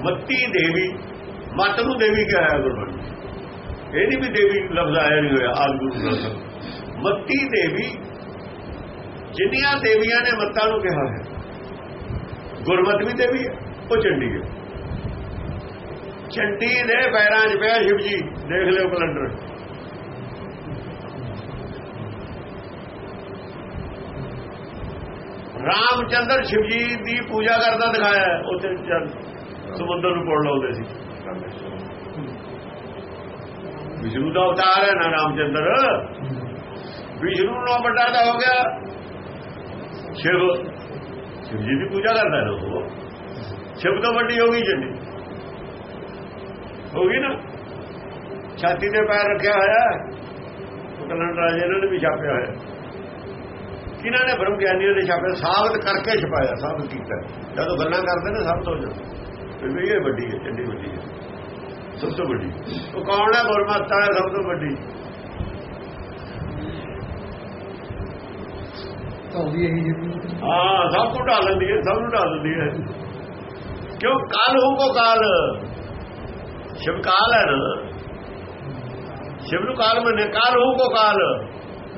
ਮੱਤੀ ਦੇਵੀ, ਮੱਤ ਨੂੰ ਦੇਵੀ ਕਿਹਾ ਹੈ ਗੁਰਬਾਣੀ ਇਹ ਨਹੀਂ ਵੀ ਦੇਵੀ ਲਫ਼ਜ਼ ਆਇਆ ਨਹੀਂ ਹੋਇਆ, ਆਦ ਗੁਰੂ ਸਾਹਿਬ। ਮੱਤੀ ਦੇਵੀ, ਜਿੰਨੀਆਂ ਦੇਵੀਆਂ ਨੇ ਮੱਤਾਂ ਨੂੰ ਕਿਹਾ ਹੈ, ਗੁਰਮਤ ਵੀ ਦੇਵੀ ਹੈ, ਉਹ ਚੰਡੀ ਹੈ। ਚੰਡੀ ਦੇ ਪੈਰਾਂ 'ਚ ਪਿਆ ਸ਼ਿਵ ਜੀ, ਦੇਖ ਲਿਓ ਕੈਲੰਡਰ। ਰਾਮਚੰਦਰ ਸ਼ਿਵ ਜੀ ਦੀ ਪੂਜਾ ਕਰਦਾ ਦਿਖਾਇਆ। ਉੱਥੇ ਜਦ ਸਮੁੰਦਰ ਨੂੰ ਕੋਲ ਲਾਉਂਦੇ ਸੀ। ਵਿਸ਼ਨੂੰ ਦਾ ਅਵਤਾਰ ਹੈ ਨਾ ਰਾਮਚੰਦਰ? ਵਿਸ਼ਨੂੰ ਨੂੰ ਵੱਡਾ ਦਾ ਹੋ ਗਿਆ। ਸ਼ਿਵ ਸ਼ਿਵ ਜੀ ਦੀ ਪੂਜਾ ਕਰਦਾ ਹੈ ਉਹ ਸ਼ਿਵ ਤੋਂ ਵੱਡੀ ਹੋ ਗਈ ਜੰਡੀ ਹੋ ਗਈ ਨਾ। ਛਾਤੀ ਤੇ ਪੈਰ ਰੱਖਿਆ ਹੋਇਆ ਕਲੰਡ ਰਾਜੇ ਨੇ ਵੀ ਛਾਪਿਆ ਹੋਇਆ ਕਿਹਨਾਂ ਨੇ ਬ੍ਰਹਮ ਗਿਆਨੀਆਂ ਨੇ ਛਾਪਿਆ ਸਾਬਤ ਕਰਕੇ ਛਪਾਇਆ ਸਾਬਤ ਕੀਤਾ। ਜਦੋਂ ਗੱਲਾਂ ਕਰਦੇ ਨੇ ਸਭ ਤੋਂ ਜਾਂਦਾ ਇਹ ਵੱਡੀ ਹੈ ਚੰਡੀ ਵੱਡੀ ਹੈ। ਸਭ ਤੋਂ ਵੱਡੀ। ਉਹ ਕੌਣ ਹੈ? ਗੁਰਮਤਿ ਵਾਲਾ ਸਭ ਤੋਂ ਵੱਡੀ। ਇਹੀ ਜੀ ਹਾਂ। ਸਭ ਨੂੰ ਢਾਲ ਲੈਂਦੀ ਹੈ ਸਭ ਨੂੰ ਢਾਲ ਲੈਂਦੀ ਹੈ। ਕਿਉਂ? ਕਾਲ ਹੋ ਕੋ ਕਾਲ? ਸ਼ਿਵ ਕਾਲ ਹੈ ਨਾ। ਸ਼ਿਵ ਨੂੰ ਕਾਲ ਮੰਨੇ ਕਾਲ ਹੋ ਕੋ ਕਾਲ?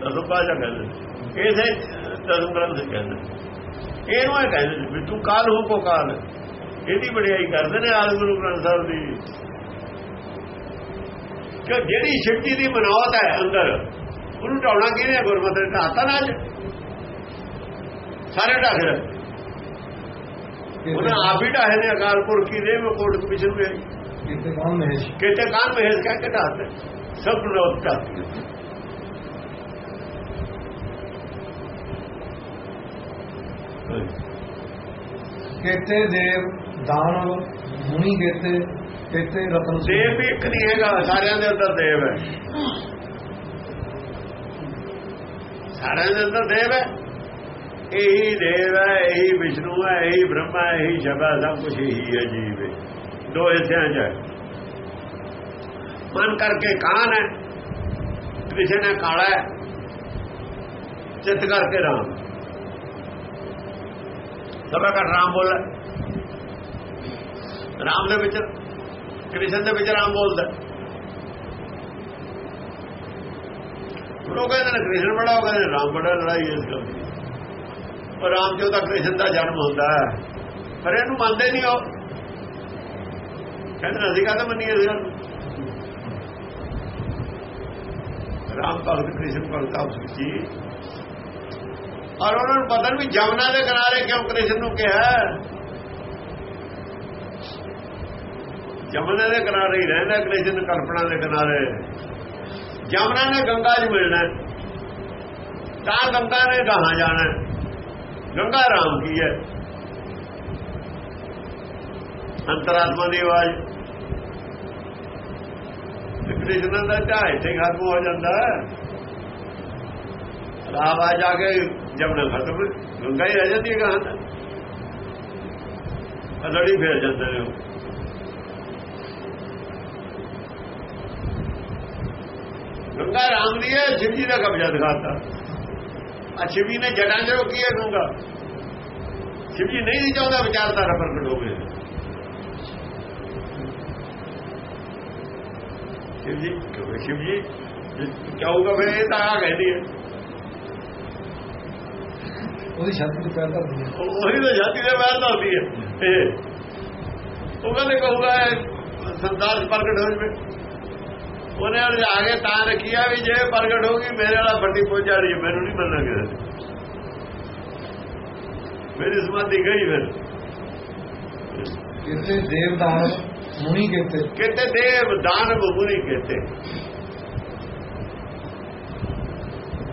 ਦਸਮ ਪਾਸ਼ਾ ਕਹਿੰਦੇ ਇਸੇ ਦਸਮ ਗ੍ਰੰਥ ਕਹਿੰਦੇ ਇਹਨੂੰ ਇਹ ਕਹਿੰਦੇ ਨੇ ਵੀ ਤੂੰ ਕਾਲ ਹੋ ਕੋ ਕਾਲ। ਇਹਦੀ ਵਡਿਆਈ ਕਰਦੇ ਨੇ ਆਦਿ ਗੁਰੂ ਗ੍ਰੰਥ ਸਾਹਿਬ ਦੀ। ਕਿ ਜਿਹੜੀ ਸ਼ਕਤੀ ਦੀ ਮਨੌਤ ਹੈ ਅੰਦਰ ਉਹਨੂੰ ਢਾਉਣਾ ਕਿਹਨੇ ਗੁਰਮਤਿ ਦਾ? ਹੱਥਾਂ ਨਾਲ। ਸਾਰੇ ਢਾਹ ਰਹੇ ਉਹਨਾਂ ਆਪ ਹੀ ਢਾਹੇ ਨੇ ਅਕਾਲ ਪੁਰਖ ਕੀ ਦੇ ਕੋਟ ਕਮਿਸ਼ਨ ਵਿੱਚ ਕਿਤੇ ਕੌਣ ਮਹੇਸ਼? ਕਿਤੇ ਕਾਨ ਮਹਿਸ? ਕਹਿ ਕੇ ਢਾਹਤੇ। ਸਭ ਲੋਕ ਢਾਹਤੇ। ਕਿਤੇ ਦੇਵ ਦਾਨਵ ਮੁਨੀ ਕਿਤੇ ਕਿਤੇ ਰਤਨ ਦੇਵ ਵੀ ਇੱਕ ਨਹੀਂ ਹੈਗਾ, ਸਾਰਿਆਂ ਦੇ ਅੰਦਰ ਦੇਵ ਹੈ। ਸਾਰਿਆਂ ਦੇ ਅੰਦਰ ਦੇਵ ਹੈ। ਇਹੀ ਦੇਵ ਹੈ, ਇਹੀ ਵਿਸ਼ਨੂੰ ਹੈ, ਇਹੀ ਬ੍ਰਹਮਾ ਹੈ, ਇਹੀ ਸ਼ਬਦ ਸਭ ਕੁਝ ਇਹੀ ਹੈ ਜੀਵ ਦੋ ਹਿੱਸਿਆਂ 'ਚ ਹੈ। ਮਨ ਕਰਕੇ ਕਾਨ ਹੈ ਕ੍ਰਿਸ਼ਨ ਨੇ ਕਾਲਾ ਹੈ, ਚਿੱਤ ਕਰਕੇ ਰਾਮ। ਸਭਾ ਦਾ ਰਾਮ ਬੋਲ ਰਾਮ ਦੇ ਵਿੱਚ, ਕ੍ਰਿਸ਼ਨ ਦੇ ਵਿੱਚ ਰਾਮ ਬੋਲਦਾ। ਲੋਕ ਕਹਿੰਦੇ ਨੇ ਕ੍ਰਿਸ਼ਨ ਬੜਾ ਹੋ ਗਿਆ ਨੇ ਰਾਮ ਬੜਾ ਲੜਾਈ ਇਸ ਗੱਲ ਦੀ। ਪਰ ਰਾਮ ਜੋ ਤਾਂ ਕ੍ਰਿਸ਼ਨ ਦਾ ਜਨਮ ਹੁੰਦਾ ਪਰ ਇਹਨੂੰ ਮੰਨਦੇ ਨਹੀਂ ਉਹ। ਕਹਿੰਦੇ ਅਸੀਂ ਕਾਹਦਾ ਮੰਨੀਏ ਇਸ ਗੱਲ ਰਾਮ ਭਗਤ ਕ੍ਰਿਸ਼ਨ ਭਗਤ ਆਪ ਜੀ ਔਰ ਉਹਨਾਂ ਨੂੰ ਪਤਾ ਵੀ ਜਮਨਾ ਦੇ ਕਿਨਾਰੇ ਕਿਉਂ ਕ੍ਰਿਸ਼ਨ ਨੂੰ ਕਿਹਾ ਜਮਨਾ ਦੇ ਕਿਨਾਰੇ ਹੀ ਰਹਿੰਦਾ, ਕ੍ਰਿਸ਼ਨ ਕਲਪਨਾ ਦੇ ਕਿਨਾਰੇ। ਜਮਨਾ ਨੇ ਗੰਗਾ 'ਚ ਮਿਲਣਾ ਤਾਂ ਗੰਗਾ ਨੇ ਕਹਾਂ ਜਾਣਾ ਗੰਗਾ ਰਾਮ ਕੀ ਹੈ? ਅੰਤਰਾਤਮਾ ਦੀ ਆਵਾਜ਼। ਕ੍ਰਿਸ਼ਨ ਦਾ ਚਾਹ ਇੱਥੇ ਖਤਮ ਹੋ ਜਾਂਦਾ ਰਾਮ ਆ ਜਾ ਕੇ ਜਮਨਾ ਖਤਮ ਗੰਗਾ ਹੀ ਰਹਿ ਜਾਂਦੀ ਹੈ ਕਹਾਂ ਅਲੜੀ ਫੇਰ ਜਾਂਦੇ ਨੇ ਗੰਗਾ ਰਾਮ ਦੀ ਹੈ ਸ਼ਿਵ ਜੀ ਦਾ ਕਬਜ਼ਾ ਦਿਖਾਤਾ। ਆ ਸ਼ਿਵ ਜੀ ਨੇ ਜਟਾਂ ਚ ਰੋਕੀ ਹੈ ਗੰਗਾ? ਸ਼ਿਵ ਜੀ ਨਹੀਂ ਚਾਹੁੰਦਾ ਵਿਚਾਰਧਾਰਾ ਪ੍ਰਗਟ ਹੋਵੇ ਸ਼ਿਵ ਜੀ ਕਿਉਂਕਿ ਸ਼ਿਵ ਜੀ ਜੇ ਫਿਰ ਇਹ ਤਾਂ ਆ ਕਹਿੰਦੀ ਹੈ। ਉਹਦੀ ਛਾਤੀ ਤੇ ਪੈਰ ਧਰਦੀ ਹੈ ਉਹ- ਉਹੀ ਤਾਂ ਜਾਤੀ ਦੇ ਤਾਂ ਹੁੰਦੀ ਹੈ ਇਹ ਉਹ ਕਹਿੰਦੇ ਕਹੂਗਾ ਸੰਸਾਰ ਪ੍ਰਗਟ ਹੋ ਜਵੇ। ਉਹਨੇ ਉਹ ਆ ਕੇ ਤਾਂ ਰੱਖਿਆ ਵੀ ਜੇ ਪ੍ਰਗਟ ਹੋ ਗਈ ਮੇਰੇ ਵਾਲਾ ਵੱਡੀ ਪਹੁੰਚਾ ਰਹੀ ਹੈ ਮੈਨੂੰ ਨਹੀਂ ਮੰਨਣਾ ਕਿਸੇ ਮੇਰੀ ਸਮਾਧੀ ਗਈ ਫਿਰ। ਕਿਤੇ ਦੇਵ ਦਾਨਵ ਮੁਨੀ ਕਿਤੇ? ਕਿਤੇ ਦੇਵ ਦਾਨਵ ਮੁਨੀ ਕਿਤੇ।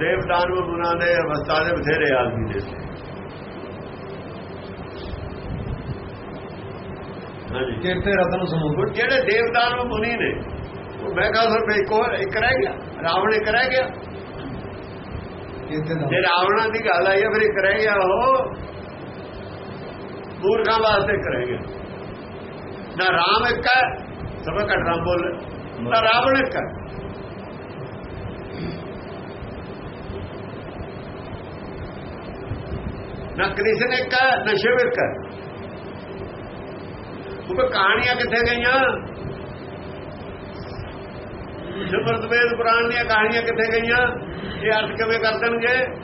ਦੇਵ ਦਾਨਵ ਮੁਨਾ ਦੇ ਅਵਸਥਾ ਦੇ ਬਥੇਰੇ ਆਦਮੀ ਨੇ ਹਾਂਜੀ। ਕਿਤੇ ਰਤਨ ਸਮੂਹ ਜਿਹੜੇ ਦੇਵ ਦਾਨਵ ਮੁਨੀ ਨੇ ਉਹ ਮੈਂ ਕਹਾਂ ਸਰ ਇੱਕ ਹੋਰ ਇੱਕ ਰਹਿ ਗਿਆ। ਰਾਵਣ ਇੱਕ ਰਹਿ ਗਿਆ। ਦਾ? ਜੇ ਰਾਵਣਾਂ ਦੀ ਗੱਲ ਆਈ ਹੈ ਫਿਰ ਇੱਕ ਰਹਿ ਗਿਆ ਉਹ ਮੂਰਖਾਂ ਵਾਸਤੇ ਇੱਕ ਰਹਿ ਗਿਆ। ਨਾ ਰਾਮ ਇੱਕ ਹੈ ਸਭ ਘਟ ਰਾਮ ਬੋਲ ਨਾ ਰਾਵਣ ਇੱਕ ਹੈ। ਨਾ ਕ੍ਰਿਸ਼ਨ ਇੱਕ ਹੈ, ਨਾ ਸ਼ਿਵ ਇੱਕ ਹੈ। ਉਹ ਕਹਾਣੀਆਂ ਕਿੱਥੇ ਗਈਆਂ? ਸਿਮਰਤ ਵੇਦ ਪੁਰਾਣ ਦੀਆਂ ਕਹਾਣੀਆਂ ਕਿੱਥੇ ਗਈਆਂ? ਇਹ ਅਰਥ ਕਿਵੇਂ ਕਰ ਦੇਣਗੇ?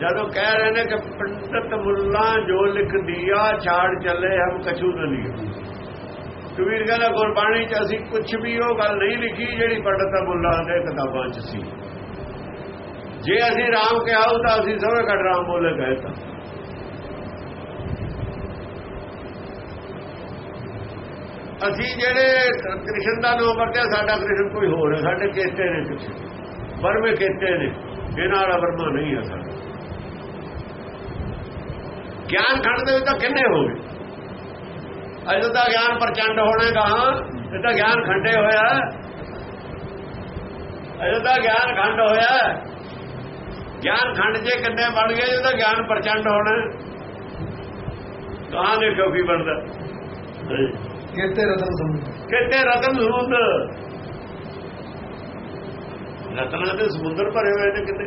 ਜਦੋਂ ਕਹਿ ਰਹੇ ਨੇ ਕਿ ਪੰਡਤ ਮੁੱਲਾ ਜੋ ਲਿਖ ਦਿਆ, ਛਾੜ ਚੱਲੇ, ਹਮ ਕਛੂ न ਲਿਖੀ ਕਬੀਰ ਕਹਿੰਦਾ, ਗੁਰਬਾਣੀ ਚ ਅਸੀਂ ਕੁਝ ਵੀ ਉਹ ਗੱਲ ਨਹੀਂ ਲਿਖੀ ਜਿਹੜੀ ਪੰਡਤ ਮੁੱਲਾ ਦੇ ਕਿਤਾਬਾਂ ਚ ਸੀ। ਜੇ ਅਸੀਂ ਰਾਮ ਕਿਹਾ ਤਾਂ ਅਸੀਂ ਸਭੇ ਘਟ ਰਾਮ ਬੋਲੇ ਕਹਿਤਾ ਅਸੀਂ ਜਿਹੜੇ ਕ੍ਰਿਸ਼ਨ ਦਾ ਨਾਮ ਵਰਤਿਆ, ਸਾਡਾ ਕ੍ਰਿਸ਼ਨ ਕੋਈ ਹੋਰ ਹੈ, ਸਾਡੇ ਕੇਤੇ ਨੇ ਕੁਛ। ਵਰਮੇ ਕੇਤੇ ਨੇ ਇਹਨਾਂ ਵਾਲਾ ਵਰਮਾ ਨਹੀਂ ਹੈ ਸਾਡਾ। ਗਿਆਨ ਖੰਡ ਦੇ ਵਿੱਚ ਤਾਂ ਕਿੰਨੇ ਹੋ ਗਏ? ਅਜੇ ਤਾਂ ਗਿਆਨ ਪ੍ਰਚੰਡ ਹੋਣੇ ਕਹਾ ਇਹ ਤਾਂ ਗਿਆਨ ਖੰਡੇ ਹੋਇਆ। ਅਜੇ ਤਾਂ ਗਿਆਨ ਖੰਡ ਹੋਇਆ। ਗਿਆਨ ਖੰਡ ਜੇ ਕੰਨੇ ਬਣ ਗਿਆ ਉਹਦਾ ਗਿਆਨ ਪ੍ਰਚੰਡ ਹੋਣਾ। ਕਹਾਂ ਦੇਖੋ ਕੀ ਬਣਦਾ। ਕਿਤੇ ਰਤਨ ਸਮੁੰਦਰ ਕਿਤੇ ਰਤਨ ਸਮੁੰਦਰ ਰਤਨਾਂ ਦੇ ਸਮੁੰਦਰ ਭਰੇ ਹੋਏ ਨੇ ਕਿਤੇ।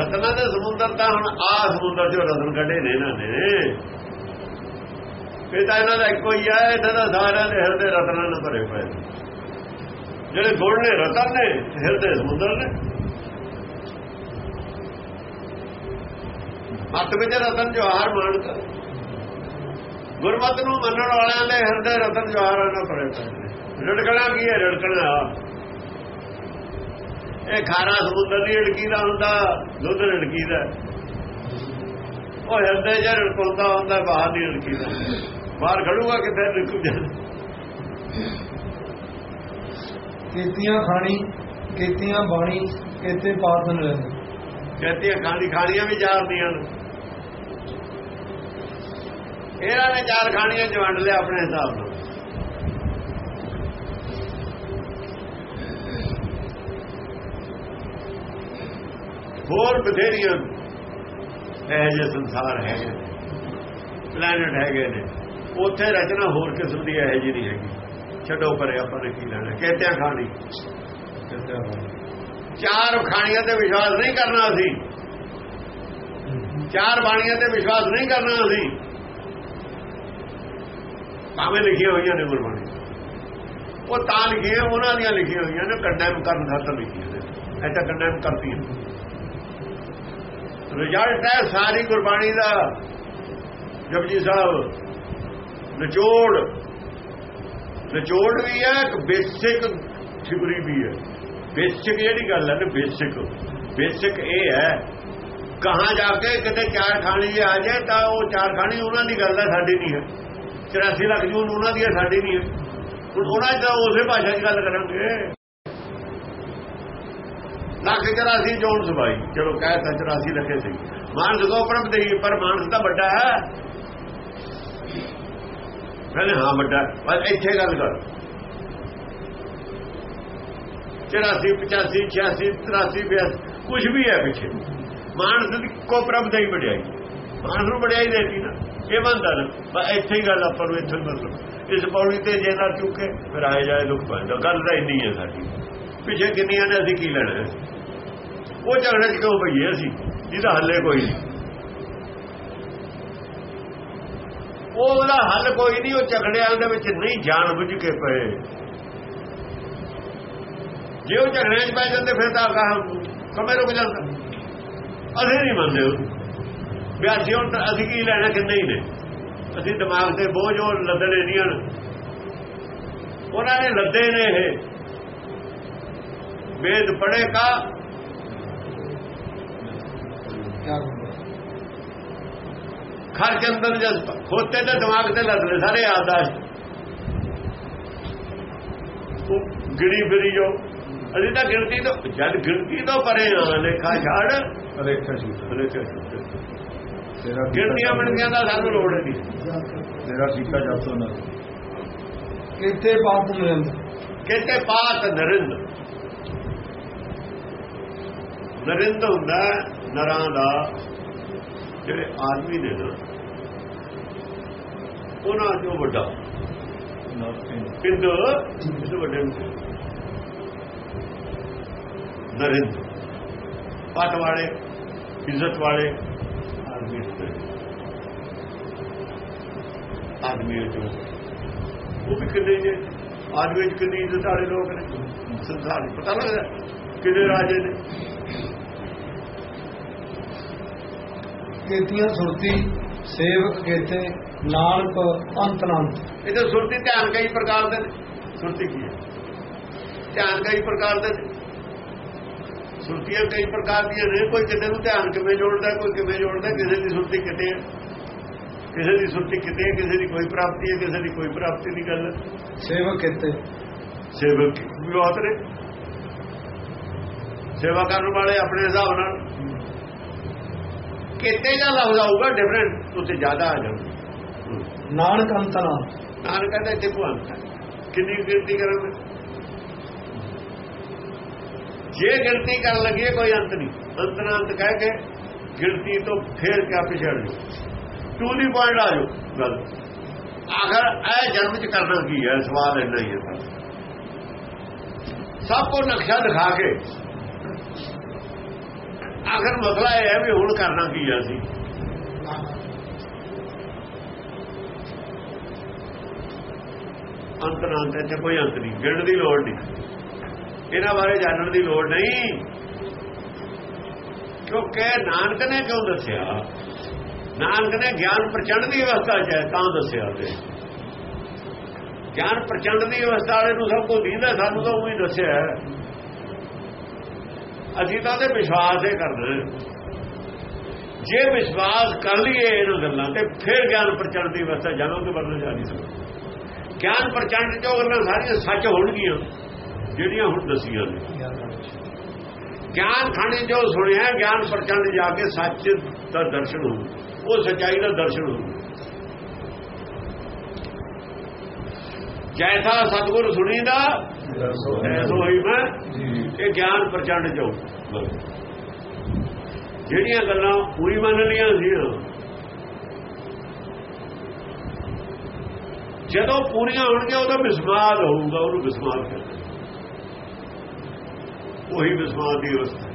ਰਤਨਾਂ ਦੇ ਸਮੁੰਦਰ ਤਾਂ ਹੁਣ ਆ ਸਮੁੰਦਰ ਚੋਂ ਰਤਨ ਕੱਢੇ ਨੇ ਇਹਨਾਂ ਨੇ। ਇਹ ਤਾਂ ਇਹਨਾਂ ਦਾ ਇੱਕੋ ਹੀ ਹੈ ਇਹਨਾਂ ਦਾ ਸਾਰਿਆਂ ਦੇ ਹਿਰਦੇ ਰਤਨਾਂ ਨਾਲ ਭਰੇ ਨੇ। ਜਿਹੜੇ ਗੁਣ ਨੇ ਰਤਨ ਨੇ ਹਿਰਦੇ ਸਮੁੰਦਰ ਨੇ। ਮੱਤ ਵਿੱਚ ਰਤਨ ਜਵਾਹਰ ਮਾਨਕ ਗੁਰਮਤ ਨੂੰ ਮੰਨਣ ਵਾਲਿਆਂ ਦੇ ਹਿਰਦੇ ਰਤਨ ਜਵਾਹਰਾਂ ਨਾਲ ਭਰੇ ਪਏ ਰੜਕਣਾ ਕੀ ਹੈ? ਰੜਕਣਾ ਇਹ ਖਾਰਾ ਸਮੁੰਦਰ ਦੀ ਰੜਕੀ ਦਾ ਹੁੰਦਾ ਦੁੱਧ ਰੜਕੀ ਦਾ। ਉਹ ਹਿਰਦੇ ਚ ਰੜਕਾਉਂਦਾ ਹੁੰਦਾ ਬਾਹਰ ਦੀ ਰੜਕੀ ਦਾ। ਬਾਹਰ ਖੜੂਗਾ ਕਿਤੇ ਰੜਕੂ ਜਾ। ਕੀਤੀਆਂ ਖਾਣੀ ਕੀਤੀਆਂ ਬਾਣੀ ਕੀਤੇ ਪਾਤਨ ਰਹਿੰਦੇ ਕਹਿੰਦੀਆਂ ਖਾਣੀ ਖਾਣੀਆਂ ਵੀ ਜਾਣਦੀਆਂ ਨੇ। ਇਹਨਾਂ ਨੇ ਚਾਰ ਖਾਣੀਆਂ ਚ ਵੰਡ ਲਿਆ ਆਪਣੇ ਹਿਸਾਬ ਨਾਲ। ਹੋਰ ਬਥੇਰੀਆਂ ਇਹ ਜੇ ਸੰਸਾਰ ਹੈਗੇ ਪਲੈਨਟ ਹੈਗੇ ਨੇ। ਉੱਥੇ ਰਚਨਾ ਹੋਰ ਕਿਸਮ ਦੀ ਇਹ ਜੀ ਨਹੀਂ ਹੈਗੀ। ਛੱਡੋ ਪਰੇ, ਆਪਾਂ ਨੇ ਕੀ ਲੈਣਾ? ਕਹਿੰਦੇ ਖਾਣੀ। ਚਾਰ ਖਾਣੀਆਂ ਤੇ ਵਿਸ਼ਵਾਸ ਨਹੀਂ ਕਰਨਾ ਅਸੀਂ। ਚਾਰ ਬਾਣੀਆਂ ਤੇ ਵਿਸ਼ਵਾਸ ਨਹੀਂ ਕਰਨਾ ਅਸੀਂ। ਭਾਵੇਂ ਲਿਖੀਆਂ ਹੋਈਆਂ ਨੇ ਗੁਰਬਾਣੀ ਉਹ ਤਾਂ ਲਿਖੀਆਂ, ਉਹਨਾਂ ਦੀਆਂ ਲਿਖੀਆਂ ਹੋਈਆਂ ਨੇ ਕੰਡੈਮ ਕਰਨ ਖਾਤਰ ਲਿਖੀਆਂ ਨੇ। ਐਸਾ ਕੰਡੈਮ ਕਰਤੀਆਂ ਰਿਜ਼ਲਟ ਹੈ ਸਾਰੀ ਗੁਰਬਾਣੀ ਦਾ। ਜਪਜੀ ਸਾਹਿਬ, ਨਿਚੋੜ। ਨਿਚੋੜ ਵੀ ਹੈ, ਇੱਕ ਬੇਸਿਕ ਥਿਊਰੀ ਵੀ ਹੈ। ਬੇਸਿਕ ਜਿਹੜੀ ਗੱਲ ਹੈ ਨਾ ਬੇਸਿਕ ਬੇਸਿਕ ਇਹ ਹੈ, ਕਹਾਂ ਜਾ ਕੇ ਕਿਤੇ ਚਾਰ ਖਾਣੀ ਜੇ ਆ ਜਾਏ, ਤਾਂ ਉਹ ਚਾਰ ਖਾਣੀ ਉਹਨਾਂ ਦੀ ਗੱਲ ਹੈ, ਸਾਡੀ ਨਹੀਂ ਹੈ। 84 ਲੱਖ ਜੂਨ ਉਹਨਾਂ ਦੀ ਹੈ ਸਾਡੀ ਨਹੀਂ ਹੈ। ਹੁਣ ਉਹਨਾਂ ਦਾ ਉਸੇ ਭਾਸ਼ਾ 'ਚ ਗੱਲ ਕਰਾਂਗੇ। ਲੱਖ 84 ਜੋਨ ਸਬਾਈ ਚਲੋ, ਕਹਿ ਤਾਂ 84 ਲੱਖੇ ਸੀ। ਮਾਨਸ ਕੋ ਪਰਮ ਦੇ ਪਰ ਮਾਨਸ ਤਾਂ ਵੱਡਾ ਹੈ। ਕਹਿੰਦੇ ਹਾਂ, ਵੱਡਾ ਪਰ ਇੱਥੇ ਗੱਲ ਕਰ। 84 85 86 83 82 ਕੁਝ ਵੀ ਹੈ ਪਿੱਛੇ। ਮਾਨਸ ਦੀ ਕੋ ਪ੍ਰਭ ਦੇ ਹੀ ਵਡਿਆਈ। ਮਾਨਸ ਨੂੰ ਵਡਿਆਈ ਦੇਤੀ ਨਾ। ਇਹ ਬੰਦਾ ਨਾ। ਬਸ ਇੱਥੇ ਹੀ ਗੱਲ ਆਪਾਂ ਨੂੰ ਇੱਥੇ ਮਤਲਬ ਇਸ ਪੌੜੀ ਤੇ ਜੇ ਨਾ ਚੁੱਕੇ, ਫਿਰ ਆਏ ਜਾਏ ਦੁੱਖ ਪੈਂਦਾ ਗੱਲ ਤਾਂ ਇੰਨੀ ਹੈ ਸਾਡੀ। ਪਿੱਛੇ ਕਿੰਨੀਆਂ ਨੇ ਅਸੀਂ ਕੀ ਲੈਣਾ? ਉਹ ਝਗੜੇ 'ਚ ਕਿਉਂ ਪਈਏ ਅਸੀਂ? ਜਿਹਦਾ ਹੱਲੇ ਕੋਈ ਨਹੀਂ। ਉਹਦਾ ਹੱਲ ਕੋਈ ਨਹੀਂ, ਉਹ ਝਗੜਿਆਂ ਦੇ ਵਿੱਚ ਨਹੀਂ ਜਾਣ ਬੁੱਝ ਕੇ ਪਏ। ਜੇ ਉਹ ਝਗੜਿਆਂ 'ਚ ਪੈ ਜਾਂਦੇ, ਫਿਰ ਤਾਂ ਕਹਾਂ ਕਮੇ ਰੁਕ ਜਾਂਦਾ। ਅਸੀਂ ਨਹੀਂ ਮੰਨਦੇ ਉਹ ਵੀ ਅਸੀਂ ਹੁਣ ਤਾਂ ਅਸੀਂ ਕੀ ਲੈਣਾ ਕਿ ਨਹੀਂ ਨੇ? ਅਸੀਂ ਦਿਮਾਗ ਤੇ ਬੋਝ ਉਹ ਲੱਦਣੇ ਨਹੀਂ ਹਨ। ਉਹਨਾਂ ਨੇ ਲੱਦੇ ਨੇ ਇਹ। ਵੇਦ ਪੜੇ ਕਾ? ਖਰ ਕੇ ਅੰਦਰ ਜਦ ਖੋਤੇ ਤੇ ਦਿਮਾਗ ਤੇ ਲੱਦ ਲੈ ਸਾਰੇ ਆਦਾਸ਼ ਉਹ ਗਿਣੀ ਫਿਰੀ ਜੋ। ਅਸੀਂ ਤਾਂ ਗਿਣਤੀ ਤੋਂ ਜਦ ਗਿਣਤੀ ਤੋਂ ਪਰੇ ਆ ਲੇਖਾ ਛਾੜ। ਅਲੇਖਾ ਜੀ ਲੇਖਾ ਤੇਰਾ ਗਿਣਤੀਆਂ ਬਣਦੀਆਂ ਦਾ ਸਾਨੂੰ ਲੋੜ ਨਹੀਂ ਤੇਰਾ ਠੀਕਾ ਜਾਤੋ ਨਾ ਕਿਤੇ ਪਾਤਨ ਰਹਿੰਦੇ ਕਿਤੇ ਪਾਤ ਨਰਿੰਦ ਨਰਿੰਦ ਹੁੰਦਾ ਨਰਾਂ ਦਾ ਜਿਹੜੇ ਆਦਮੀ ਨੇ ਨਾ ਉਹਨਾਂ ਜੋ ਵੱਡਾ। ਪਿੰਡ ਇਸ ਵੱਡੇ ਨੂੰ ਨਰਿੰਦ ਪਟ ਵਾਲੇ ਇੱਜ਼ਤ ਵਾਲੇ ਆਦਮੀ ਹੁੰਦੇ। ਆਦਮੀ ਜੋ ਉਹ ਵੀ ਕਿੰਨੇ ਨੇ ਆਦਮੀ ਵਿੱਚ ਕਿੰਨੀ ਇੱਜ਼ਤ ਵਾਲੇ ਲੋਕ ਨੇ। ਸੰਸਾਰ ਨੂੰ ਪਤਾ ਲੱਗਦਾ ਕਿੰਨੇ ਰਾਜੇ ਨੇ। ਕੀਤੀਆਂ ਸੁਰਤੀ ਸੇਵਕ ਕੀਤੇ ਨਾਨਕ ਅੰਤ ਨਾਨਕ ਇਹ ਤਾਂ ਸੁਰਤੀ ਧਿਆਨ ਕਈ ਪ੍ਰਕਾਰ ਦੇ ਸੁਰਤੀ ਕੀ ਹੈ? ਧਿਆਨ ਕਈ ਪ੍ਰਕਾਰ ਦੇ ਸੁਰਤੀਆਂ ਕਈ ਪ੍ਰਕਾਰ ਦੀਆਂ ਨੇ ਕੋਈ ਕਿਤੇ ਨੂੰ ਧਿਆਨ ਕਿਵੇਂ ਜੋੜਦਾ ਕੋਈ ਕਿਵੇਂ ਜੋੜਦਾ ਕਿਸੇ ਦੀ ਸੁਰਤੀ ਕਿਤੇ ਹੈ। ਕਿਸੇ ਦੀ ਸੁਰਤੀ ਕਿਤੇ ਕਿਸੇ ਦੀ ਕੋਈ ਪ੍ਰਾਪਤੀ ਹੈ ਕਿਸੇ ਦੀ ਕੋਈ ਪ੍ਰਾਪਤੀ ਦੀ ਗੱਲ। ਸੇਵਕ ਕੀਤੇ। ਸੇਵਕ ਵੀ ਬਹੁਤ ਨੇ। ਸੇਵਾ ਕਰਨ ਵਾਲੇ ਆਪਣੇ ਹਿਸਾਬ ਨਾਲ। ਕਿਤੇ ਜਾਂ ਲਫ਼ਜ਼ ਆਊਗਾ ਡਿਫਰੈਂਟ ਉੱਥੇ ਜ਼ਿਆਦਾ ਆ ਜਾਊਗਾ ਨਾਨਕ ਅੰਤ ਨਾਨਕ ਕਹਿੰਦਾ ਇੱਥੇ ਭਗਵੰਤ ਹੈ। ਕਿੰਨੀ ਗਿਣਤੀ ਕਰਾਂਗੇ? ਜੇ ਗਿਣਤੀ ਕਰਨ ਲੱਗੀਏ ਕੋਈ ਅੰਤ ਨਹੀਂ ਅੰਤ ਨਾ ਅੰਤ ਕਹਿ ਕੇ ਗਿਣਤੀ ਤੋਂ ਫੇਰ ਕਿਆ ਪਿਛੜ ਜੋ ਟੂ ਦੀ ਪੁਆਇੰਟ ਆ ਜੋ ਗੱਲ ਆਖਰ ਇਹ ਜਨਮ ਚ ਕਰਨਾ ਕੀ ਹੈ ਸਵਾਲ ਇੰਨਾ ਹੀ ਹੈ ਸਾਰਾ। ਸਭ ਕੋ ਨਕਸ਼ਾ ਦਿਖਾ ਕੇ ਆਖਰ ਮਸਲਾ ਇਹ ਹੈ ਵੀ ਹੁਣ ਕਰਨਾ ਕੀ ਹੈ ਅਸੀਂ ਅੰਤ ਨਾ ਅੰਤ ਇੱਥੇ ਕੋਈ ਅੰਤ ਨਹੀਂ ਗਿਣਨ ਦੀ ਲੋੜ ਨਹੀਂ ਇਹਨਾਂ ਬਾਰੇ ਜਾਣਨ ਦੀ ਲੋੜ ਨਹੀਂ। ਕਿਉਂਕਿ ਨਾਨਕ ਨੇ ਕਿਉਂ ਦੱਸਿਆ? ਨਾਨਕ ਨੇ ਗਿਆਨ ਪ੍ਰਚੰਡ ਦੀ ਅਵਸਥਾ 'ਚ ਹੈ, ਤਾਂ ਦੱਸਿਆ ਤੇ ਗਿਆਨ ਪ੍ਰਚੰਡ ਦੀ ਅਵਸਥਾ ਵਾਲੇ ਨੂੰ ਸਭ ਕੁਝ ਦੀਦਾ, ਸਾਨੂੰ ਤਾਂ ਉਹੀ ਦੱਸਿਆ ਅਸੀਂ ਤਾਂ ਤੇ ਵਿਸ਼ਵਾਸ ਹੀ ਕਰਨਾ ਜੇ ਵਿਸ਼ਵਾਸ ਕਰ ਲਈਏ ਇਹਨਾਂ ਗੱਲਾਂ ਤੇ ਫਿਰ ਗਿਆਨ ਪ੍ਰਚੰਡ ਦੀ ਅਵਸਥਾ ਜਾਣੋਗੇ ਵਰਨਾ ਜਾ ਨਹੀਂ ਸਕਦਾ। ਗਿਆਨ ਪ੍ਰਚੰਡ ਜੋ ਗੱਲਾਂ ਸਾਰੀਆਂ ਸੱਚ ਹੋਣਗੀਆਂ। ਜਿਹੜੀਆਂ ਹੁਣ ਦਸੀਆਂ ਨੇ। ਗਿਆਨ ਖਾਣੇ ਜੋ ਸੁਣਿਆ ਗਿਆਨ ਪ੍ਰਚੰਡ ਜਾ ਕੇ ਸੱਚ ਦਾ ਦਰਸ਼ਨ ਹੋਊ। ਉਹ ਸਚਾਈ ਦਾ ਦਰਸ਼ਨ ਹੋਊ। ਜੈਸਾ ਸਤਗੁਰ ਸੁਣੀਦਾ ਐਸੋ ਹੀ ਮੈਂ ਇਹ ਗਿਆਨ ਪ੍ਰਚੰਡ ਜੋ ਜਿਹੜੀਆਂ ਗੱਲਾਂ ਪੂਰੀ ਮੰਨ ਲੀਆਂ ਸੀ। ਜਦੋਂ ਪੂਰੀਆਂ ਹੋਣਗੀਆਂ ਉਹਦਾ ਵਿਸਮਾਦ ਹੋਊਗਾ ਉਹਨੂੰ ਵਿਸਮਾਦ ਕਹਿੰਦੇ ਉਹੀ ਵਿਸ਼ਵਾਸ ਦੀ ਅਵਸਥਾ।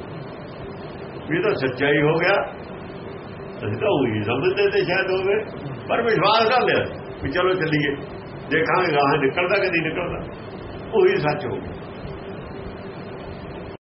ਵੀ ਤਾਂ ਸੱਚਾਈ ਹੋ ਗਿਆ। ਅਸੀਂ ਤਾਂ ਉਹੀ ਸਮਝਦੇ ਤੇ ਸ਼ਾਇਦ ਹੋਵੇ। ਪਰ ਵਿਸ਼ਵਾਸ ਕਰ ਲਿਆ। ਵੀ ਚਲੋ ਚੱਲੀਏ। ਦੇਖਾਂਗੇ ਗਾਹਾਂ ਨਿਕਲਦਾ ਕਿ ਨਹੀਂ ਨਿਕਲਦਾ। ਉਹੀ ਸੱਚ ਹੋ ਗਿਆ।